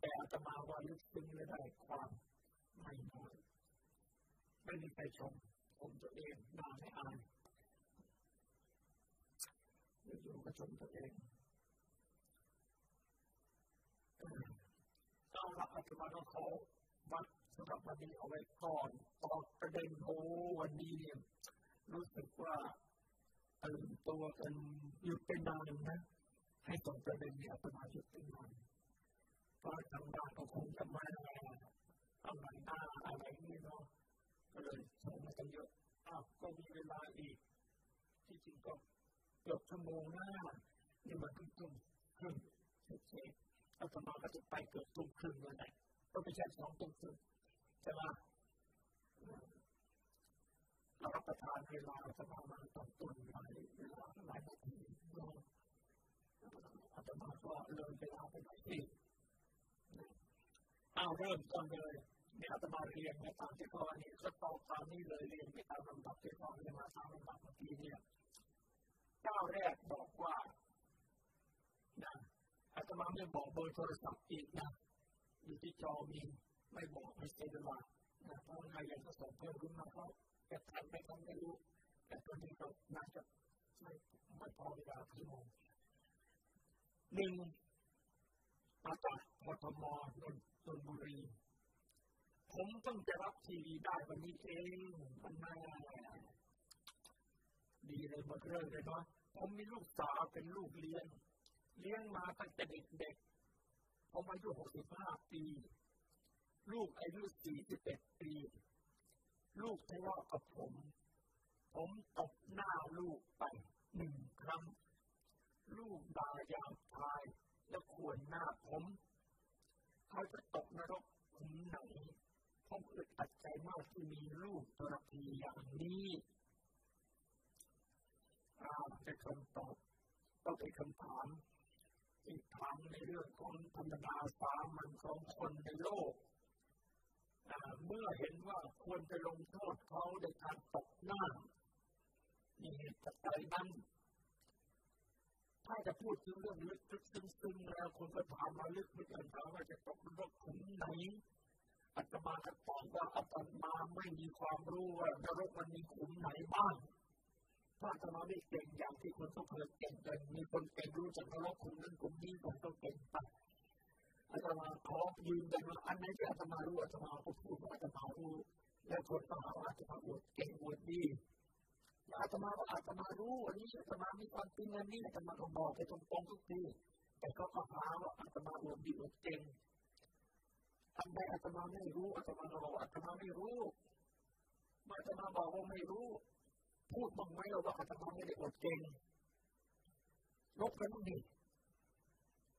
แต่อาตมาว่าลึกซึ้งและได้ความไม่น้อยไม่มีใครชมผมตัวเองน่าไม่อายอยู่ๆก็ชมตัวเองเอาละอาตมาก็ขอวัดสำหรับวันนี้เอาไว้ก่อนตอบประเด็นโอ้วันนี้เนี่ยรู้สึกว่า ตื่นตัวกันหยุดเป็นนานนะ ให้ตรงประเด็นนี้อาตมาหยุดเป็นนานเพราทางบ้านก็คงจะมาอะไรหน้าอะไรนี่เนาะก็เลยส่งมากันเยอะอ้าวก็มีเวลาอีก ที่จริงก็เกือบชั่วโมงหน้านี่มันทุ่มทุ่มครึ่งเสร็จอาตมาก็จะไปเกือบทุ่มครึ่งแล้วแหละก็ไม่ใช่สองทุ่มครึ่งใช่ไหม เรารับประทานเวลาจะประมาณต้นต้นหลายเวลาหลายนาทีก็อาตมาก็เลยเวลาไปหน่อยที่เอาเริ่มต้นเลยเนี่ยอาตมาเรียนมาตามที่พ่อนี่ก็ตอบตามนี้เลยเรียนไปตามลำดับที่พ่อเรียนมาตามลำดับเมื่อกี้เนี่ยก้าแรกบอกว่านะอาตมาไม่บอกเบอร์โทรศัพท์อีกนะอยู่ที่จอมีไม่บอกไม่เสียเวลานะเพราะใครอยากจะส่งเพิ่มขึ้นมาเขา จะทันไม่ทันไม่รู้แต่ตัวนี้ก็น่าจะไม่ไม่พอเวลาชั่วโมงหนึ่งมาจากกทมนนทบุรี ผมเพิ่งจะรับทีวีได้วันนี้เองมันน่าดีเลยหมดเรื่องเลยเนาะผมมีลูกสาวเป็นลูกเลี้ยง เลี้ยงมาตั้งแต่เด็กๆผมอายุหกสิบห้าปี ลูกอายุสี่สิบเอ็ดปี ลูกทะเลาะกับผม ผมตบหน้าลูกไปหนึ่งครั้ง ลูกด่าอย่างทายและขวนหน้าผมเขาจะตกนรกขุมไหนผมอึดอัดใจมากที่มีลูกตัวพีอย่างนี้อ่าเป็นคำตอบก็เป็นคำถามที่ถามในเรื่องของธรรมดาสามัญของคนในโลก เมื่อเห็นว่าควรจะลงโทษเขาในการตกหน้ามีเหตุปัจจัยนั้นถ้าจะพูดถึงเรื่องลึกลึกซึ้งๆแล้วคนก็ถามมาลึกลึกกันถามว่าจะตกนรกขุมไหนอาตมาก็ตอบว่าอาตมาไม่มีความรู้ว่านรกมันมีขุมไหนบ้างถ้าจะมาไม่เก่งอย่างที่คนต้องเคยเก่งกันมีคนเก่งรู้จักนรกคุมนั้นคุมนี้ผมก็เก่งไป อาตมาขอยืนยันว่าอันไหนที่อาตมารู้อาตมาก็พูดว่าอาตมารู้และคนก็หาว่าอาตมาอวดเก่งอวดดีอาตมาก็อาตมารู้อันนี้อาตมามีความจริงอันนี้อาตมาก็บอกไปตรงๆทุกทีแต่ก็ก็หาว่าอาตมาอวดดีอวดเก่งอันใดอาตมาไม่รู้อาตมาบอกอาตมาไม่รู้อาตมาบอกว่าไม่รู้ พูดบ้างไหมว่าอาตมาไม่ได้อดเก่งลบกันดิ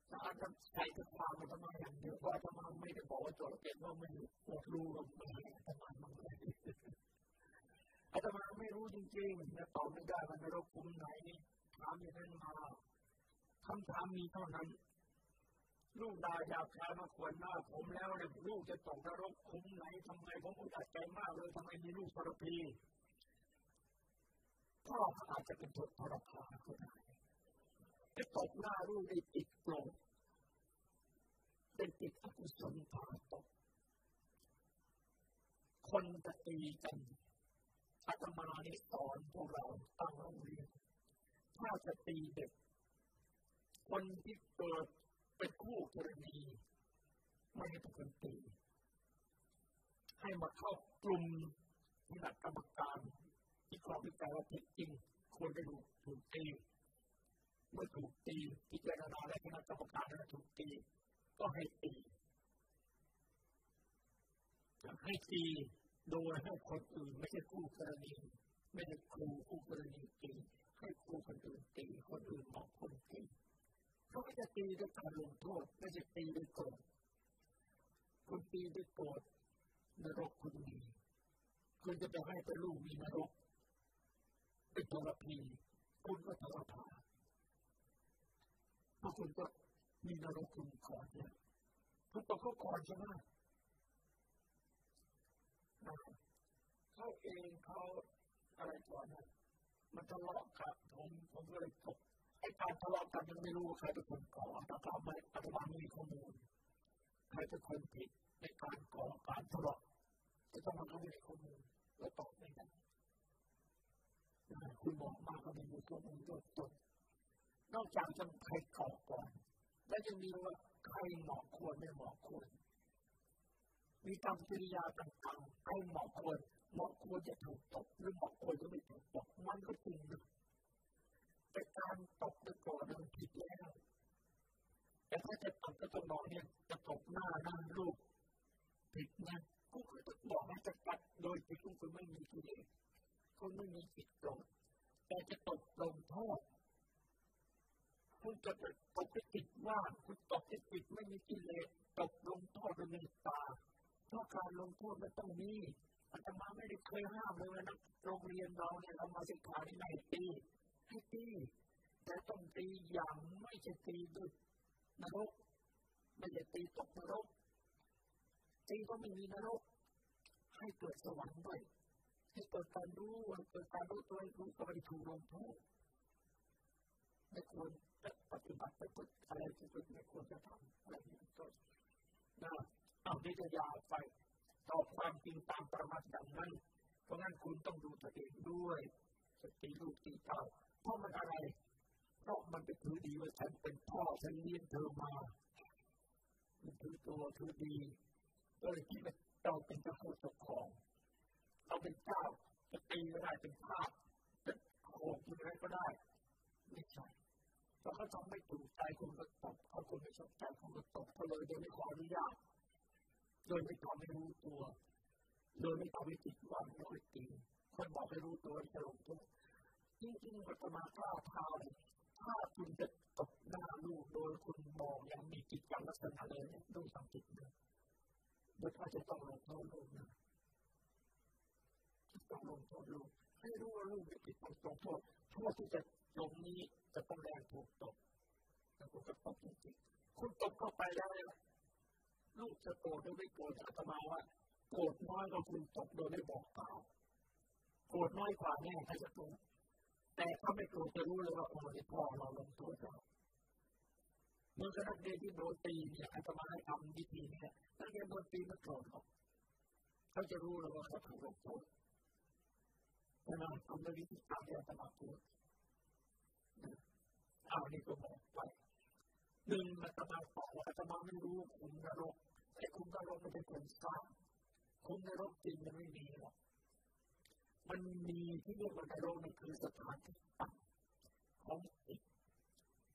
ถ้าอาจจะใช้กับความอาตมาอย่างเดียวว่าอาตมาไม่ได้บอกว่าตัวเก่งว่าไม่อวดรู้ว่าไม่อาตมาไม่อาตมาไม่รู้จริงๆและตอบไม่ได้มันไม่รู้คุมไหนถามอย่างนั้นมาคำถามมีเท่านั้น ลูกดาอยากคามาขวนหน้าผมแล้วเนี่ยลูกจะตกนรกคุ้มไหนทำไมผมอุตส่าห์ใจมากเลยทำไมมีลูกทรพีพ่ออาจจะเป็นตัวทรพาก็ได้ จะตกหน้าลูกได้ติดโกรธเป็นติดอกุศลพาตก คนจะตีกันอาตมาสอนพวกเราตั้งโรงเรียนถ้าจะตีเด็ก คนที่เกิดเป็นคู่กรณีไม่ให้เป็นคนตีให้มาเข้ากลุ่มคณะกรรมการที่ขอพิจารณาผิดจริงควรจะถูกถูกตี เมื่อถูกตีพิจารณาและคณะกรรมการนั้นถูกตีก็ให้ตีให้ตีโดยให้คนอื่นไม่ใช่คู่กรณีไม่ใช่ครูคู่กรณีตีให้ครูคนอื่นตีคนอื่นบอกคนตีเขาไม่จะตีด้วยการลงโทษไม่จะตีด้วยโกรธคุณตีด้วยโกรธนรกคุณมีคุณจะไปให้เป็นลูกมีนรกเป็นตัวพีคุณก็ทรพา พราะคุณก็มีนรกคุณก่อนเนี่ยคุณต้องเขาก่อนใช่ไหมเขาเองเขาอะไรก่อนนะมันทะเลาะกับผมผมก็เลยตกไอ้การทะเลาะกันยังไม่รู้ใครเป็นคนก่อแต่ตามไม่ปัจจุบันมีข้อมูลใครเป็นคนผิดในการก่อการทะเลาะจะต้องมาดูในข้อมูลแล้วตอบไม่ได้คุณบอกมาก็ไม่มีข้อมูลตัวตน นอกจากจะใครก่อก่อน แล้วยังมีว่าใครเหมาะควรไม่เหมาะควร มีกรรมกิริยาต่างๆใครเหมาะควรเหมาะควรจะถูกตกหรือเหมาะควรจะไม่ถูกตกมันก็จริงนะแต่การตกไปก่อนมันผิดแล้วแต่ถ้าจะตกก็ต้องบอกเนี่ยจะตกหน้าหน้าลูกผิดนะกูก็ต้องบอกว่าจะตัดโดยที่คุณไม่มีกิเลสคุณไม่มีจิตโกรธแต่จะตกลงโทษ คุณจะตกไปติดว่าคุณตกไปติดไม่มีกิเลสตกลงโทษโดยเมตตาเพราะการลงโทษไมันต้องมีอาตมาไม่ได้เคยห้ามเลยนะโรงเรียนเราเนี่ยเรามาศึกษาที่ไหนตีให้ตีแต่ต้องตีอย่างไม่ใช่ตีด้วยนรกไม่ใช่ตีตกนรกตีก็ไม่มีนรก ให้เกิดสวรรค์ด้วยให้เกิดการรู้ให้เกิดการรู้ตัวรู้ก็ไม่ถูกลงโทษไม่ควร ปฏิบัติไปอะไรที่คุณไม่ควรจะทำอะไรนี้ก็นะเอาที่จะยาวไปตอบความจริงตามประมาทอย่างนั้น เพราะงั้นคุณต้องดูตัวเองด้วยสติลูกตีเต่าเพราะมันอะไรเพราะมันเป็นถือดีว่าฉันเป็นพ่อฉันเลี้ยงเธอมามันถือตัวถือดีก็เลยคิดว่าเราเป็นเจ้าผู้ปกครองเราเป็นเจ้าจะตีก็ได้เป็นภาพจะโขกอะไรก็ได้ ไม่ใช่ เพราะเขาทำไม่ถูกใจคนก็ตบเขาคนไม่ชอบใจคนก็ตบเขาเลยโดยไม่ขออนุญาตโดยไม่ทำให้รู้ตัว โดยไม่ทำให้จิตวางโดยจริงคนบอกให้รู้ตัวจะลงโทษจริงๆมันจะมาก้าวเท้าเลยถ้าคุณจะตบหน้าลูกโดยคุณมองอย่างมีจิตกรรมลักษณะเลยเนี่ยดูสังเกตเลยโดยถ้าจะต้องลงโทษลูกนะต้องลงโทษลูกให้รู้ว่าลูกมีจิตต้องลงโทษโทษที่จะ ลงนี้จะต้องแรงถูกตบแต่คุณก็ตบจริงๆคุณตบเข้าไปแล้วลูกจะโกรธหรือไม่โกรธอาตมาว่าโกรธน้อยกว่าคุณตบโดยไม่บอกกล่าวโกรธน้อยกว่าแน่ถ้าจะโกรธแต่ถ้าไม่โกรธจะรู้เลยว่าโอ้ยพ่อเราลงโทษเราเมื่อนักเรียนที่โดนตีเนี่ยอาตมาให้ทำวิธีนี้นักเรียนโดนตีไม่โกรธหรอกเขาจะรู้เลยว่าเขาถูกลงโทษใช่ไหมทำด้วยวิธีการที่อาตมาพูด เอานี่ก็บอกไปหนึ่งอาตมาบอกว่าอาตมาไม่รู้คุมนรกไอ้คุมนรกมันเป็นคนสร้างคุมนรกจริงมันไม่มีหรอกมันมีที่เรียกว่านรกมันคือสถานที่ตั้งของจิต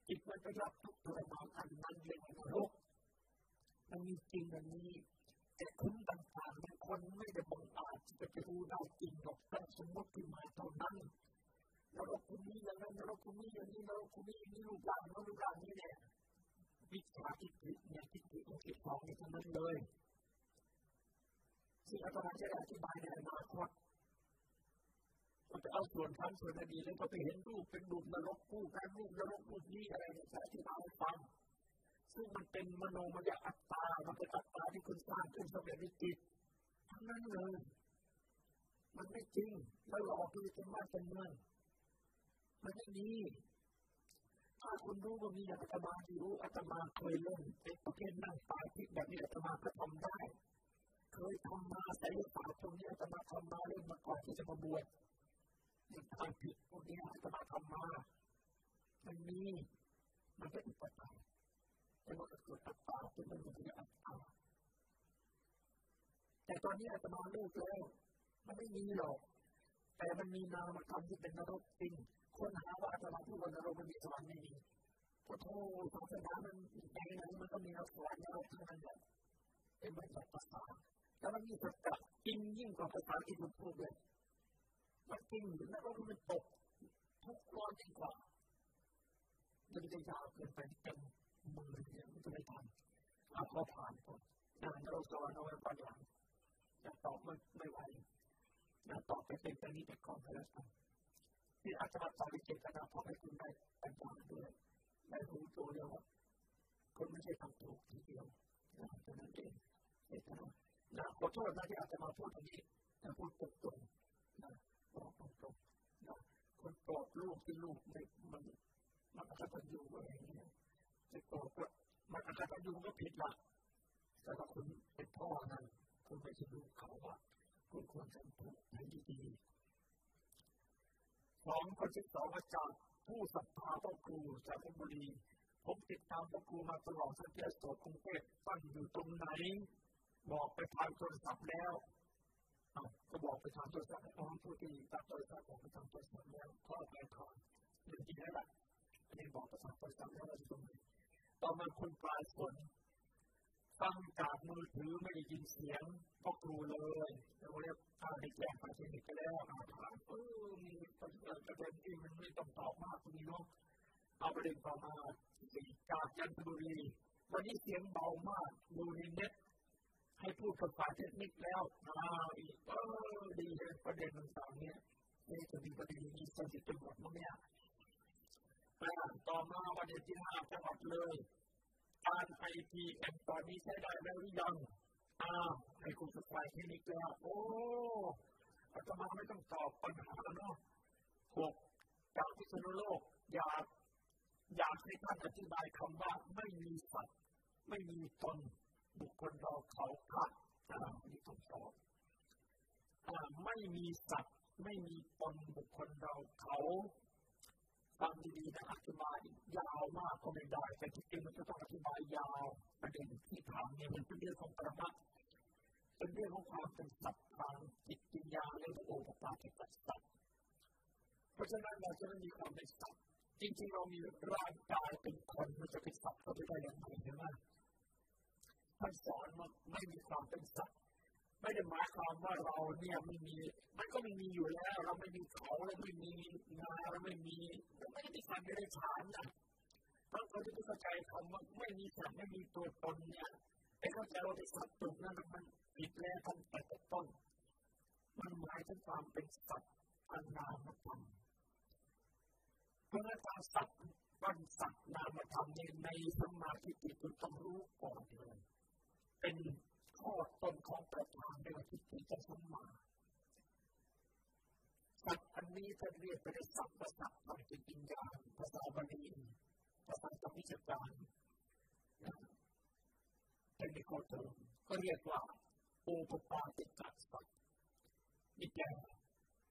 จิตมันไปรับทุกทรมานอันนั้นเรียกว่านรกมันมีจริงมันมีแต่คุ้มต่างๆมันคนไม่ได้บังอาจจะไปรู้ได้จริงหรอกแต่สมมติขึ้นมาเท่านั้น นรกคุณนี้อย่างนั้นนรกคุณนี้อย่างนี้นรกคุณนี้นี้รูปร่างนั้นรูปร่างนี้เนี่ยวิชาทิฏฐิเนี่ยทิฏฐิของจิตของในทั้งนั้นเลยซึ่งอาจารย์จะอธิบายในอนาคตมันจะเอาส่วนทั้งส่วนอดีตแล้วก็ไปเห็นรูปเป็นรูปนรกคู่กันรูปนรกรูปนี้อะไรเนี่ยจะอธิบายให้ฟังซึ่งมันเป็นมโนมยอัตตา มันเป็นอัตตาที่คุณสร้างขึ้นสำเร็จในจิตทั้งนั้นเลย มันไม่จริงแล้วหลอกคือเป็นมาเป็นเมือ มันไม่มีถ้าคุณรู้ว่ามีอาตมาที่รู้อาตมาเคยเล่นเป็นประเภทนั่งตายที่แบบนี้อาตมาก็ทำได้ เคยทำมาแต่ศาสตร์ตรงนี้อาตมาทำมาเล่นมาก่อนที่จะมาบวชในทางผิดพวกนี้อาตมาทำมา มันมีมันเป็นอุปทานแต่ว่าเกิดอัตตาเป็นมันเป็นอัตตาแต่ตอนนี้อาตมาลูกแล้วมันไม่มีหรอก แต่มันมีนามธรรมที่เป็นนรกจริง คนหาว่าอาตมาพูดว่านรกมันมีสวรรค์ไม่มีพุทโธศาสนามันในนั้นมันก็มีนรกสวรรค์นรกทั้งนั้นแหละเป็นมาจากภาษาแล้วมันมีสัจจะจริงยิ่งกว่าภาษาที่คุณพูดเลยมันจริงหรือแล้วก็มันตกทุกร้อนยิ่งกว่ามันจะยาวเกินไปเต็มมือเนี่ยมันจะไม่ทันเอาพอผ่านก่อนงานเราสอนเอาไว้ก่อนหลังจะตอบไม่ไม่ไหวนะตอบไปเป็นไปนี้ไปก่อนก็แล้วกัน ที่อาจารย์สอนเจตนาพอให้คุณได้ปัญญาด้วยได้รู้ตัวแล้วว่าคนไม่ใช่ทำถูกทีเดียวนะฉะนั้นเองเจตนานะขอโทษนะที่อาจจะมาพูดตรงนี้นะพูดตรงๆนะบอกตรงๆนะคนโกรธลูกที่ลูกไม่มันมันกตัญญูอะไรอย่างเงี้ยจะโกรธก็มันกตัญญูก็ผิดละแต่ถ้าคุณเป็นพ่อนั้นคุณไม่ใช่ลูกเขาว่าคุณควรทำถูกให้ดีๆ สองคนที่สองอาจารย์ผู้ศรัทธาพ่อครูจากพบุรีผมติดตามพ่อครูมาตลอดตั้งแต่สดกรุงเทพตั้งอยู่ตรงไหน บอกไปทางโทรศัพท์แล้วก็บอกไปทางโทรศัพท์น้องผู้ที่ตัดโทรศัพท์บอกไปทางโทรศัพท์แล้วก็ไปถอนเรื่องจริงแล้วล่ะอันนี้บอกไปทางโทรศัพท์แล้วเราจะตรงไหนต่อมาคนปลายฝนฟังจากมือถือไม่ได้ยินเสียงพ่อครูเลย ราเรียกถ้าได้แจ้งไปเทคนิคแล้วอาถามเออมีประเด็นที่มันไม่ต้องตอบมากคุณน้องเอาประเด็นต่อมาจากจันทบุรีวันนี้เสียงเบามากดูในเน็ตให้พูดกับฝ่ายเทคนิคแล้วอ่าอีกเออดีเลยประเด็นต่างๆเนี่ยนี่จะมีประเด็นนี้สถิติหมดมั้งเนี่ยต่อมาประเด็นที่ห้าจังหวัดเลย การไอทีเอ็มตอนนี้ใช้ได้แล้วหรือยัง อ้าวให้คุณสกายเทคนิคแล้วโอ้อาตมาไม่ต้องตอบปัญหาเนาะหกจากพิษณุโลก อยากอยากให้ท่านอธิบายคำว่าไม่มีสัตว์ไม่มีตนบุคคลเราเขาค่ะอ่านี่ต้องตอบอ่าไม่มีสัตว์ไม่มีตนบุคคลเราเขา ฟังดีๆนะอธิบายยาวมากก็ไม่ได้ แต่จริงๆมันจะต้องอธิบายยาวประเด็นที่ถามเนี่ยมันเป็นเรื่องของประมาทเป็นเรื่องของความเป็นสัตว์ทางจิตวิญญาณและโอปปาติปัสสัตว์เพราะฉะนั้นเราจะไม่มีความเป็นสัตว์จริงๆเรามีร่างกายเป็นคนมันจะเป็นสัตว์ก็ไม่ได้อยังไงใช่ไหมท่านสอนว่าไม่มีความเป็นสัตว์ ไม่ได้หมายความว่าเราเนี่ยไม่มี มันก็ไม่มีอยู่แล้ว เราไม่มีเขาเราไม่มีงาเราไม่มีไม่ได้มีความไม่ได้ฉานนะต้องเขาจะเข้าใจคำว่าไม่มีสัตว์ไม่มีตัวตนเนี่ยแต่เข้าใจว่าเป็นสัตว์ตุกนั่นมันผิดแล้วตั้งแต่ต้น มันหมายถึงความเป็นสัตว์อันนามธรรมเพราะนั้นการสัตว์วันสัตว์นามธรรมในสมาธิจิตคุณต้องรู้ก่อนเลยเป็น ข้อตนของประธานในวันที่ที่จะสมมาสัตว์อันนี้จะเรียกเป็นสัตว์ภาษาทางจิตวิญญาณภาษาบาลีภาษาธรรมิจการเป็นข้อเติมก็เรียกว่าโอปปาติกัสสัตว์นี่แก่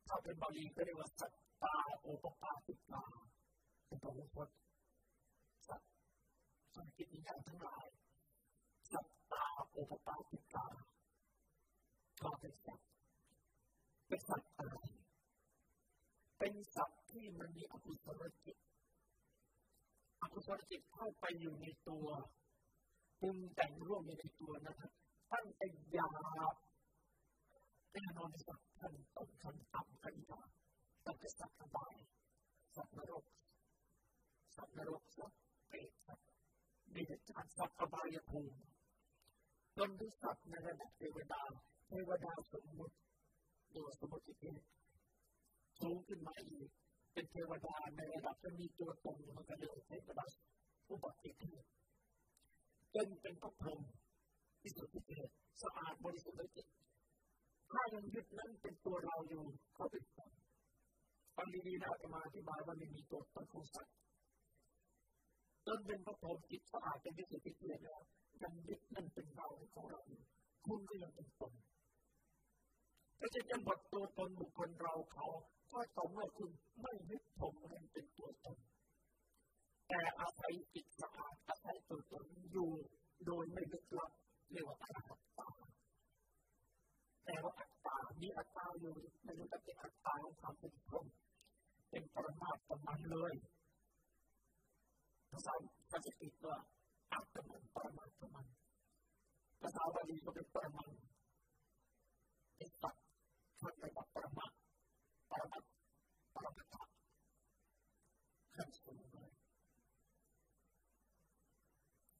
ถ้าเป็นบาลีก็เรียกว่าสัตตาโอปปาติกาเป็นตัวพจน์สัตสังกิตวิญญาณทั้งหลาย สัตตาโอปปาติกาก็เป็นสัตว์เป็นสัตว์อะไรเป็นสัตว์ที่มันมีอกุศลจิตอกุศลจิตเข้าไปอยู่ในตัวปรุงแต่งร่วมในตัวนะครับตั้งแต่ยาแน่นอนสัตว์ขั้นต้นขั้นต่ำขั้นยาตั้งแต่สัตว์บายสัตว์นรกสัตว์นรกสัตว์เปรตสัตว์เดรัจฉานสัตว์อบายภูมิ จนถึงสัตว์ในระดับเทวดาเทวดาสมมุติโดยสมมติเองสูงขึ้นมาอีกเป็นเทวดาในระดับที่มีตัวตนมันก็เรียกเทวดาอุปติเทศจนเป็นพระพรหมที่สุดที่เกิดสะอาดบริสุทธิ์จิตถ้ายังยึดนั้นเป็นตัวเราอยู่ก็เป็นฟังดีๆนะจะมาอธิบายว่าไม่มีตัวตนของสัตว์จนเป็นพระพรหมจิตสะอาดเป็นที่สุดที่เกิดแล้ว ยังยึดนั่นเป็นเราของเราคุณก็ยังเป็นตนก็จะจะหมดตัวตนบุคคลเราเขา ก็ต่อเมื่อคุณไม่ยึดผมนั้นเป็นตัวตนแต่อาศัยจิตสะอาดอาศัยตัวตนอยู่โดยไม่ลึกลับเรียกว่าอัตตาแต่ว่าอัตตามีอัตตาอยู่ไม่รู้จะเป็นอัตตาของความเป็นคนเป็นปรมาตถ์มันเลยภาษาภาษาอังกฤษว่า อัตมันปรมาตถ์มันภาษาบาลีก็เป็นปรมันเป็นตัดขั้นระดับปรมาปรมาปรมาตถ์ขั้นสูงเลย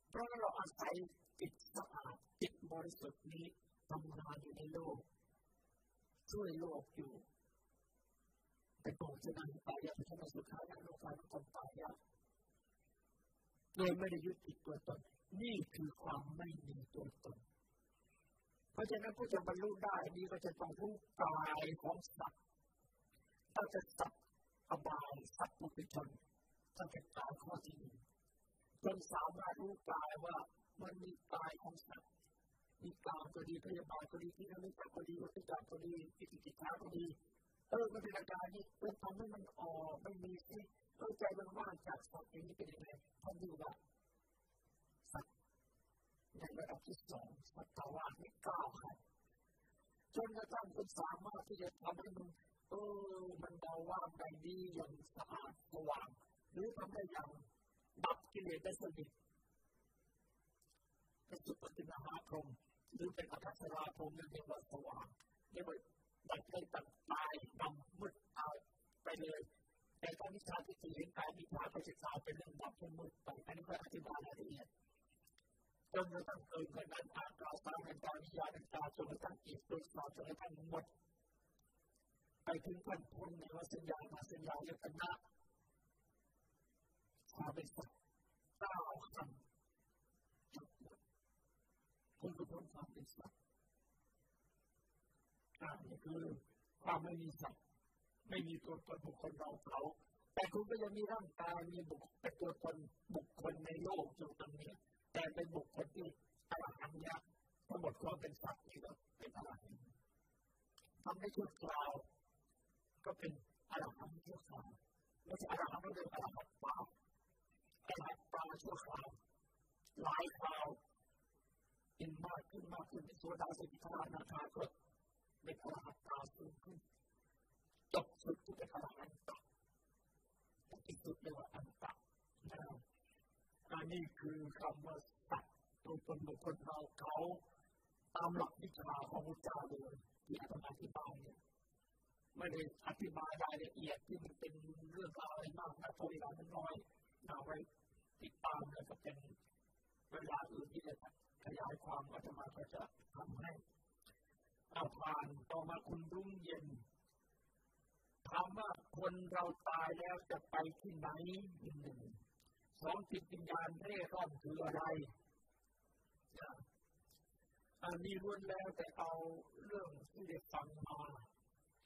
เพราะเราอาศัยจิตสะอาดจิตบริสุทธิ์นี้ทำงานอยู่ในโลก ช่วยโลกอยู่แต่ก่อนจะนำไปยังพระสุขาและโลกานุกรรมตาย โดยไม่ได้ยึดติดตัวตน นี่คือความไม่มีตัวตน เพราะฉะนั้นผู้จะบรรลุได้นี้ก็จะต้องรู้กายของสัตว์ถ้าจะสัตว์อบายสัตว์มุขชนถ้าจะกายข้อที่หนึ่งจนสามารถรู้กายว่ามันมีกายของสัตว์มีกามก็ดีพยาบาทก็ดีที่นั่นไม่ก็ดีวัตถุจักรก็ดีกิจกิจการก็ดีเออมันเป็นอาการนี้เป็นทำให้มันออกไม่มีสิ เออใจมันว่างจากสัตว์นี้เป็นยังไงท่านดูว่าสัตว์ในระดับที่สองสัตว์วาที่เก้าครับจนกระทั่งคุณสามารถที่จะทำให้มันเออมันเบาว่างได้ดีอย่างสะอาดสว่างหรือทำได้อย่างดับกิเลสได้สนิทเป็นสุปฏิมหาพรมหรือเป็นอัคราพรหมเรียกว่าสว่างเรียกว่าดับได้ตัดตายดำมืดเอาไปเลย แต่ตอนนี้ชาติที่เห็นกายมีชาไปศึกษาเป็นเรื่องดับเป็นมืดไปอันนี้ก็อธิบายรายละเอียดจนกระทั่งเกิดกันนั้นอากาศสารตาวิญญาณตาจนกระทั่งจิตโดยสอบจนกระทั่งหมด ไปถึงขั้นพ้นในวัสัญญามาสัญญาเยกกันนะความเป็นสัตว์เก้าคำจบหมดคุณก็พ้นความเป็นสัตว์อันนี้คือความไม่มีสัตว์ ไม่มีตัวตนบุคคลเราเขา แต่คุณก็ยังมีร่างกายมีบุคเป็นตัวตนบุคคลในโลกอยู่ตรงนี้ แต่เป็นบุคคลที่อรหันต์ยะทั้งหมดความเป็นสัตว์นี่ก็เป็นอรหันต์ทำให้ชั่วคราวก็เป็นอรหันต์ชั่วคราวไม่ใช่อรหันต์ก็เป็นอรหันต์เปล่าอรหันต์เปล่าชั่วคราวหลายคราวเป็นมากขึ้นมากขึ้นเป็นโซดาสิทธานาคาก็เป็นอรหันต์เปล่าสูงขึ้น จบสุดที่เป็นอรหันต์ที่สุดเรียกว่าอันตะอันนี้คือคำว่าสัตว์ตัวตนบุคคลเราเขาตามหลักวิชาของพระเจ้าเลยที่อาตมาอธิบายเนี่ยไม่ได้อธิบายรายละเอียดที่มันเป็นเรื่องราวอะไรมากนะเพราะเวลามันน้อยเอาไว้ติดตามแล้วก็เป็นเวลาอื่นที่จะขยายความอาตมาก็จะทำให้เอาผ่านต่อมาคุณรุ่งเย็น ถามว่าคนเราตายแล้วจะไปที่ไหนหนึ่งสองจิตวิญญาณเร่ร่อนคืออะไรอันนี้ล้วนแล้วแต่เอาเรื่องที่ได้ฟังมา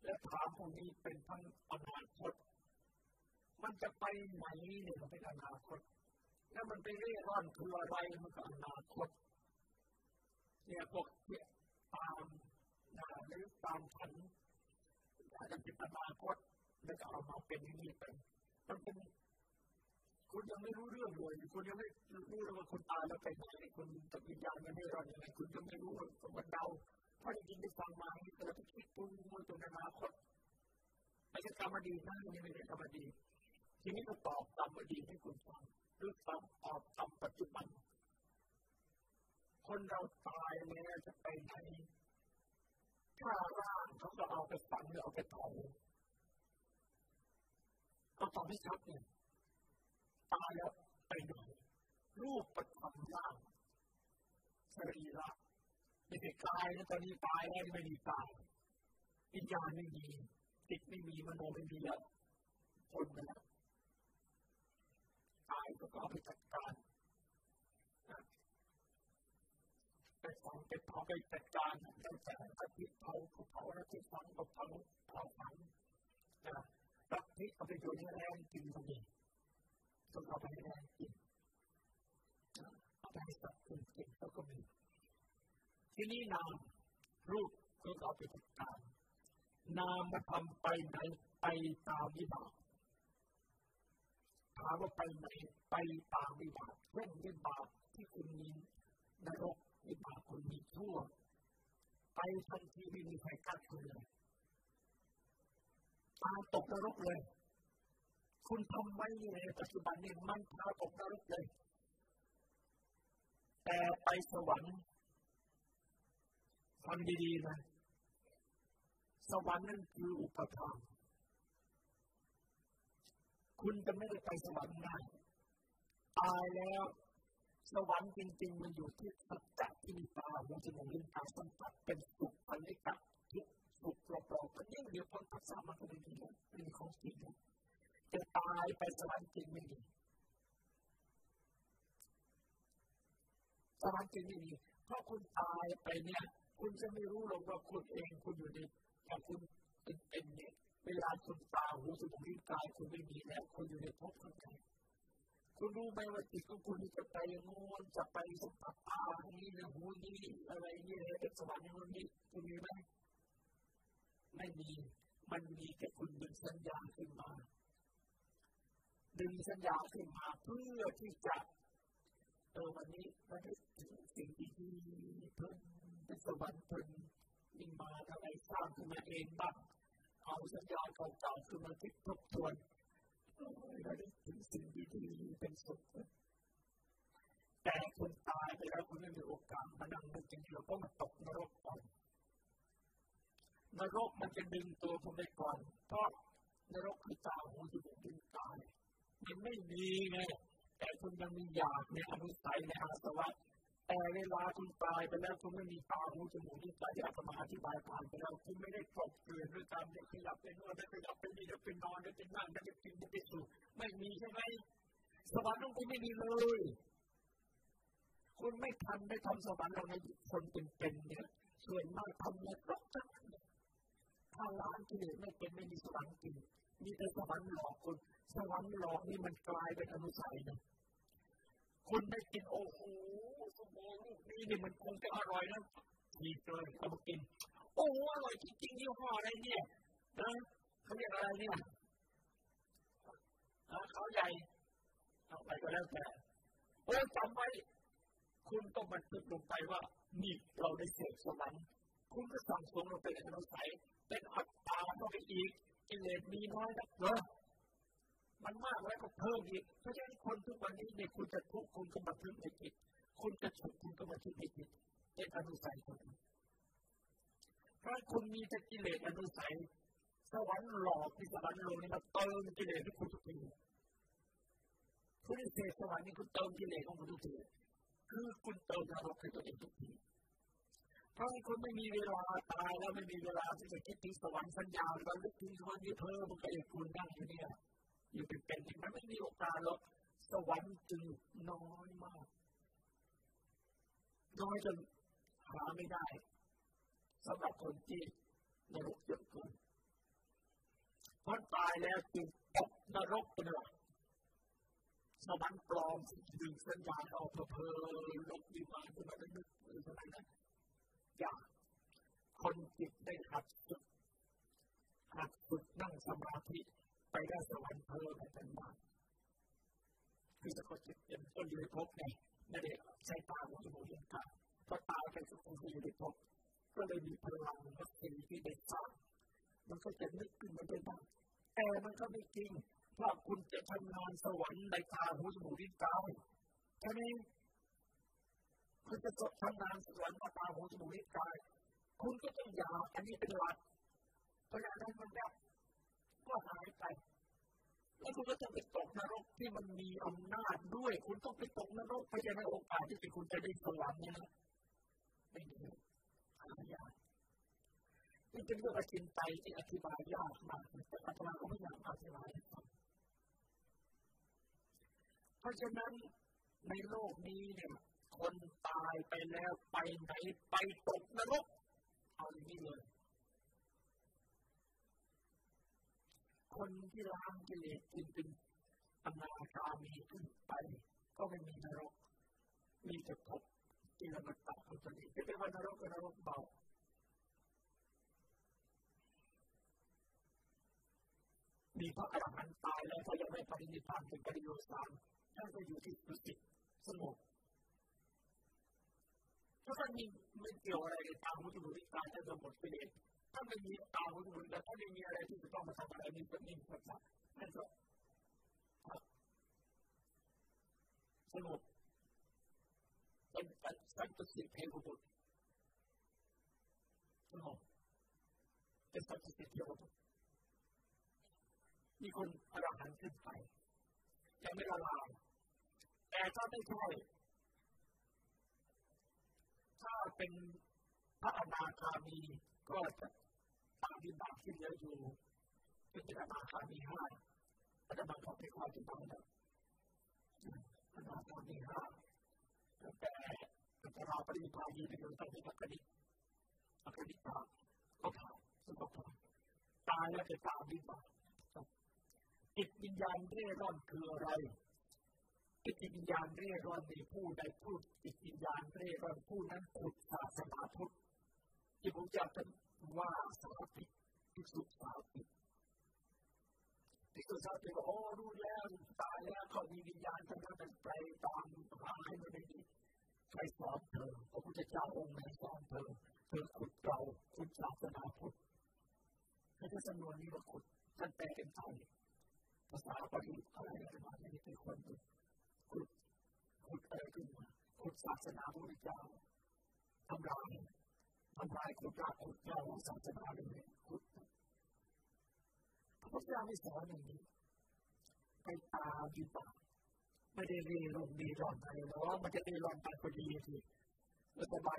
และถามพวกนี้เป็นทั้งอนาคต มันจะไปไหนเนี่ยมันเป็นอนาคต แล้วมันไปเร่ร่อนคืออะไรมันก็อนาคต เนี่ยพวกเนี่ยตามนาหรือตามผัน อาจจะเป็นอนาคตแล้วก็เอามาเป็นอย่างนี้เป็นมันเป็นคุณยังไม่รู้เรื่องเลยคุณยังไม่รู้เลยว่าคุณตายแล้วไปไหนคุณจิตวิญญาณมันไม่รอดยังไงคุณยังไม่รู้ว่าเดาเพราะจริงๆได้ฟังมาแต่เราไปคิดปรุงมันเป็นอนาคตไม่ใช่กรรมดีนะนี่ไม่ใช่กรรมดี ทีนี้ก็ตอบกรรมดีให้คุณฟังหรือตอบตอบกรรมปัจจุบัน คนเราตายแล้วจะไปไหน ถ้าร่างเขาก็เอาไปฝังหรือเอาไปเผาก็ตอบให้ชัดเนี่ยตายแล้วไปไหนรูปประทับร่างสรีระไม่ได้กายนะตอนนี้ตายแล้วไม่มีตายวิญญาณไม่มีจิตไม่มีมโนไม่มีแล้วคนไปแล้วตายก็เอาไปจัดการ ไปฝังไปเผาไปจัดการแล้วแต่กระติเผาเผาแล้วที่ฝังก็เผาเผาฝังนะรักที่เอาไปอยู่ในแรงกินก็มีต้องเอาไปให้แรงกินเอาไปให้สัตว์กินกินก็มีที่นี่นามรูปก็เอาไปจัดการนามมาทำไปไหนไปตามวิบากถามว่าไปไหนไปตามวิบากเช่นวิบากที่คุณมีนรก วิบากคุณมีชั่ว ไปทันทีไม่มีใครกัดคุณเลยตาตกนรกเลย คุณทำไว้ในปัจจุบันนี้มันพาตกนรกเลย แต่ไปสวรรค์ฟังดีๆนะ สวรรค์นั่นคืออุปทานคุณจะไม่ได้ไปสวรรค์ได้ตายแล้ว สวรรค์จริงๆ มันอยู่ที่สัจจะที่มีตาหัวจมูกลิ้นกายสัมผัสเป็นสุขอันนี้กับทุกสุขปลอดๆมันยิ่งเดียวคนทักษะมันก็ไม่ดีแล้วเป็นของจริงจะตายไปสวรรค์จริงไม่ดีสวรรค์จริงไม่ดีเพราะคุณตายไปเนี่ย คุณจะไม่รู้หรอกว่าคุณเองคุณอยู่ในแต่คุณเป็นเป็นเนี่ยเวลาคุณตาหูจมูกลิ้นกายคุณไม่มีแล้วคุณอยู่ในภพข้างใน คุณรู้ไหมว่าจิตของคุณจะไปงอนจะไปสัมผัสตานี้นะหูนี้อะไรนี่เลยเป็นสวรรค์อย่างนี้คุณมีไหมไม่มีมันมีแค่คุณดึงสัญญาขึ้นมา ดึงสัญญาขึ้นมาเพื่อที่จะเออวันนี้วันนี้สิ่งดีๆเพิ่มเป็นสวรรค์เพิ่มยิ่งมาทำไมสร้างขึ้นมาเองบ้างเอาสัญญาเก่าๆขึ้นมาคิดทบทวน เราได้ถึงสิ่งดีๆเป็นสุขแต่คนตายไปแล้วคุณไม่มีโอกาสมานั่งนึกจริงๆเราก็มาตกนรกก่อนนรกมันจะดึงตัวคุณไปก่อนเพราะนรกคือตาหูจมูกลิ้นกายมันไม่มีไงแต่คุณยังมีอยากในอนุสัยในอาสวะ แต่เวลาคุณตายไปแล้วคุณไม่มีตาหูจมูกลิ้นกายที่อาตมาอธิบายผ่านไปแล้วคุณไม่ได้กบเกลื่อนด้วยการได้ขยับเป็นนวดได้ขยับเป็นดีได้เป็นนอนได้เป็นนั่งได้เป็นกินได้เป็นสูบไม่มีใช่ไหมสวรรค์ของคุณไม่มีเลย คุณไม่ทันได้ทำสวรรค์เราในคนเป็นๆเนี่ยส่วนมากทำในรกทั้งถ้าล้านกิเลสไม่เป็นไม่มีสวรรค์จริงมีแต่สวรรค์หลอกคุณสวรรค์หลอกนี่มันกลายเป็นอนุสัยนะ คุณได้กินโอ้โหสมองลูกนี้เนี่ยมันคงจะอร่อยนะทีเลยเอามากิน โอ้อร่อยจริงๆยี่ห้ออะไรเนี่ยนะเขาเรียกอะไรเนี่ยเขาใหญ่เอาไปก็แล้วแต่โอ้จำไว้คุณต้องบันทึกลงไปว่านี่เราได้เสกสวรรค์คุณก็สั่งสมลงไปในอนุสัยเป็นอัตตาเข้าไปอีกกิเลสมีน้อยนักเหรอ มันมากแล้วก็เพิ่มอีก เพราะฉะนั้นคนทุกวันนี้เนี่ยคุณจะทุกข์คุณก็บันทึกในจิต คุณจะสุขคุณก็บันทึกในจิตเป็นอนุสัยคุณเพราะคุณมีแต่กิเลสอนุสัยสวรรค์หลอกที่สวรรค์ลงนี่มาเติมกิเลสให้คุณทุกทีคุณเสกสวรรค์นี่คุณเติมกิเลสของคุณทุกทีคือคุณเติมนรกให้ตัวเองทุกทีเพราะคุณไม่มีเวลาตายแล้วไม่มีเวลาที่จะคิดถึงสวรรค์สัญญาแล้วลึกถึงสวรรค์ที่เพิ่มมันก็เอกคุณนั่งอยู่เนี่ย อยู่เป็นเป็นมันไม่มีโอกาสหรอกสวรรค์จึงน้อยมาก น้อยจนหาไม่ได้สำหรับคนที่นรกเยอะเกินพอตายแล้วจึงตกนรกไปเลยสวรรค์ปลอมดึงสัญญาณออกเพลินลบดีมาขึ้นมาได้นึกหรืออะไรนั้นอยากคนจิตได้หัดสุดหัดฝึกสมาธิ ไปได้สวรรค์เพิ่มเป็นบางคือสะกดจิตเป็นต้นอยู่ในภพไงไม่ได้ใช้ตาหูจมูกลิ้นกายเพราะตาเป็นสิ่งที่อยู่ในภพก็เลยมีพลังและสิ่งที่ได้สร้างมันก็จะนึกขึ้นมาได้บ้างแต่มันก็ไม่จริงเพราะคุณจะทำงานสวรรค์ในตาหูจมูกลิ้นกายแค่นี้คุณจะจบทำงานสวรรค์ในตาหูจมูกลิ้นกายคุณก็ต้องอยากอันนี้เป็นหลักเพราะฉะนั้นมันแบบ ก็หายไป แล้วคุณก็ต้องไปตกนรกที่มันมีอำนาจด้วย คุณต้องไปตกนรกเพราะฉะนั้นโอกาสที่คุณจะได้สวรรค์เนี่ยนะไม่มีหายากนี่เป็นเรื่องอธินไตที่อธิบายยากมากแต่อาจารย์ก็ไม่อยากอธิบายเพราะฉะนั้นในโลกนี้เนี่ยคนตายไปแล้วไปไหนไปตกนรก เอาอย่างนี้เลย คนที่ล้างกิเลสจริงๆอนาคามีขึ้นไป ก็ไม่มีนรก มีแต่ภพที่เราตัดอุตริจะเป็นว่านรกก็นรกเบามีพระอรหันต์ตายแล้วถ้ายังไม่ปฏิญาณเป็นปริโยสามท่านก็อยู่ที่สุติสงบถ้าท่านมีไม่เกี่ยวอะไรกับตามมุตุบุริการท่านจะหมดไปเอง ถ้าไม่มีตาหูจมูกแล้วถ้าไม่มีอะไรที่จะต้องมาทำอะไรนี่ก็นิ่งก็จะนั่นก็สงบเป็นสันตุสิทธิ์เพลบุตรสงบเป็นสันตุสิทธิเพลบุตรมีคนอรหันต์ขึ้นไปยังไม่ละลายแต่ถ้าไม่ใช่ถ้าเป็นพระอนาคามี ก็จะตามที่บาปที่เหลืออยู่เป็นอนาคามีห้าอาจารย์ขอไปความที่บางนะอนาคามีห้าแต่แต่เราปฏิบัติดีไปอยู่ต้องมีอัคดิอัคดิตาก็ผ่านสุขภาพตายแล้วจะตามวิบากจิตวิญญาณเร่ร่อนคืออะไรจิตวิญญาณเร่ร่อนในผู้ใดพูดจิตวิญญาณเร่ร่อนผู้นั้นขุดศาสนาพุทธ ที่ผมจะเป็นว่าสาธิตที่สุดสาธิตที่สุดสาธิตโอ้รู้แล้วตายแล้วเขามีวิญญาณทั้งนั้นไปตามหาให้มันได้ดีใครสอนเธอพระพุทธเจ้าองค์ไหนสอนเธอเธอขุดเราขุดศาสนาพุทธไม่ใช่จำนวนนี้ว่าขุดท่านแปลเป็นไทยภาษาปาลีอะไรมาไม่เป็นคนขุดขุดอะไรขึ้นมาขุดศาสนาพระพุทธเจ้าไม่สอนอย่างนี้ไปตาดีป่าไม่ได้เรียนลงดีร้อนอะไรหรอกมันจะได้ร้อนไปพอดีทีแล้วสบาย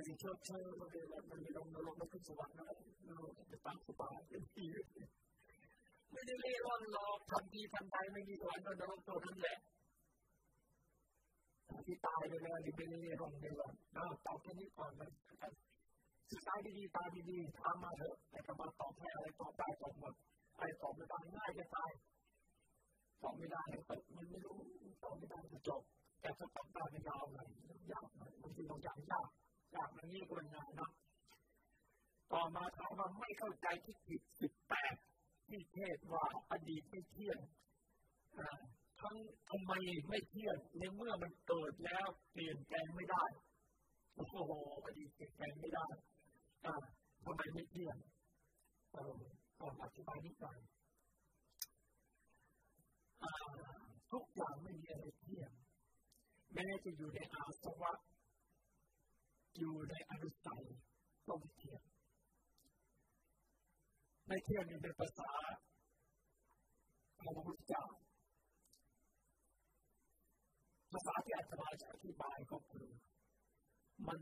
สิเชื่อเชื่อมันเลยมันเลยลงลงไม่ขึ้นสวรรค์นะเราจะตั้งสบายเป็นที่ไม่ได้เล่ร่อนหรอกทำดีทำไปไม่มีสวรรค์ก็นรกตัวนั้นแหละที่ตายไปแล้วหรือไม่ได้เล่ร่อนไม่ร่อนเอาตอบแค่นี้ก่อนมัน ศึกษาดีๆตาดีๆทำมาเถอะแต่กำลังตอบแค่อะไรตอบได้ตอบหมดอะไรตอบไม่ได้ง่ายจะตายตอบไม่ได้มันไม่รู้ตอบไม่ได้จะจบ แต่ถ้าตอบได้ไม่ยาวเลยยากบางทีบางอย่างยากยากมันนี่ก็เป็นงานนะต่อมาถามว่าไม่เข้าใจที่ผิดสิบแปดที่เทศว่าอดีตไม่เที่ยงทั้งทำไมไม่เที่ยงในเมื่อมันเกิดแล้วเปลี่ยนแปลงไม่ได้โอ้โหอดีตเปลี่ยนแปลงไม่ได้ ทำไมไม่เที่ยงเอออธิบายนิดหน่อยทุกอย่างไม่มีอะไรเที่ยงแม้จะอยู่ในอาสวะ อยู่ในอนุสัยก็ไม่เที่ยงไม่เที่ยงเป็นภาษาของพระพุทธเจ้าภาษาที่อาจารย์จะอธิบายก็คือมัน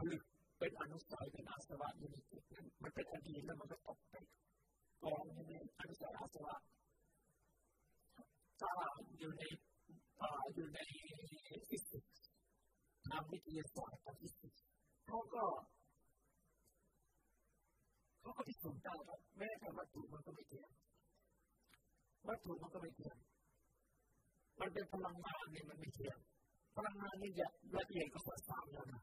ผลึกเป็นอนุสัยเป็นอาสวะอยู่ในจิตมันเป็นอดีตแล้วมันก็ตกไปกองอยู่ในอนุสัยอาสวะถ้าอยู่ในอยู่ในฟิสิกส์ทางวิทยาศาสตร์ทางฟิสิกส์เขาก็เขาก็พิสูจน์ได้ว่าแม้แต่วัตถุมันก็ไม่เที่ยงวัตถุมันก็ไม่เที่ยงมันเป็นพลังงานเนี่ยมันไม่เที่ยงพลังงานนี่จะละเอียดกว่าสามแล้วนะ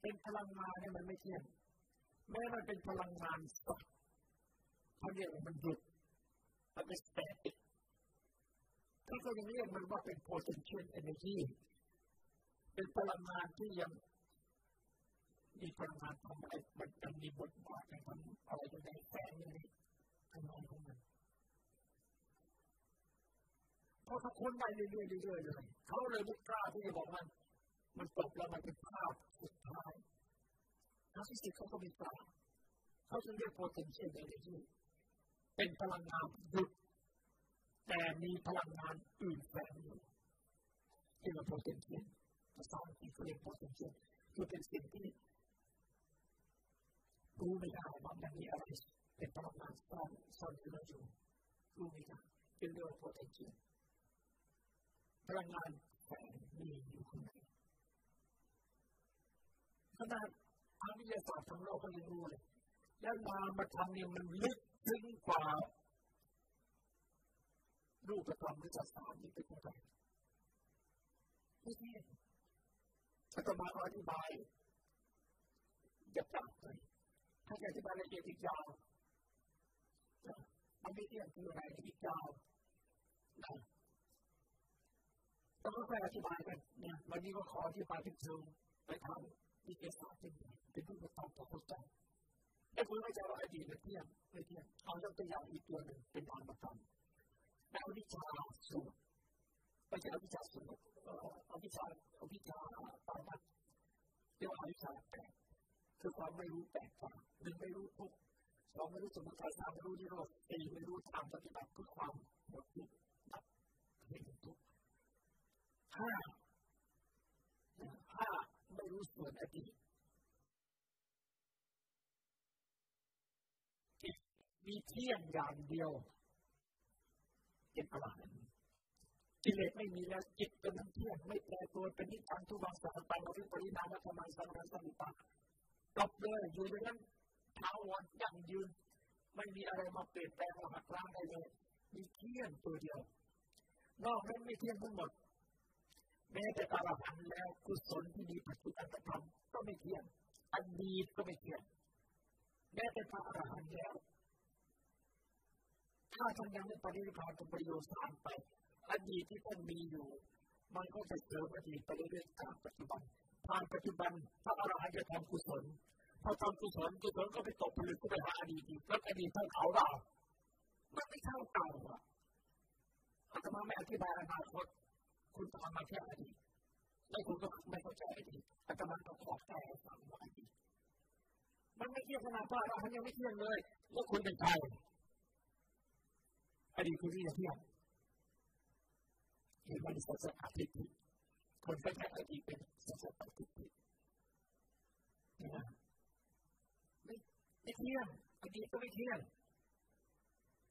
เป็นพลังงานเนี่ยมันไม่เที่ยง แม้มันเป็นพลังงานสดเขาเรียกมันหยุดมันเป็น static เขาก็ยังเรียกมันว่าเป็น potential energy เป็นพลังงานที่ยังมีพลังงานทำอะไรมันมันมีบทบาทในทำอะไรอยู่ในแสงในทำนองของมันพอเขาค้นไปเรื่อยๆเรื่อยๆเลยเขาเลยไม่กล้าที่จะบอกมัน มันจบแล้วมันเป็นภาพสุดท้ายนักฟิสิกส์เขาก็ไม่กล้าเขาจึงเรียก potential energy เป็นพลังงานหยุดแต่มีพลังงานอื่นแฝงอยู่ที่เรา potential ภาษาอังกฤษเขาเรียก potential คือเป็นสิ่งที่รู้ไม่ได้ว่ามันมีอะไรเป็นพลังงานซ่อนซ่อนอยู่อยู่รู้ไม่ได้เป็นเรื่อง potential พลังงานแฝงมีอยู่ข้างใน ขนาดทางวิทยาศาสตร์ของเราก็ยังรู้เลยแล้วนามธรรมเนี่ยมันลึกซึ้งกว่ารูปธรรมหรือศาสนาที่เป็นยังไงที่อาตมาอธิบายจะจับเลยถ้าจะอธิบายละเอียดอีกยาวมันไม่เที่ยงคืออะไรอีกยาวนะต้องค่อยอธิบายกันเนี่ยวันนี้ก็ขออธิบายเป็นเชิงไปทำ ทยาศาสตร์เป็นเป็นผู้ประกอบต่อเข้าใจไอ้คุณไม่ใช่ว่าอดีตไม่เที่ยงไม่เที่ยงเอายกตัวอย่างอีกตัวหนึ่งเป็นทางประกันในวิชาสูตรไม่ใช่วิชาสูตรเอาวิชาเอาวิชาปานัดเรียกว่าวิชาแปดคือความไม่รู้แปดกว่าหนึ่งไม่รู้ทุกสองไม่รู้สมุทัยสามไม่รู้นิโรธสี่ไม่รู้ทางปฏิบัติเพื่อความหมดทุกข์ดับไม่รู้ทุกข์ห้าห้า ไม่รู้ส่วนอดีตมีเที่ยงอย่างเดียวเป็นอรหันต์กิเลสไม่มีแล้วจิตเป็นทั้งเที่ยงไม่แปรตัวเป็นนิจังทุวังสังตังอริปรินามธรรมังสังฆสัมปะจบเลยอยู่ในนั้นท้าวรยั่งยืนไม่มีอะไรมาเปลี่ยนแปลงมาหักล้างได้เลย มีเที่ยงตัวเดียว นอกนั้นไม่เที่ยงทั้งหมด แม้แต่อรหันแล้วกุศลที่มีปัจจุบันธรรมก็ไม่เที่ยงอดีตก็ไม่เที่ยงแม้แต่พระอรหันต์แล้ว ถ้าท่านยังไม่ปฏิบัติประโยชน์สามไป อดีตที่ท่านมีอยู่ มันก็จะเสริมอดีตไปเรื่อยๆตามปัจจุบันผ่านปัจจุบันพระอรหันต์จะทำกุศลพอทำกุศลกุศลก็ไปตกผลึกก็ไปหาอดีตอีกแล้วอดีตเท่าเขาเรามันไม่เท่าเก่าอะอาตมาไม่อธิบายอนาคต คุณทำมาแค่อดีตแล้วคุณก็ไม่เข้าใจอดีตอาตมาต้องขอแก้ฟังว่าอดีตมันไม่เที่ยงขนาดว่าเรายังไม่เที่ยงเลยแล้วคุณเป็นใครอดีตคือที่จะเที่ยงเห็นมันสัจจะทิฏฐิคนก็จะอดีตเป็นสัจจะทิฏฐินะไม่ไม่เที่ยงอดีตก็ไม่เที่ยง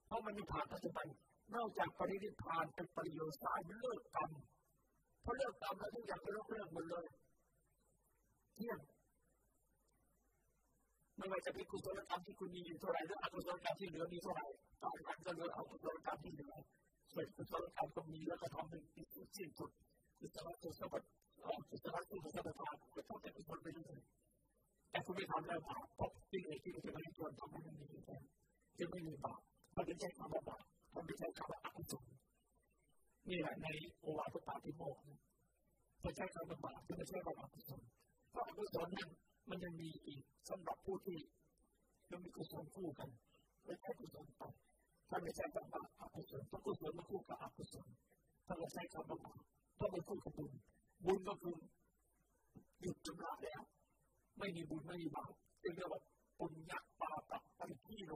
เพราะมันมีผ่านปัจจุบัน นอกจากปรินิพานเป็นประโยชน์สายเลิกกรรมเพราะเลิกกรรมแล้วทุกอย่างก็เลิกเลิกหมดเลยเที่ยงไม่ว่าจะเป็นกุศลกรรมที่คุณมีอยู่เท่าไรหรืออกุศลกรรมที่เหลือมีเท่าไหร่ตอนนั้นก็เหลือเอากุศลกรรมที่เหลือเส่วนกุศลกรรมก็มีแล้วก็ทำเป็นสิ้นสุดกุศลกุศลกุศลกุศลกุศลทานก็ทำแต่กุศลไปเรื่อยแต่คุณไม่ทำแล้วบาปเพราะสิ่งเอกที่จะไม่ชวนทำให้มันมีแค่จะไม่มีบาปมันไม่ใช่คว่าบาป มันไม่ใช่คำว่าอกุศลนี่แหละในโอวาทปาติโมกข์จะใช้คำว่าบาปไม่ใช่คำว่าอกุศลเพราะอกุศลนั้นมันยังมีอีกสำหรับผู้ที่ยังมีกุศลคู่กันไม่ใช่กุศลต่อถ้าไม่ใช่กับบาปอกุศลถ้ากุศลมาคู่กับอกุศลถ้าเราใช้คำว่าบาปถ้าเป็นคู่กับบุญบุญก็คือหยุดจำระแล้ว ไม่มีบุญไม่มีบาปเรียกว่าปุญญาปาปะปันทีโร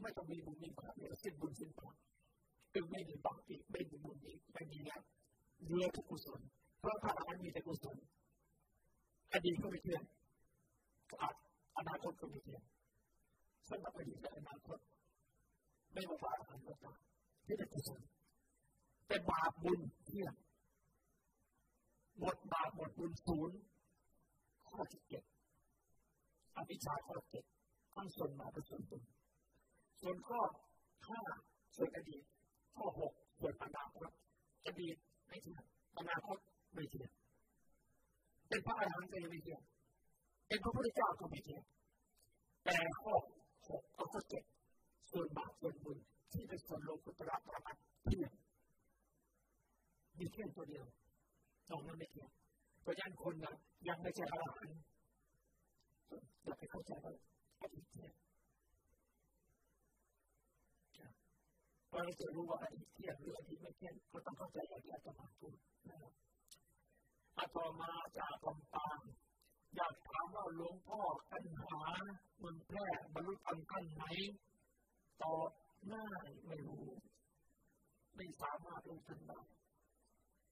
ไม่ต้องมีบุญมีบาปเลยสิ้นบุญสิ้นบาป จึงไม่มีบาปอีกไม่มีบุญอีกไม่มีแล้วเหลือทุกกุศลเพราะพระอรหันต์มีแต่กุศลอดีตก็ไม่เที่ยงอนาคตก็ไม่เที่ยงสำหรับอดีตและอนาคตไม่ว่าพระอรหันต์ก็ตามที่เป็นกุศลแต่บาปบุญเที่ยงหมดบาปหมดบุญศูนย์ข้อที่เจ็ดอภิชาข้อเจ็ดทั้งส่วนบาปและส่วนบุญส่วนข้อห้าส่วนอดีต ข้อหกส่วนอนาคตอดีไม่เที่ยงอนาคตไม่เที่ยงเป็นพระอรหันต์ก็ยังไม่เที่ยงเป็นพระพุทธเจ้าก็ไม่เที่ยงแต่ข้อหกข้อเจ็ดส่วนบาปส่วนบุญที่เป็นส่วนโลกุตระประมาทเที่ยงมีเที่ยงตัวเดียวสองนั้นไม่เที่ยงเพราะฉะนั้นคนนะยังไม่ใช่อรหันต์อย่าไปเข้าใจว่าอดีตเที่ยง เราจะรู้ว่าอดีตเที่ยงหรืออดีตไม่เที่ยงก็ต้องเข้าใจอย่างที่อาจารย์พูดนะครับอาตมาจากลำปางอยากถามว่าหลวงพ่อกันหาเมืองแพร่บรรลุธรรมกันไหนตอบง่ายไม่รู้ไม่สามารถรู้ทันได้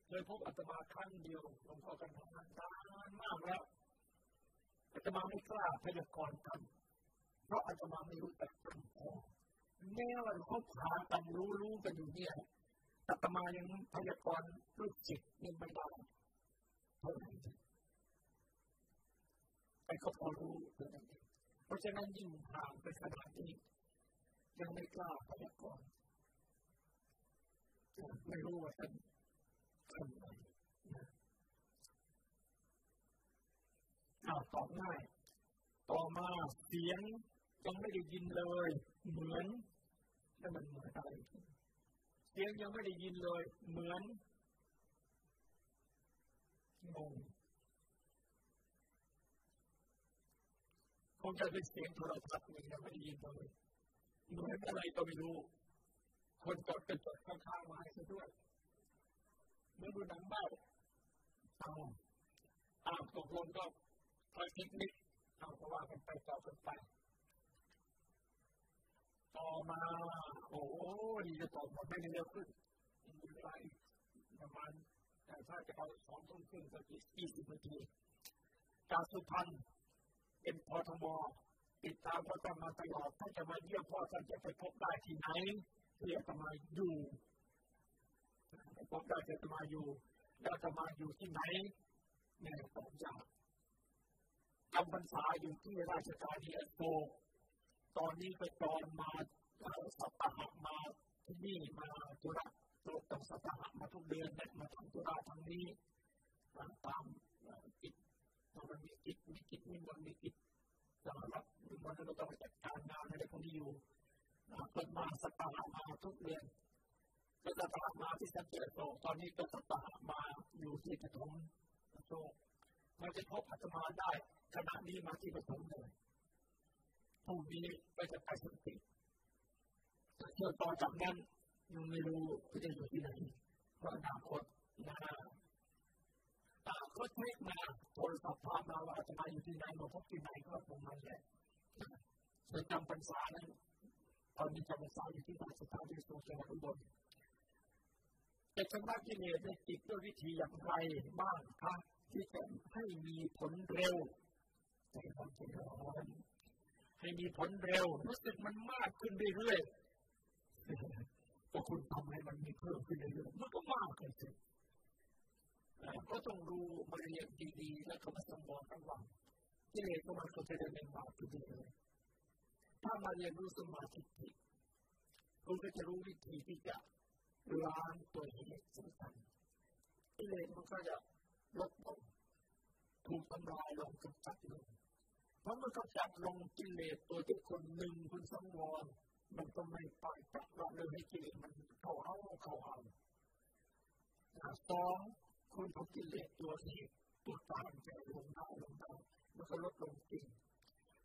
เลยพบอาตมาครั้งเดียวหลวงพ่อกันหานานมากแล้วอาตมาไม่กล้าพยากรณ์กันเพราะอาตมาไม่รู้จักกันพอ แม้ว่าเขาพากันรู้รู้กันอยู่เนี่ยอาตมายังพยากรณ์รูปจิตยังไม่ได้เท่าไหร่แต่เขาพอรู้เพราะฉะนั้นยิ่งห่างไปขนาดนี้ยังไม่กล้าพยากรณ์ไม่รู้ว่าจะทำไงอ้าวตอบง่ายต่อมาเสียงยังไม่ได้ยินเลย เหมือน แล้มันเหมือนอะไรเสียงยังไม่ได้ยินเลย เหมือนงงคงจะเป็นเสียงโทรศัพท์นี่ยังไม่ได้ยินเลยเหมือนอะไรก็ไม่รู้ คนกดกระจกข้างๆไว้ซะด้วยเมื่อดูหนังเบ้าเอาอ้าวตกลงก็ทางเทคนิคเอาเพราะว่ากันไปต่อกันไป ต่อมา โอ้ดีจะตอบมดไม่เร็วขึ้นมีเวลาอีกประมาณแต่ถ้าจะเอาสองทุ่มครึ่งก็อีกยี่สิบนาทีจากสุพรรณเป็นพทมติดตามพระธรรมาตลอดถ้าจะมาเยี่ยมพ่อท่านจะไปพบได้ที่ไหนเรียกมาอยู่พบได้จะมาอยู่แล้วจะมาอยู่ที่ไหนแม่ตอบยากจำพรรษาอยู่ที่ราชการที่อโศก ตอนนี้ไปจอนมาสัปดาห์มาที่นี่มาธุระตัวต้องสัปดาห์มาทุกเดือนเนี่ยมาทำธุระทางนี้ตามกิจมันมีกิจมีกิจมีมันมีกิจสำหรับมันก็ต้องจัดการงานอะไรพวกนี้อยู่เปิดมาสัปดาห์มาทุกเดือนก็สัปดาห์มาที่สังเกตตอนนี้ก็สัปดาห์มาอยู่ที่ปฐมโชคมันจะพบอาตมาได้ขณะนี้มาที่ปฐมเลย พรุ่งนี้ก็จะไปสันติเชื่อต่อจากนั้นยังไม่รู้จะอยู่ที่ไหนเพราะอนาคตนะตาก็เช็คมาโทรศัพท์ามาว่าจะมาอยู่ที่ไหนมาพบที่ไหนก็ตรงนั้นแหละส่วนจำพรรษานั้นตอนนี้จำพรรษาอยู่ที่ราชการที่สุจังหวัดอุบลจะชำระกิเลสในจิตด้วยวิธีอย่างไรบ้างคะที่จะให้มีผลเร็วใจความใจร้อน ให้มีผลเร็ว รู้สึกมันมากขึ้นเรื่อยๆพอคุณทำให้มันมีเพิ่มขึ้นเรื่อยๆมันก็มากขึ้นสิก็ต้องดูมาเรียนดีๆ แล้วก็มาสมบูรณ์ระวังกิเลสก็มันก็จะเดินบาปขึ้นเรื่อยๆถ้ามาเรียนรู้สมาธิคุณก็จะรู้วิธีที่จะล้างตัวเหตุสำคัญกิเลสมันก็จะลดลงถูกทำลายลงกำจัดลง เพราะมันกำจัดลงกิเลสตัวที่คนหนึ่งคุณสังวรมันก็ไม่ไปปักเราเลยให้กิเลสมันเข้าเอาเข้าเอาสองคุณเอากิเลสตัวนี้ตัวตามใจลงได้ลงได้มันก็ลดลงจริง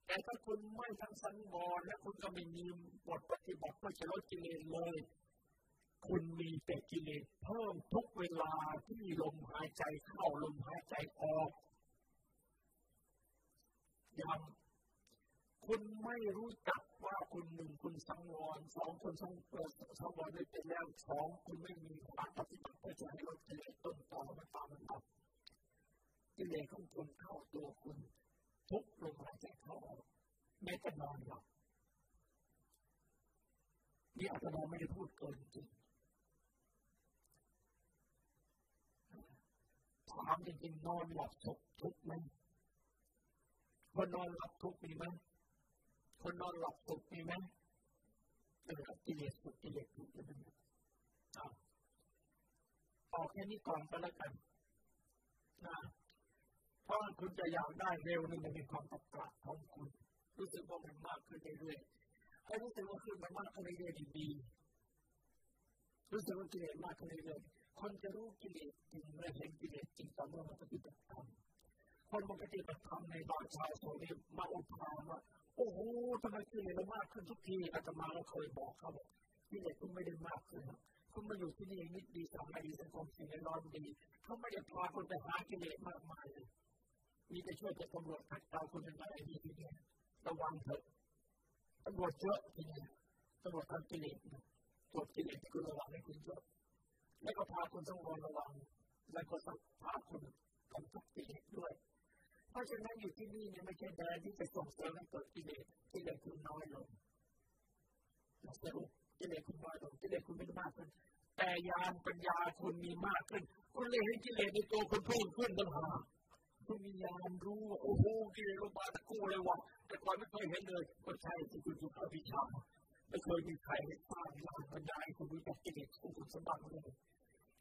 แต่ถ้าคุณไม่ทั้งสังวรและคุณก็ไม่มีบทปฏิบัติเพื่อจะลดกิเลสเลย คุณมีแต่กิเลสเพิ่มทุกเวลาที่ลมหายใจเข้าลมหายใจออก ยังคุณไม่รู้จักว่าคุณหนึ่งคุณสังวรสองคุณสังสังวรได้เป็นแล้วสองคุณไม่มีความปฏิบัติเพื่อจะให้ลดกิเลสต้นตอมันตามมันดับกิเลสของคุณเข้าตัวคุณทุกลมหายใจเข้าออกไม่จะนอนหลับนี่อาตมาไม่ได้พูดเกินจริงถามจริงๆนอนหลับทุกทุกไหม คนนอนหลับทุกมีไหมคนนอนหลับสุขมีไหมเออกิเลสสุขกิเลสทุกข์จะเป็นเอาเอาแค่นี้ก่อนก็แล้วกันนะเพราะคุณจะอยากได้เร็วนี่มันเป็นความตักกะของคุณ รู้สึกว่ามันมากขึ้นเรื่อยๆให้รู้สึกว่าขึ้นมามากขึ้นเรื่อยๆดีรู้สึกว่ากิเลสมากขึ้นเรื่อยๆคนจะรู้กิเลสจริงเมื่อเห็นกิเลสจริงต่อเมื่อมาปฏิบัติธรรม คนมาปฏิบัติธรรมในบางชาวโซนีมาอุทานว่า โอ้โหทำไมกิเลสมากขึ้นทุกทีอาตมาเราเคยบอกเขาบอกกิเลสคุณไม่ได้มากขึ้นคุณมาอยู่ที่นี่นิดดีสบายดีสังคมสิ่งแวดล้อมดีเขาไม่ได้พาคุณไปหากิเลสมากมายเลยมีแต่ช่วยจะตำรวจขัดเกลาคุณเป็นอะไรดีทีเดียระวังเถอะตำรวจเยอะทีนี้ตำรวจทำกิเลสตรวจกิเลสคุณระวังให้คุณเยอะแล้วก็พาคุณต้องระวังแล้วก็ต้องพาคุณกำจัดกิเลสด้วย เพราะฉะนั้นอยู่ที่นี่เนี่ยไม่ใช่แดนที่จะส่งเสริมให้เกิดกิเลสกิเลสคุณน้อยลงสรุปกิเลสคุณน้อยลงกิเลสคุณไม่มากขึ้นแต่ยานปัญญาคุณมีมากขึ้น คุณเลยให้กิเลสในตัวคุณเพิ่มขึ้นต่างหากคุณมียานรู้ว่าโอ้โหกิเลสลงมาตะกู้เลยว่ะแต่ก่อนไม่เคยเห็นเลยก็ใช่ที่คุณถูกอภิชาไม่เคยมีใครให้สร้างยานปัญญาให้คุณรู้จักกิเลสของคุณสมบัติเลย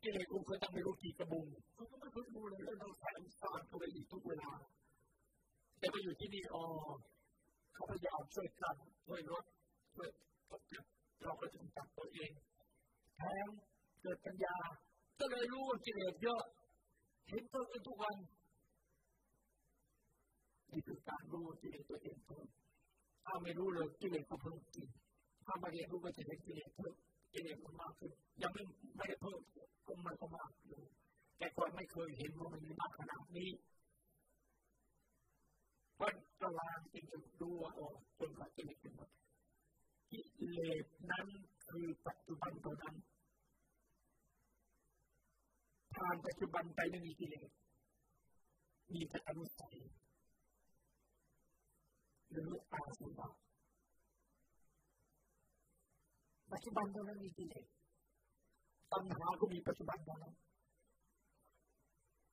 กิเลสคุณเคยตั้งไม่รู้กี่กระบุงคุณก็ไม่เคยรู้เลยแล้วต้องใส่สร้างเข้าไปอีกทุกเวลา แต่มาอยู่ที่นี่อ๋อเขาพยายามช่วยกันช่วยลดช่วยกดจับเราก็จะจับตัวเองแทงเกิดปัญญา ก็เลยรู้ว่ากิเลสเยอะเห็นตัวเองทุกวันนี่คือการรู้กิเลสตัวเองเพิ่มถ้าไม่รู้เลยกิเลสก็เพิ่มขึ้นถ้ามาเรียนรู้ก็จะเห็นกิเลสเพิ่มกิเลสมันมากขึ้นยังไม่ไม่ได้เพิ่มก็มันก็มากอยู่แต่ก่อนไม่เคยเห็นว่ามันมีมากขนาดนี้ ก็กำลังจริงๆดูว่าโอ้จนกว่ากิเลสเป็นหมดกิเลสนั้นคือปัจจุบันตัวนั้นผ่านปัจจุบันไปไม่มีกิเลสมีแต่อนุสัยหรืออาสวะปัจจุบันเท่านั้นมีกิเลสตัณหาก็มีปัจจุบันเท่านั้น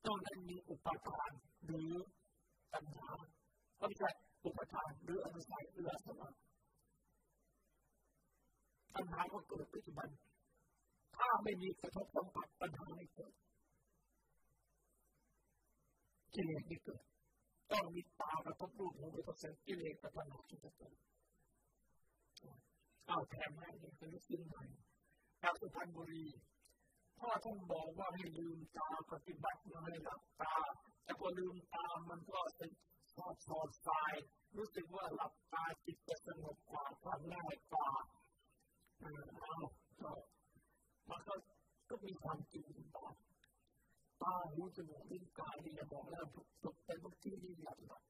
ตอนนั้นมีอุปาทานหรือตัณหา ก็ไม่ใช่อุปทานหรืออนุสัยหรืออาสวะปัญหาก็เกิดปัจจุบัน ถ้าไม่มีกระทบสัมผัสปัญหาไม่เกิดกิเลสไม่เกิดต้องมีตากระทบรูปหูกระทบเสียงกิเลสกับปัญหาที่จะเกิดเอาแถมให้เป็นลูกศิษย์ใหม่จากสุพรรณบุรีพ่อท่านบอกว่าให้ลืมตาปฏิบัติไม่หลับตา แต่พอลืมตามันก็ เป็นอดสอดสายรู้สึกว่าหลับตาจิตจะสงบกว่าความง่ายกว่าเอาก็มันก็ก็มีความจริงบ้างตาหูจมูกลิ้นกายนี่จะบอกแล้วสุดเป็นทุกที่ที่อยากแบบ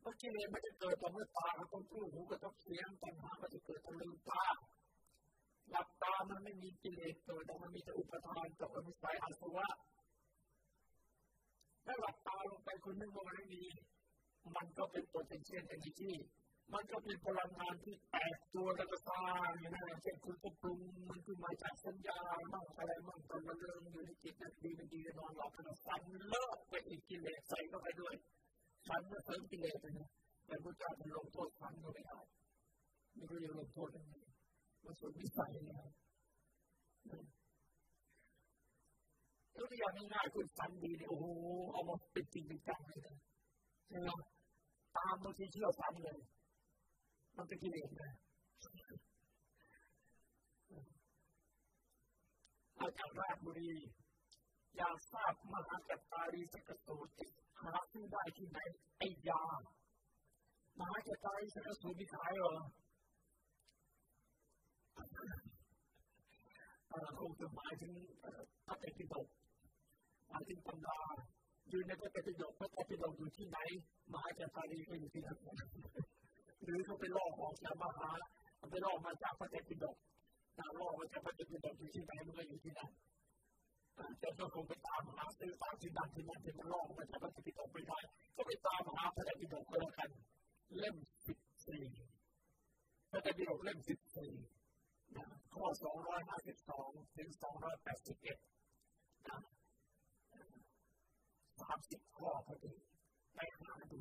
เมื่อกี้เลยมันจะเกิดตอนเมื่อตากับต้นตู้หูกับต้นเสียงปัญหามันจะเกิดตอนลืมตาหลับตามันไม่มีกิเลสเกิดแต่มันมีแต่อุปทานกับอนุสัยอาสวะถ้าหลับตาลงไปคุณนึกว่ามัน มันก็เป็น potential energy มันก็เป็นพลังงานที่แตกตัวแล้วก็สร้างอย่นั้นเช่นคุณก็ปรุงมันขึ้นมาจากสัญญาบ้างอะไรบ้างตอนมันเริ่มอยู่ในจิตนั้นดีมันดีนอนหลับแล้วสั่นเลิกไปอีกกิเลสใส่เข้าไปด้วยฉันก็เติมกิเลสนะแต่พระเจ้ามันลงโทษฉันก็ไม่ได้ไม่รู้จะลงโทษยังไงมันสุดวิสัยนะตัวอย่างง่ายๆคุณฝันดีเนี่ยโอ้โหเอามาเป็นจริงเป็นจังเลยนะ ใช่ไหมตามบางทีเชื่อฝันเลย มันเป็นกิเลสนะอาจารย์ราชบุรีอยากทราบมหากัตตารีสกสูตรหาซื้อได้ที่ไหนไอ้ยามหากัตตารีสกสูตรมีขายเหรอคงจะหมายถึงพระเตปิฎกหมายถึงตำรา อยู่ในพระเตปิฎกพระเตปิฎกอยู่ที่ไหน มหากัตตารีก็อยู่ที่นั่นหรือเขาไปลอกออกจากมหาไปลอกมาจากพระเจ้าปิฎกนามลอกมาจากพระเจ้าปิฎกอยู่ที่ไหนมันก็อยู่ที่นั่นแต่ก็คงไปตามหาซื้อตามที่นั่นที่นั่นที่มันลอกมาจากพระเจ้าปิฎกไม่ได้ก็ไปตามหาพระเจ้าปิฎกก็แล้วกัน เล่มสิบสี่พระเจ้าปิฎกเล่มสิบสี่ข้อสองร้อยห้าสิบสองถึงสองร้อยแปดสิบเอ็ด สามสิบข้อพอดีไปหาดู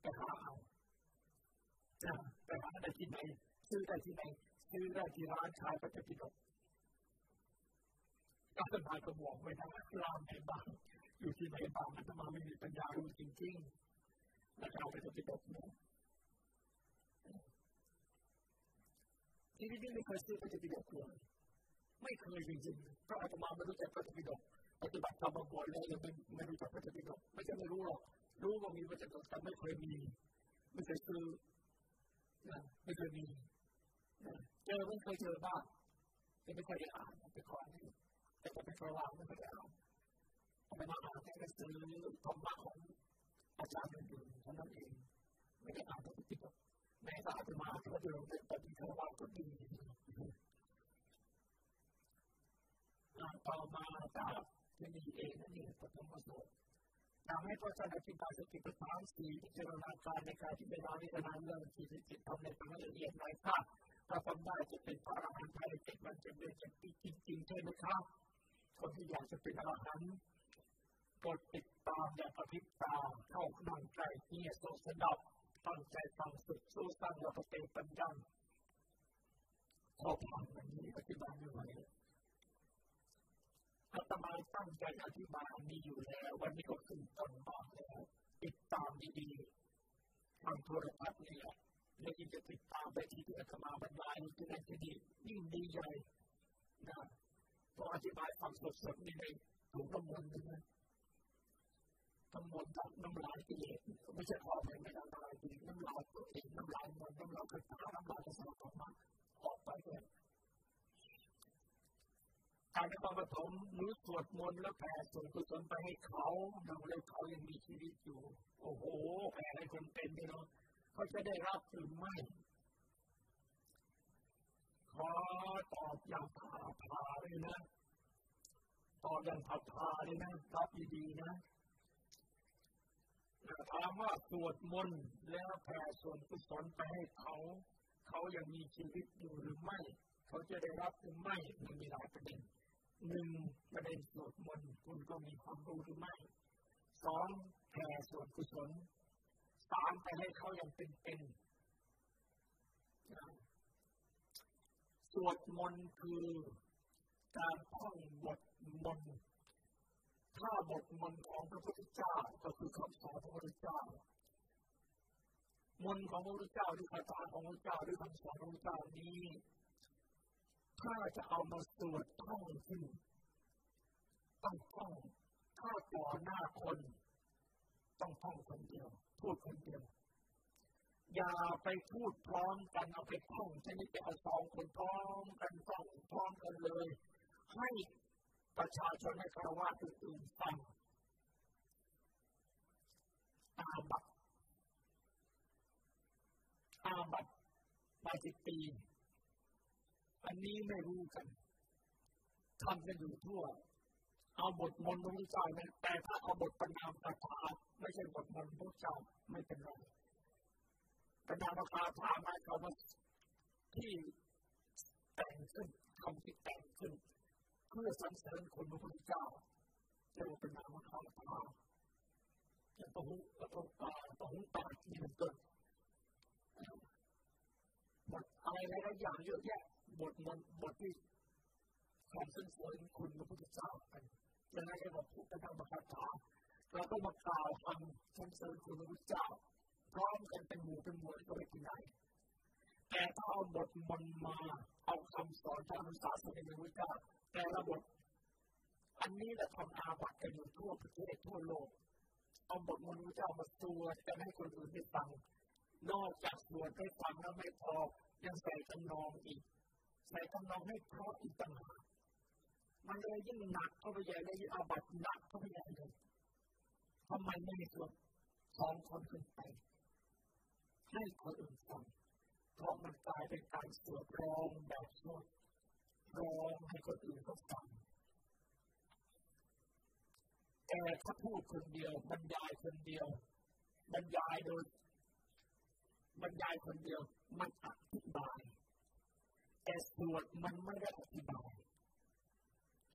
ไปหาเอาจะไปหาได้ที่ไหนซื้อได้ที่ไหนซื้อได้ที่ร้านขายพระเจ้าปิฎกอาตมาก็บอกไว้นะร้านไหนบ้างอยู่ที่ไหนบ้างอาตมาไม่มีปัญญารู้จริงๆแล้วเอาไปจะปิฎกเนี่ยชีวิตนี้ไม่เคยซื้อพระเจ้าปิฎกเลยไม่เคยจริงๆเพราะอาตมาไม่รู้จักพระเจ้าปิฎก ปฏิบัติธรรมมาก่อนแล้วยังไม่ไม่รู้จักพระเจ้าปิฎกไม่ใช่ไม่รู้หรอกรู้ว่ามีพระเจ้าปิกแต่ไม่เคยมีไม่เคยซื้อนะไม่เคยมีเจอไม่เคยเจอบ้างแต่ไม่เคยได้อ่านไปก่อนแต่ก็ไม่เคยว่างไม่เคยได้อ่านเอาไมาอ่านแค่หนังสือธรรมะของอาจารย์อื่นๆเท่านั้นเองไม่ได้อ่านพระเจ้าแม้แต่อาตมาก็เดินเป็นปฏิฆาวาก็ดีต่อมาจาก ที่นี่เองนั่นเองปฐมประสบทำให้พระเจ้าอธิบายสติปัฏฐานสีพิจารณาการในการที่เวลาที่จะนำเรื่องที่จิตทำในทางละเอียดหน่อยค่ะถ้าทำได้จะเป็นพระอรหันต์ภายในเจ็ดวันเจ็ดเดือนเจ็ดปีจริงๆใช่ไหมครับคนที่อยากจะเป็นอรหันต์กดติดตามอย่าประพฤติตาเข้านั่งใจเงียบสงสดับตั้งใจฟังสุดสู้สั้นแล้วก็เป็นปัญญาขอผ่านวันนี้อธิบายไม่ไหว อาตมาตั้งใจอธิบายมีอยู่แล้ว วันนี้ก็ขึ้นต้นบ้างแล้ว ติดตามดีๆทางโทรทัศน์นี่แหละแล้วยิ่งจะติดตามไปที่ที่อาตมาบรรยายที่นั่นที่นี่ยิ่งดีใหญ่นะพออธิบายความสดๆนี่เลยถูกน้ำมนต์นะน้ำมนต์กับน้ำลายกิเลสไม่ใช่ความเป็นไม่น้ำลายกิเลสน้ำลายตัวเองน้ำลายมันน้ำลายกระตาน้ำลายกระสอบออกมาออกไปเลย การที่ต้องผสมหรือสวดมนต์แล้วแผ่ส่วนกุศลไปให้เขาดูเลยเขายังมีชีวิตอยู่ โอ้โหแผ่ให้คนเป็นไปเนาะเขาจะได้รับหรือไม่ขอตอบอย่างผาผาเลยนะตอบอย่างผาผาเลยนะรับดีๆนะถามว่าสวดมนต์แล้วแผ่ส่วนกุศลไปให้เขา เขายังมีชีวิตอยู่หรือไม่ เขาจะได้รับหรือไม่มันมีหลายประเด็น หนึ่งประเด็นสวดมนต์คุณก็มีความรู้หรือไม่สองแผ่ส่วนกุศลสามไปให้เขายังเป็นเป็นสวดมนต์คือการท่องบทมนต์ถ้าบทมนต์ของพระพุทธเจ้าก็คือคำสอนของพระพุทธเจ้ามนต์ของพระพุทธเจ้าหรือคาถาของพระพุทธเจ้าหรือคำสอนของพระพุทธเจ้านี้ ถ้าจะเอามาสวดท่องขึ้นต้องท่องถ้าต่อหน้าคน ต้องท่องคนเดียว พูดคนเดียว อย่าไปพูดพร้อมกันเอาไปท่องชนิดจะเอาสองคนพร้อมกันท่องพร้อมกันเลย ให้ประชาชนให้คารวะอื่นๆฟังอาบัตอาบัตปาจิตตี อันนี้ไม่รู้กันทำกันอยู่ทั่ว เอาบทมนต์พระเจ้านะแต่ถ้าเอาบทปนามคาถาไม่ใช่บทมนต์พระเจ้าไม่เป็นไรปนามคาถาหมายความว่าที่แต่งขึ้นคำที่แต่งขึ้น เพื่อสรรเสริญคุณพระพุทธเจ้าเรียกว่าเป็นนามคาถาจะต้องต้องตาต้องตาที่มันเกิดบทอะไรหลายอย่างเยอะแยะ บทมนบทที่ความสรรเสริญคุณพระพุทธเจ้ากันยังไงก็บอกพุทธธรรมคาถาเราต้องมากล่าวคำสรรเสริญคุณพระพุทธเจ้า พร้อมกันเป็นหมู่เป็นหมวดก็ไม่เป็นไรแต่ถ้าเอาบทมนมาเอาคำสอนทางศาสนาพระพุทธเจ้าแต่ละบทอันนี้แหละทำอาบัติกันอยู่ทั่วประเทศทั่วโลกเอาบทมันพระเจ้ามาสวดจะให้คนอื่นได้ฟังนอกจากสวดให้ฟังแล้วไม่พอยังใส่ตำนองอีก ใส่ตำนองให้เพราะอีกต่างหากมันเลยยิ่งหนักเข้าไปใหญ่เลยอาบัติหนักเข้าไปใหญ่เลยทำไมไม่ให้สวดสองคนขึ้นไปให้คนอื่นฟังเพราะมันกลายเป็นการสวดร้องแบบสวดร้องให้คนอื่นเขาฟังแต่ถ้าพูดคนเดียวบรรยายคนเดียวบรรยายโดยบรรยายคนเดียวมันอธิบาย แต่สวดมันไม่ได้อธิบาย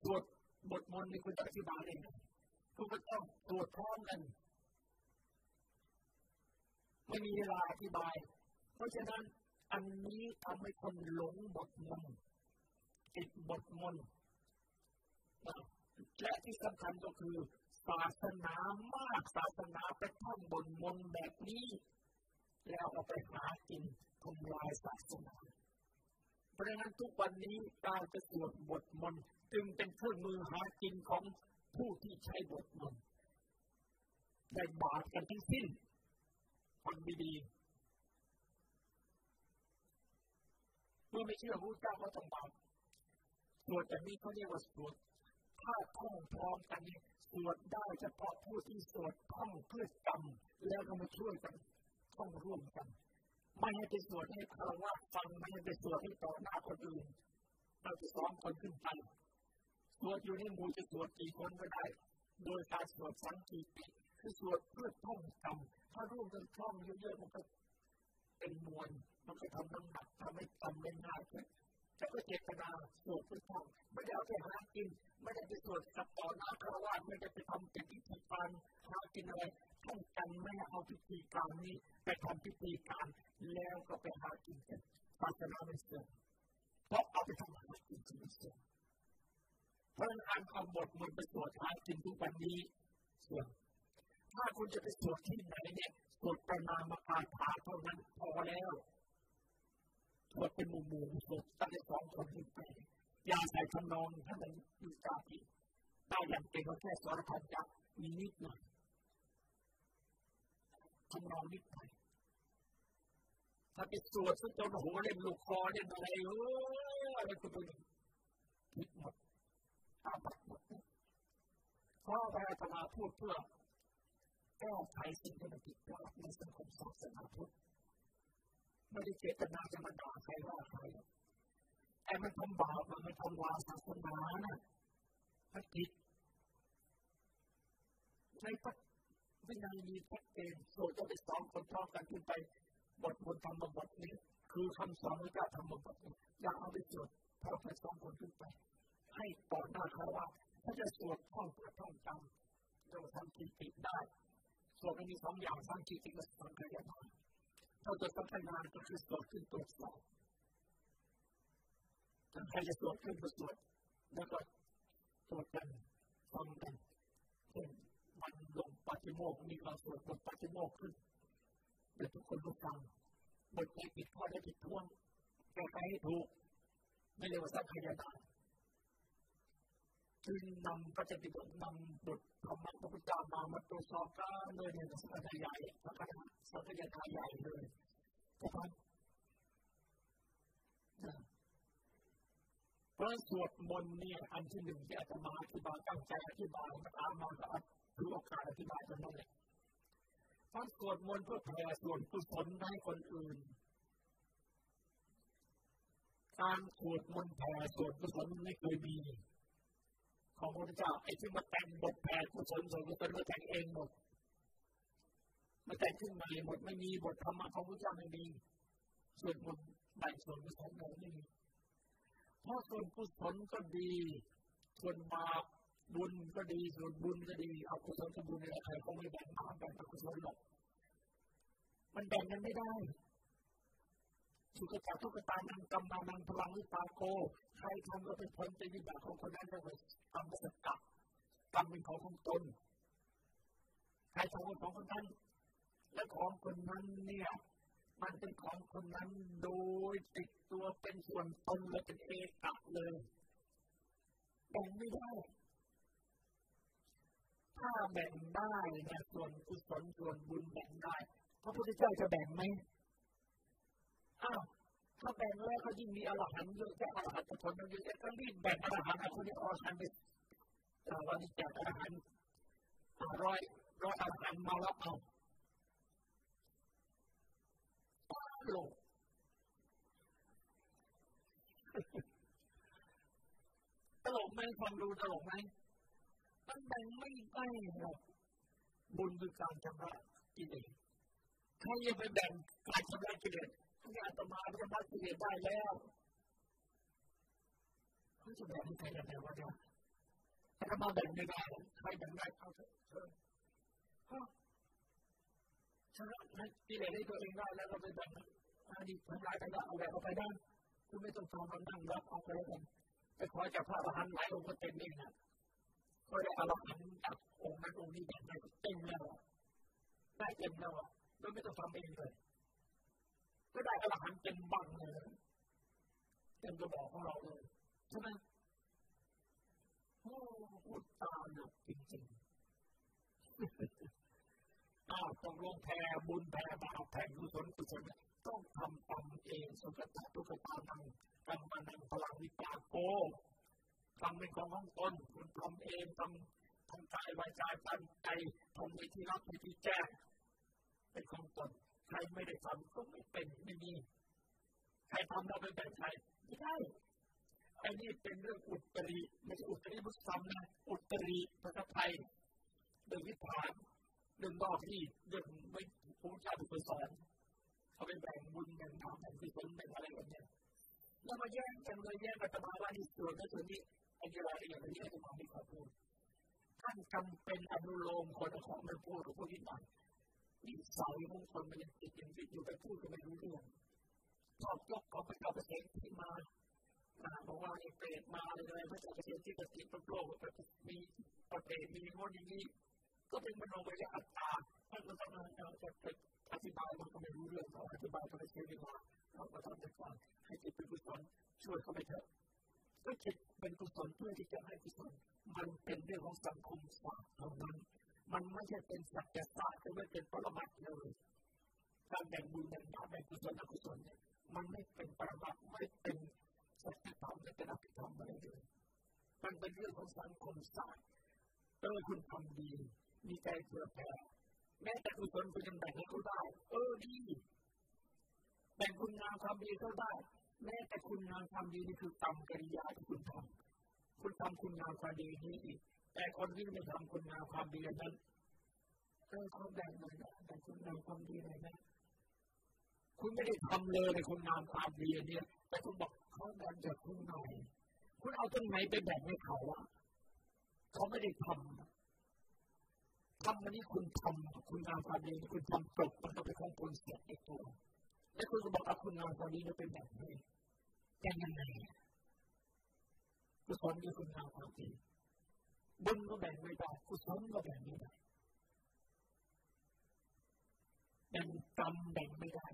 สวดบทมนต์นี่คุณจะอธิบายเองคุณก็ต้องสวดพร้อมกันไม่มีเวลาอธิบาย เพราะฉะนั้นอันนี้ทำให้คนหลงบทมนต์ติดบทมนต์และที่สำคัญก็คือศาสนามากศาสนาไปท่องบทมนต์แบบนี้ แล้วเอาไปหากินทำลายศาสนา เพราะฉะนั้นทุกวันนี้การจะสวดบทมนต์จึงเป็นเครื่องมือหากินของผู้ที่ใช้บทมนต์ได้บาปกันทั้งสิ้นฟังดีๆเมื่อไม่เชื่อพระเจ้าก็ต้องบาปสวดแบบนี้เขาเรียกว่าสวดถ้าท่องพร้อมกันนี้สวดได้เฉพาะผู้ที่สวดท่องเพื่อจำแล้วก็มาช่วยกันท่องร่วมกัน ไม่ให้ไปสวดให้คารวะฟังไม่ให้ไปสวดให้ต่อหน้าคนอื่นเราจะสองคนขึ้นไปสวดอยู่ในหมู่จะสวดกี่คนก็ได้ โดยการสวดสังกีติคือสวดเพื่อท่องจำถ้าร่วมกันท่องเยอะๆมันก็เป็นมวลมันก็ทำน้ำหนักทำให้จำไม่ง่ายขึ้นแต่ก็เจตนาสวดเพื่อท่องไม่ได้เอาไปหากิน ไม่ได้ไปสวดกับต่อหน้าคารวะไม่ได้ไปทำเป็นพิธีการหากินอะไร ท่องจำไม่เอาพิธีการนี้ไปทำพิธีการแล้วก็ไปหากินกันศาสนาไม่เสื่อมเพราะเอาไปทำหากินจริงเสื่อมเพราะฉะนั้นเอาบทมันไปสวดหากินทุกวันนี้เสื่อมถ้าคุณจะไปสวดที่ไหนเนี่ยสวดประนามคาถาเท่านั้นพอแล้วสวดเป็นหมู่หมู่สวดตั้งแต่สองคนขึ้นไปยาใส่ทำนองถ้ามันมีกาติได้อย่างเก่งก็แค่สวดพันจักมีนิดหน่อย ทำนองนิดหน่อยถ้าไปสวดซะจนหัวเล่นลูกคอเล่นอะไรเอออะไรก็เป็นผิดหมดอาบัตหมดเพราะพระอาตมาพูดเพื่อแก้ไขสิ่งที่มันผิดพลาดในสังคมศาสนาพุทธไม่ได้เจตนาจะมาด่าใครว่าใครแต่มันทำบาปมันทำวาศาสนาน่ะมันผิดในพระ วินัยมีชัดเจนโสดจะไปสองคนพร้อมกันขึ้นไปบทบนธรรมบทนี้ คือคำสอนของเจ้าธรรมบทนี้อย่าเอาไปสวดพร้อมกันสองคนขึ้นไป ให้ต่อหน้าเขาว่าถ้าจะสวดท่องเพื่อท่องจำเราทำกิติได้สวดมันมีสองอย่างสร้างกิติกับสังขยาถ้าตัวสังขยานก็คือสวดขึ้นตรวจสอบใครจะสวดขึ้นก็สวดแล้วก็สวดกันฟังกันเช่นมันล ปฏิโมกมีการสวดบทปฏิโมกขึ้นเดี๋ยวทุกคนรู้ฟังบทไหนผิดข้อได้ผิดท่วงแก้ไขให้ถูก ไม่เรียกว่าสังขยาจึงนำพระเจ้าปิฎกนำบทธรรมะพระพุทธเจ้ามามาตรวจสอบกันเลยเนี่ยสังขยาใหญ่สังขยาสังขยาใหญ่เลยนะครับเพราะสวดมนต์เนี่ยอันที่หนึ่งที่อาตมาอธิบายตั้งใจอธิบายมาตามมาก็ ถือโอกาสอธิบายกันนั่นแหละเพราะสวดมนต์เพื่อแผ่ส่วนกุศลให้คนอื่น การสวดมนต์แผ่ส่วนกุศลไม่เคยมี ของพระเจ้าไอ้ที่มาแต่งบทแผ่กุศลส่วนกุศลมาแต่งเองหมดมาแต่งขึ้นมาหมดไม่มีบทธรรมะของพระเจ้าไม่มีส่วนมนต์แบ่งส่วนกุศลไม่มีเพราะส่วนกุศลก็ดีส่วนบาป บุญก็ดีส่วนบุญก็ดีเอากุศลกับบุญอะไรใครก็ไม่แบ่งมาแบ่งกุศลหรอกมันแบ่งกันไม่ได้สุขจักทุกตานังกรรมานังพลังวิตาโกใครทำก็เป็นผลเป็นวิบากของคนนั้นเลยกรรมสัจจกรรมเป็นของของตนใครทำของคนนั้นและของคนนั้นเนี่ยมันเป็นของคนนั้นโดยติดตัวเป็นส่วนตนและเป็นเอกะเลยแบ่งไม่ได้ ถ้าแบ่งได้เนี่ยส่วนกุศลส่วนบุญแบ่งได้พระพุทธเจ้าจะแบ่งไหมอ้าวถ้าแบ่งแล้วเขายิ่งมีอรหันต์เยอะแยะอรหันต์ผลเยอะแยะก็รีบแบ่งอรหันต์คนนี้อรหันต์ไปวันนี้แจกอรหันต์ร้อยร้อยอรหันต์มาแล้วเอาโลกตลกไหมฟังดูตลกไหม มันแบ่งไม่ได้หรอกบุญคือการชำระกิเลสใครจะไปแบ่งการชำระกิเลสที่อาตมาชำระกิเลสได้แล้วเขาจะแบ่งให้ใครยังไงวะเนี่ยอาตมาแบ่งไม่ได้ใครแบ่งได้เขาเถอะชำระกิเลสให้ตัวเองได้แล้วก็ไปแบ่งอดีตทำลายกันแล้วเอาแบบเอาไปได้คุณไม่ต้องทำมันนั่งรับเอาไปแล้วกันไปขอจากพระอรหันต์หลายองค์ก็เต็มเองนะ ก็ได้อรหันต์จากองค์นั้นองค์นี้แบบได้เต็มแล้วได้เต็มแล้วโดยไม่ต้องทำเองเลยก็ได้อรหันต์เต็มบังเลยเต็มกระบอกของเราเลยใช่ไหมโอ้อุตตาหนักจริงๆอ้าวต้องลงแผ่บุญแผ่บาปแผ่กุศลกุศลต้องทำตามเองสุขตาทุกตานังกรรมนังพลังวิปากโก ทำเป็นของของตนคุณทำเองทำทำกายวาจาตั้งใจทำในที่รับในที่แจ้งเป็นของตนใครไม่ได้ทำก็ไม่เป็นไม่มีใครทำเราเป็นแบบใครไม่ได้อันนี้เป็นเรื่องอุตริไม่ใช่อุตริมุสลิมนะอุตริภาษาไทยเรื่องวิพานเรื่องนอกที่เรื่องไม่ผู้ชาติเป็นสอนเขาเป็นแบ่งบุญแบ่งทำแบ่งกุศลแบ่งอะไรแบบนี้แล้วมาแย่งกันเลยแย่งกันตมาว่านี่ส่วนนั้นส่วนนี้ ไอันนี้ราเอียดอันนี้จะมาไม่ขอพูดท่านจำเป็นอนุโลมคนของมันพูดหรือพูดที่ไหนนิสัยของคนมันยังติดยังติดอยู่ไปพูดก็ไม่รู้เรื่องชอบยกเอาไปเอาไปเสียงที่มามาบอกว่าเปรตมาเลยพระเจ้าเปรตที่ปฏิบัติโลกมีประเปรตมีโน่นอย่างนี้ ก็เป็นมโนวิญญาณตาท่านก็ต้องจะอธิบายมันก็ไม่รู้เรื่องเราอธิบายก็ไม่ใช่เวลาเราก็ต้องไปฟังให้จิตเป็นกุศลช่วยเขาไปเถอะ ก็จิตเป็นกุศลเพื่อที่จะให้กุศลมันเป็นเรื่องของสังคมศาสตร์เท่านั้นมันไม่ใช่เป็นสัจศาสตร์หรือไม่เป็นปรมัตถ์เลยการแบ่งบุญแบ่งบาปแบ่งกุศลอกุศลเนี่ยมันไม่เป็นปรมัตถ์ไม่เป็นสัจธรรมไม่เป็นอภิธรรมอะไรเลยมันเป็นเรื่องของสังคมศาสตร์เออคุณทำดี มีใจเผื่อแผ่แม้แต่กุศลคุณยังแบ่งให้เขาได้ เออดีแบ่งคุณงามความดีเขาได้ แม้แต่คุณงามความดีนี่คือกรรมกิริยาที่คุณทำคุณทำคุณงามความดีนี้อีก แต่คนที่ไม่ทำคุณงามความดีนั้นเออเขาแบ่งเลยนะแบ่คุณงามความดีเลยนะคุณไม่ได้ทำเลยในคุณงามความดีเนี่ย แต่คุณบอกเขาแบ่งจากคุณหน่อยคุณเอาตรงไหนไปแบ่งให้เขาอะเขาไม่ได้ทำทำมันนี่คุณทำคุณงามความดีคุณทำจบมันก็เป็นของคุณเสียในตัว แล้วคุณก็บอกว่าคุณงามความดีจะเป็นแบบนี้ยังไงกุศลคือคุณงามความดีบุญก็แบ่งไม่ได้กุศลก็แบ่งไม่ได้แบ่งกรรมแบ่งไม่ได้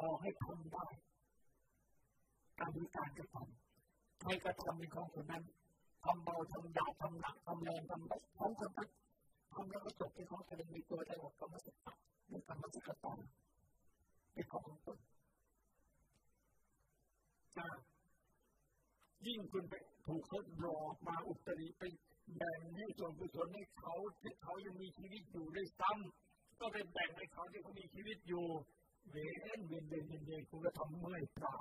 บอกให้ทำได้การบริการกระทำใครกระทำเป็นของคนนั้นทำเบาทำหยาบทำหนักทำแรงทำแบบทำทำทำแล้วก็จบเป็นของคนมีตัวใจหมดกรรมสิกขาเป็นกรรมสิกขาต่อ เป็นของตนยิ่งคุณไปถูกเขาหลอกมาอุตริไปแบ่งให้ส่วนกุศลให้เขาที่เขายังมีชีวิตอยู่ได้ซ้ำก็เป็นแบ่งให้เขาที่เขามีชีวิตอยู่เวนเวนเวนเวนเวนคุณก็ทำเมื่อยเปล่า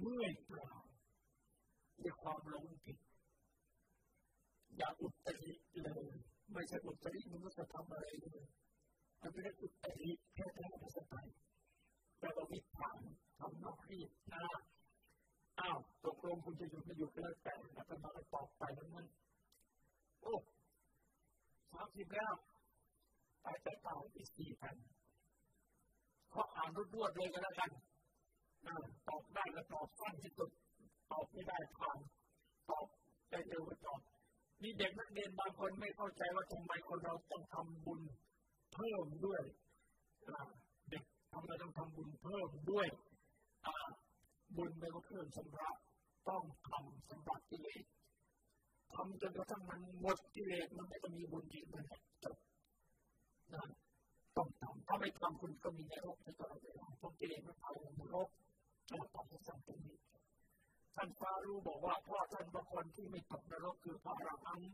เมื่อยเปล่าด้วยความหลงผิดอย่าอุตริเลย ไม่ใช่อุตริมันก็จะทำอะไรเลย มันเป็นอุตริแค่แค่ภาษาไทยแต่เราวิพากษ์ทำนอกรีดนะอ้าวตกลงคุณจะอยู่ไม่อยู่ก็แล้วแต่แล้วก็มาตอบไปนั้นมันโอ้สามสิบแล้วตายแต่ตายอีกสี่พันขออ่านรวดๆเลยก็แล้วกันตอบได้ก็ตอบสั้นที่สุดตอบไม่ได้ผ่านตอบได้เร็วก็ตอบมีเด็กนักเรียนบางคนไม่เข้าใจว่าทำไมคนเราต้องทำบุญ เพิ่มด้วยเด็กทำไมต้องทำบุญเพิ่มด้วยบุญไม่ก็เครื่องชำระต้องทำสำหรับกิเลสทำจนกระทั่งมันหมดกิเลสมันไม่ต้องมีบุญจริงมันจบนะต้องทำถ้าไม่ทำคุณก็มีนรกในตลอดเวลาต้องกิเลสมันพาลงนรกจะต้องสั่งตรงนี้ท่านฟารูบอกว่าพ่อท่านบางคนที่ไม่ตกนรกคือพระอรหันต์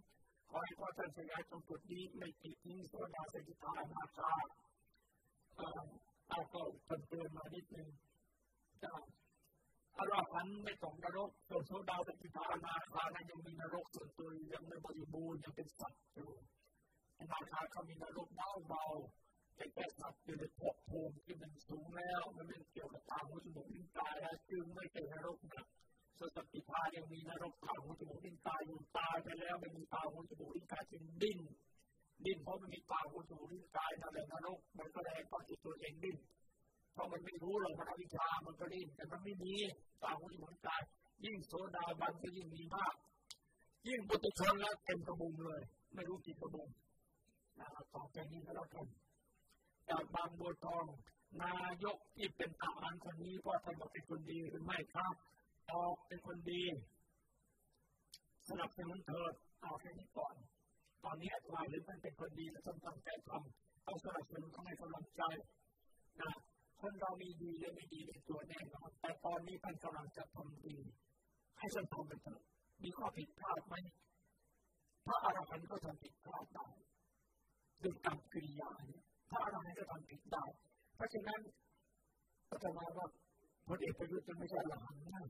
ขอให้พ่อท่านสยายตรงจุดนี้ไม่ติดทิ้งโซดาเสกิทานาคาเอาก็เตือนมานิดนึงอรหันไม่ตกนรกส่วนโซดาสกิทานาคานั้นยังมีนรกส่วนตัวยังไม่บริบูรณ์ยังเป็นสัตว์อยู่นาคาเขามีนรกเบาเบาแต่แค่สัตว์อยู่ในภพภูมิที่มันสูงแล้ว มันไม่เกี่ยวกับตาหูจมูกลิ้นกายแล้วจึงไม่เป็นนรกนะ สสติพายังมีนรกตาหูจมูกลิ้นกายอยู่ตายไปแล้วไม่มีตาหูจมูกลิ้นกายจึงดิ้นดิ้นเพราะมันมีตาหูจมูกลิ้นกายนั่นแหละนรกมันก็เลยต้องติดตัวเองดิ้นเพราะมันไม่รู้หรอกมันอวิชามันก็ดิ้นแต่มันไม่มีตาหูจมูกลิ้นกาย ยิ่งโซดาบันก็ยิ่งมีมาก ยิ่งปุถุชนแล้วเต็มกระบุงเลย ไม่รู้กี่กระบุงต่อไปนี้ก็แล้วกันจากบางบัวทองนายกที่เป็นทหารคนนี้พ่อท่านบอกเป็นคนดีหรือไม่ครับ ออกเป็นคนดีสนับสนุนเธอเอาแค่นี้ก่อน ตอนนี้อธิบายหรือมันเป็นคนดีและต้องตั้งใจทำต้องสนับสนุนต้องให้กำลังใจนะคนเรามีดีและไม่ดีในตัวแน่นอนแต่ตอนนี้ท่านกำลังจะทำดีให้ฉันทำไปเถอะมีข้อผิดพลาดไหมพระอรหันต์ก็ทำผิดพลาดได้ด้วยกรรมกิริยาเนี่ยพระอรหันต์ก็ทำผิดได้เพราะฉะนั้นก็จะมาว่าพลเอกประยุทธ์จะไม่ใช่อรหันต์นะ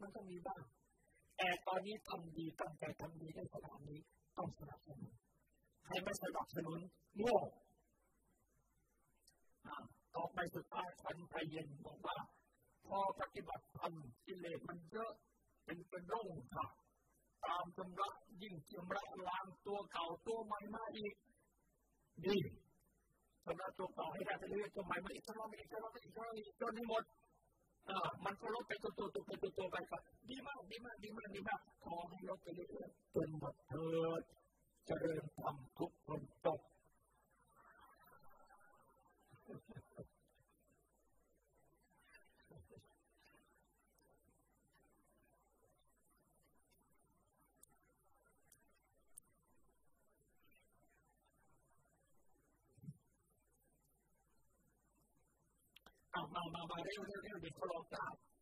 มันต้องมีบ้าง แต่ตอนนี้ทำดีตั้งใจทำดีได้ขนาดนี้ต้องสนับสนุนใครไม่สนับสนุนโง่ต่อไปสุดท้ายคนใจเย็นบอกว่า พอปฏิบัติธรรมกิเลสมันเยอะเป็นกระด้งค่ะตามชำระยิ่งชำระล้างตัวเก่าตัวใหม่มาอีกดีชำระตัวเก่าให้ได้ไปเรื่อยตัวใหม่มาอีกชำระมาอีกชำระมาอีกชำระมาอีกจนให้หมด อ่ามันก็ลดไปตัวตัวตัวตัวตัวไปก็ดีมากดีมากดีมากดีมากขอให้ลดไปเรื่อยๆจนหมดเถิดเจริญธรรมทุกคนจบ เอามามาม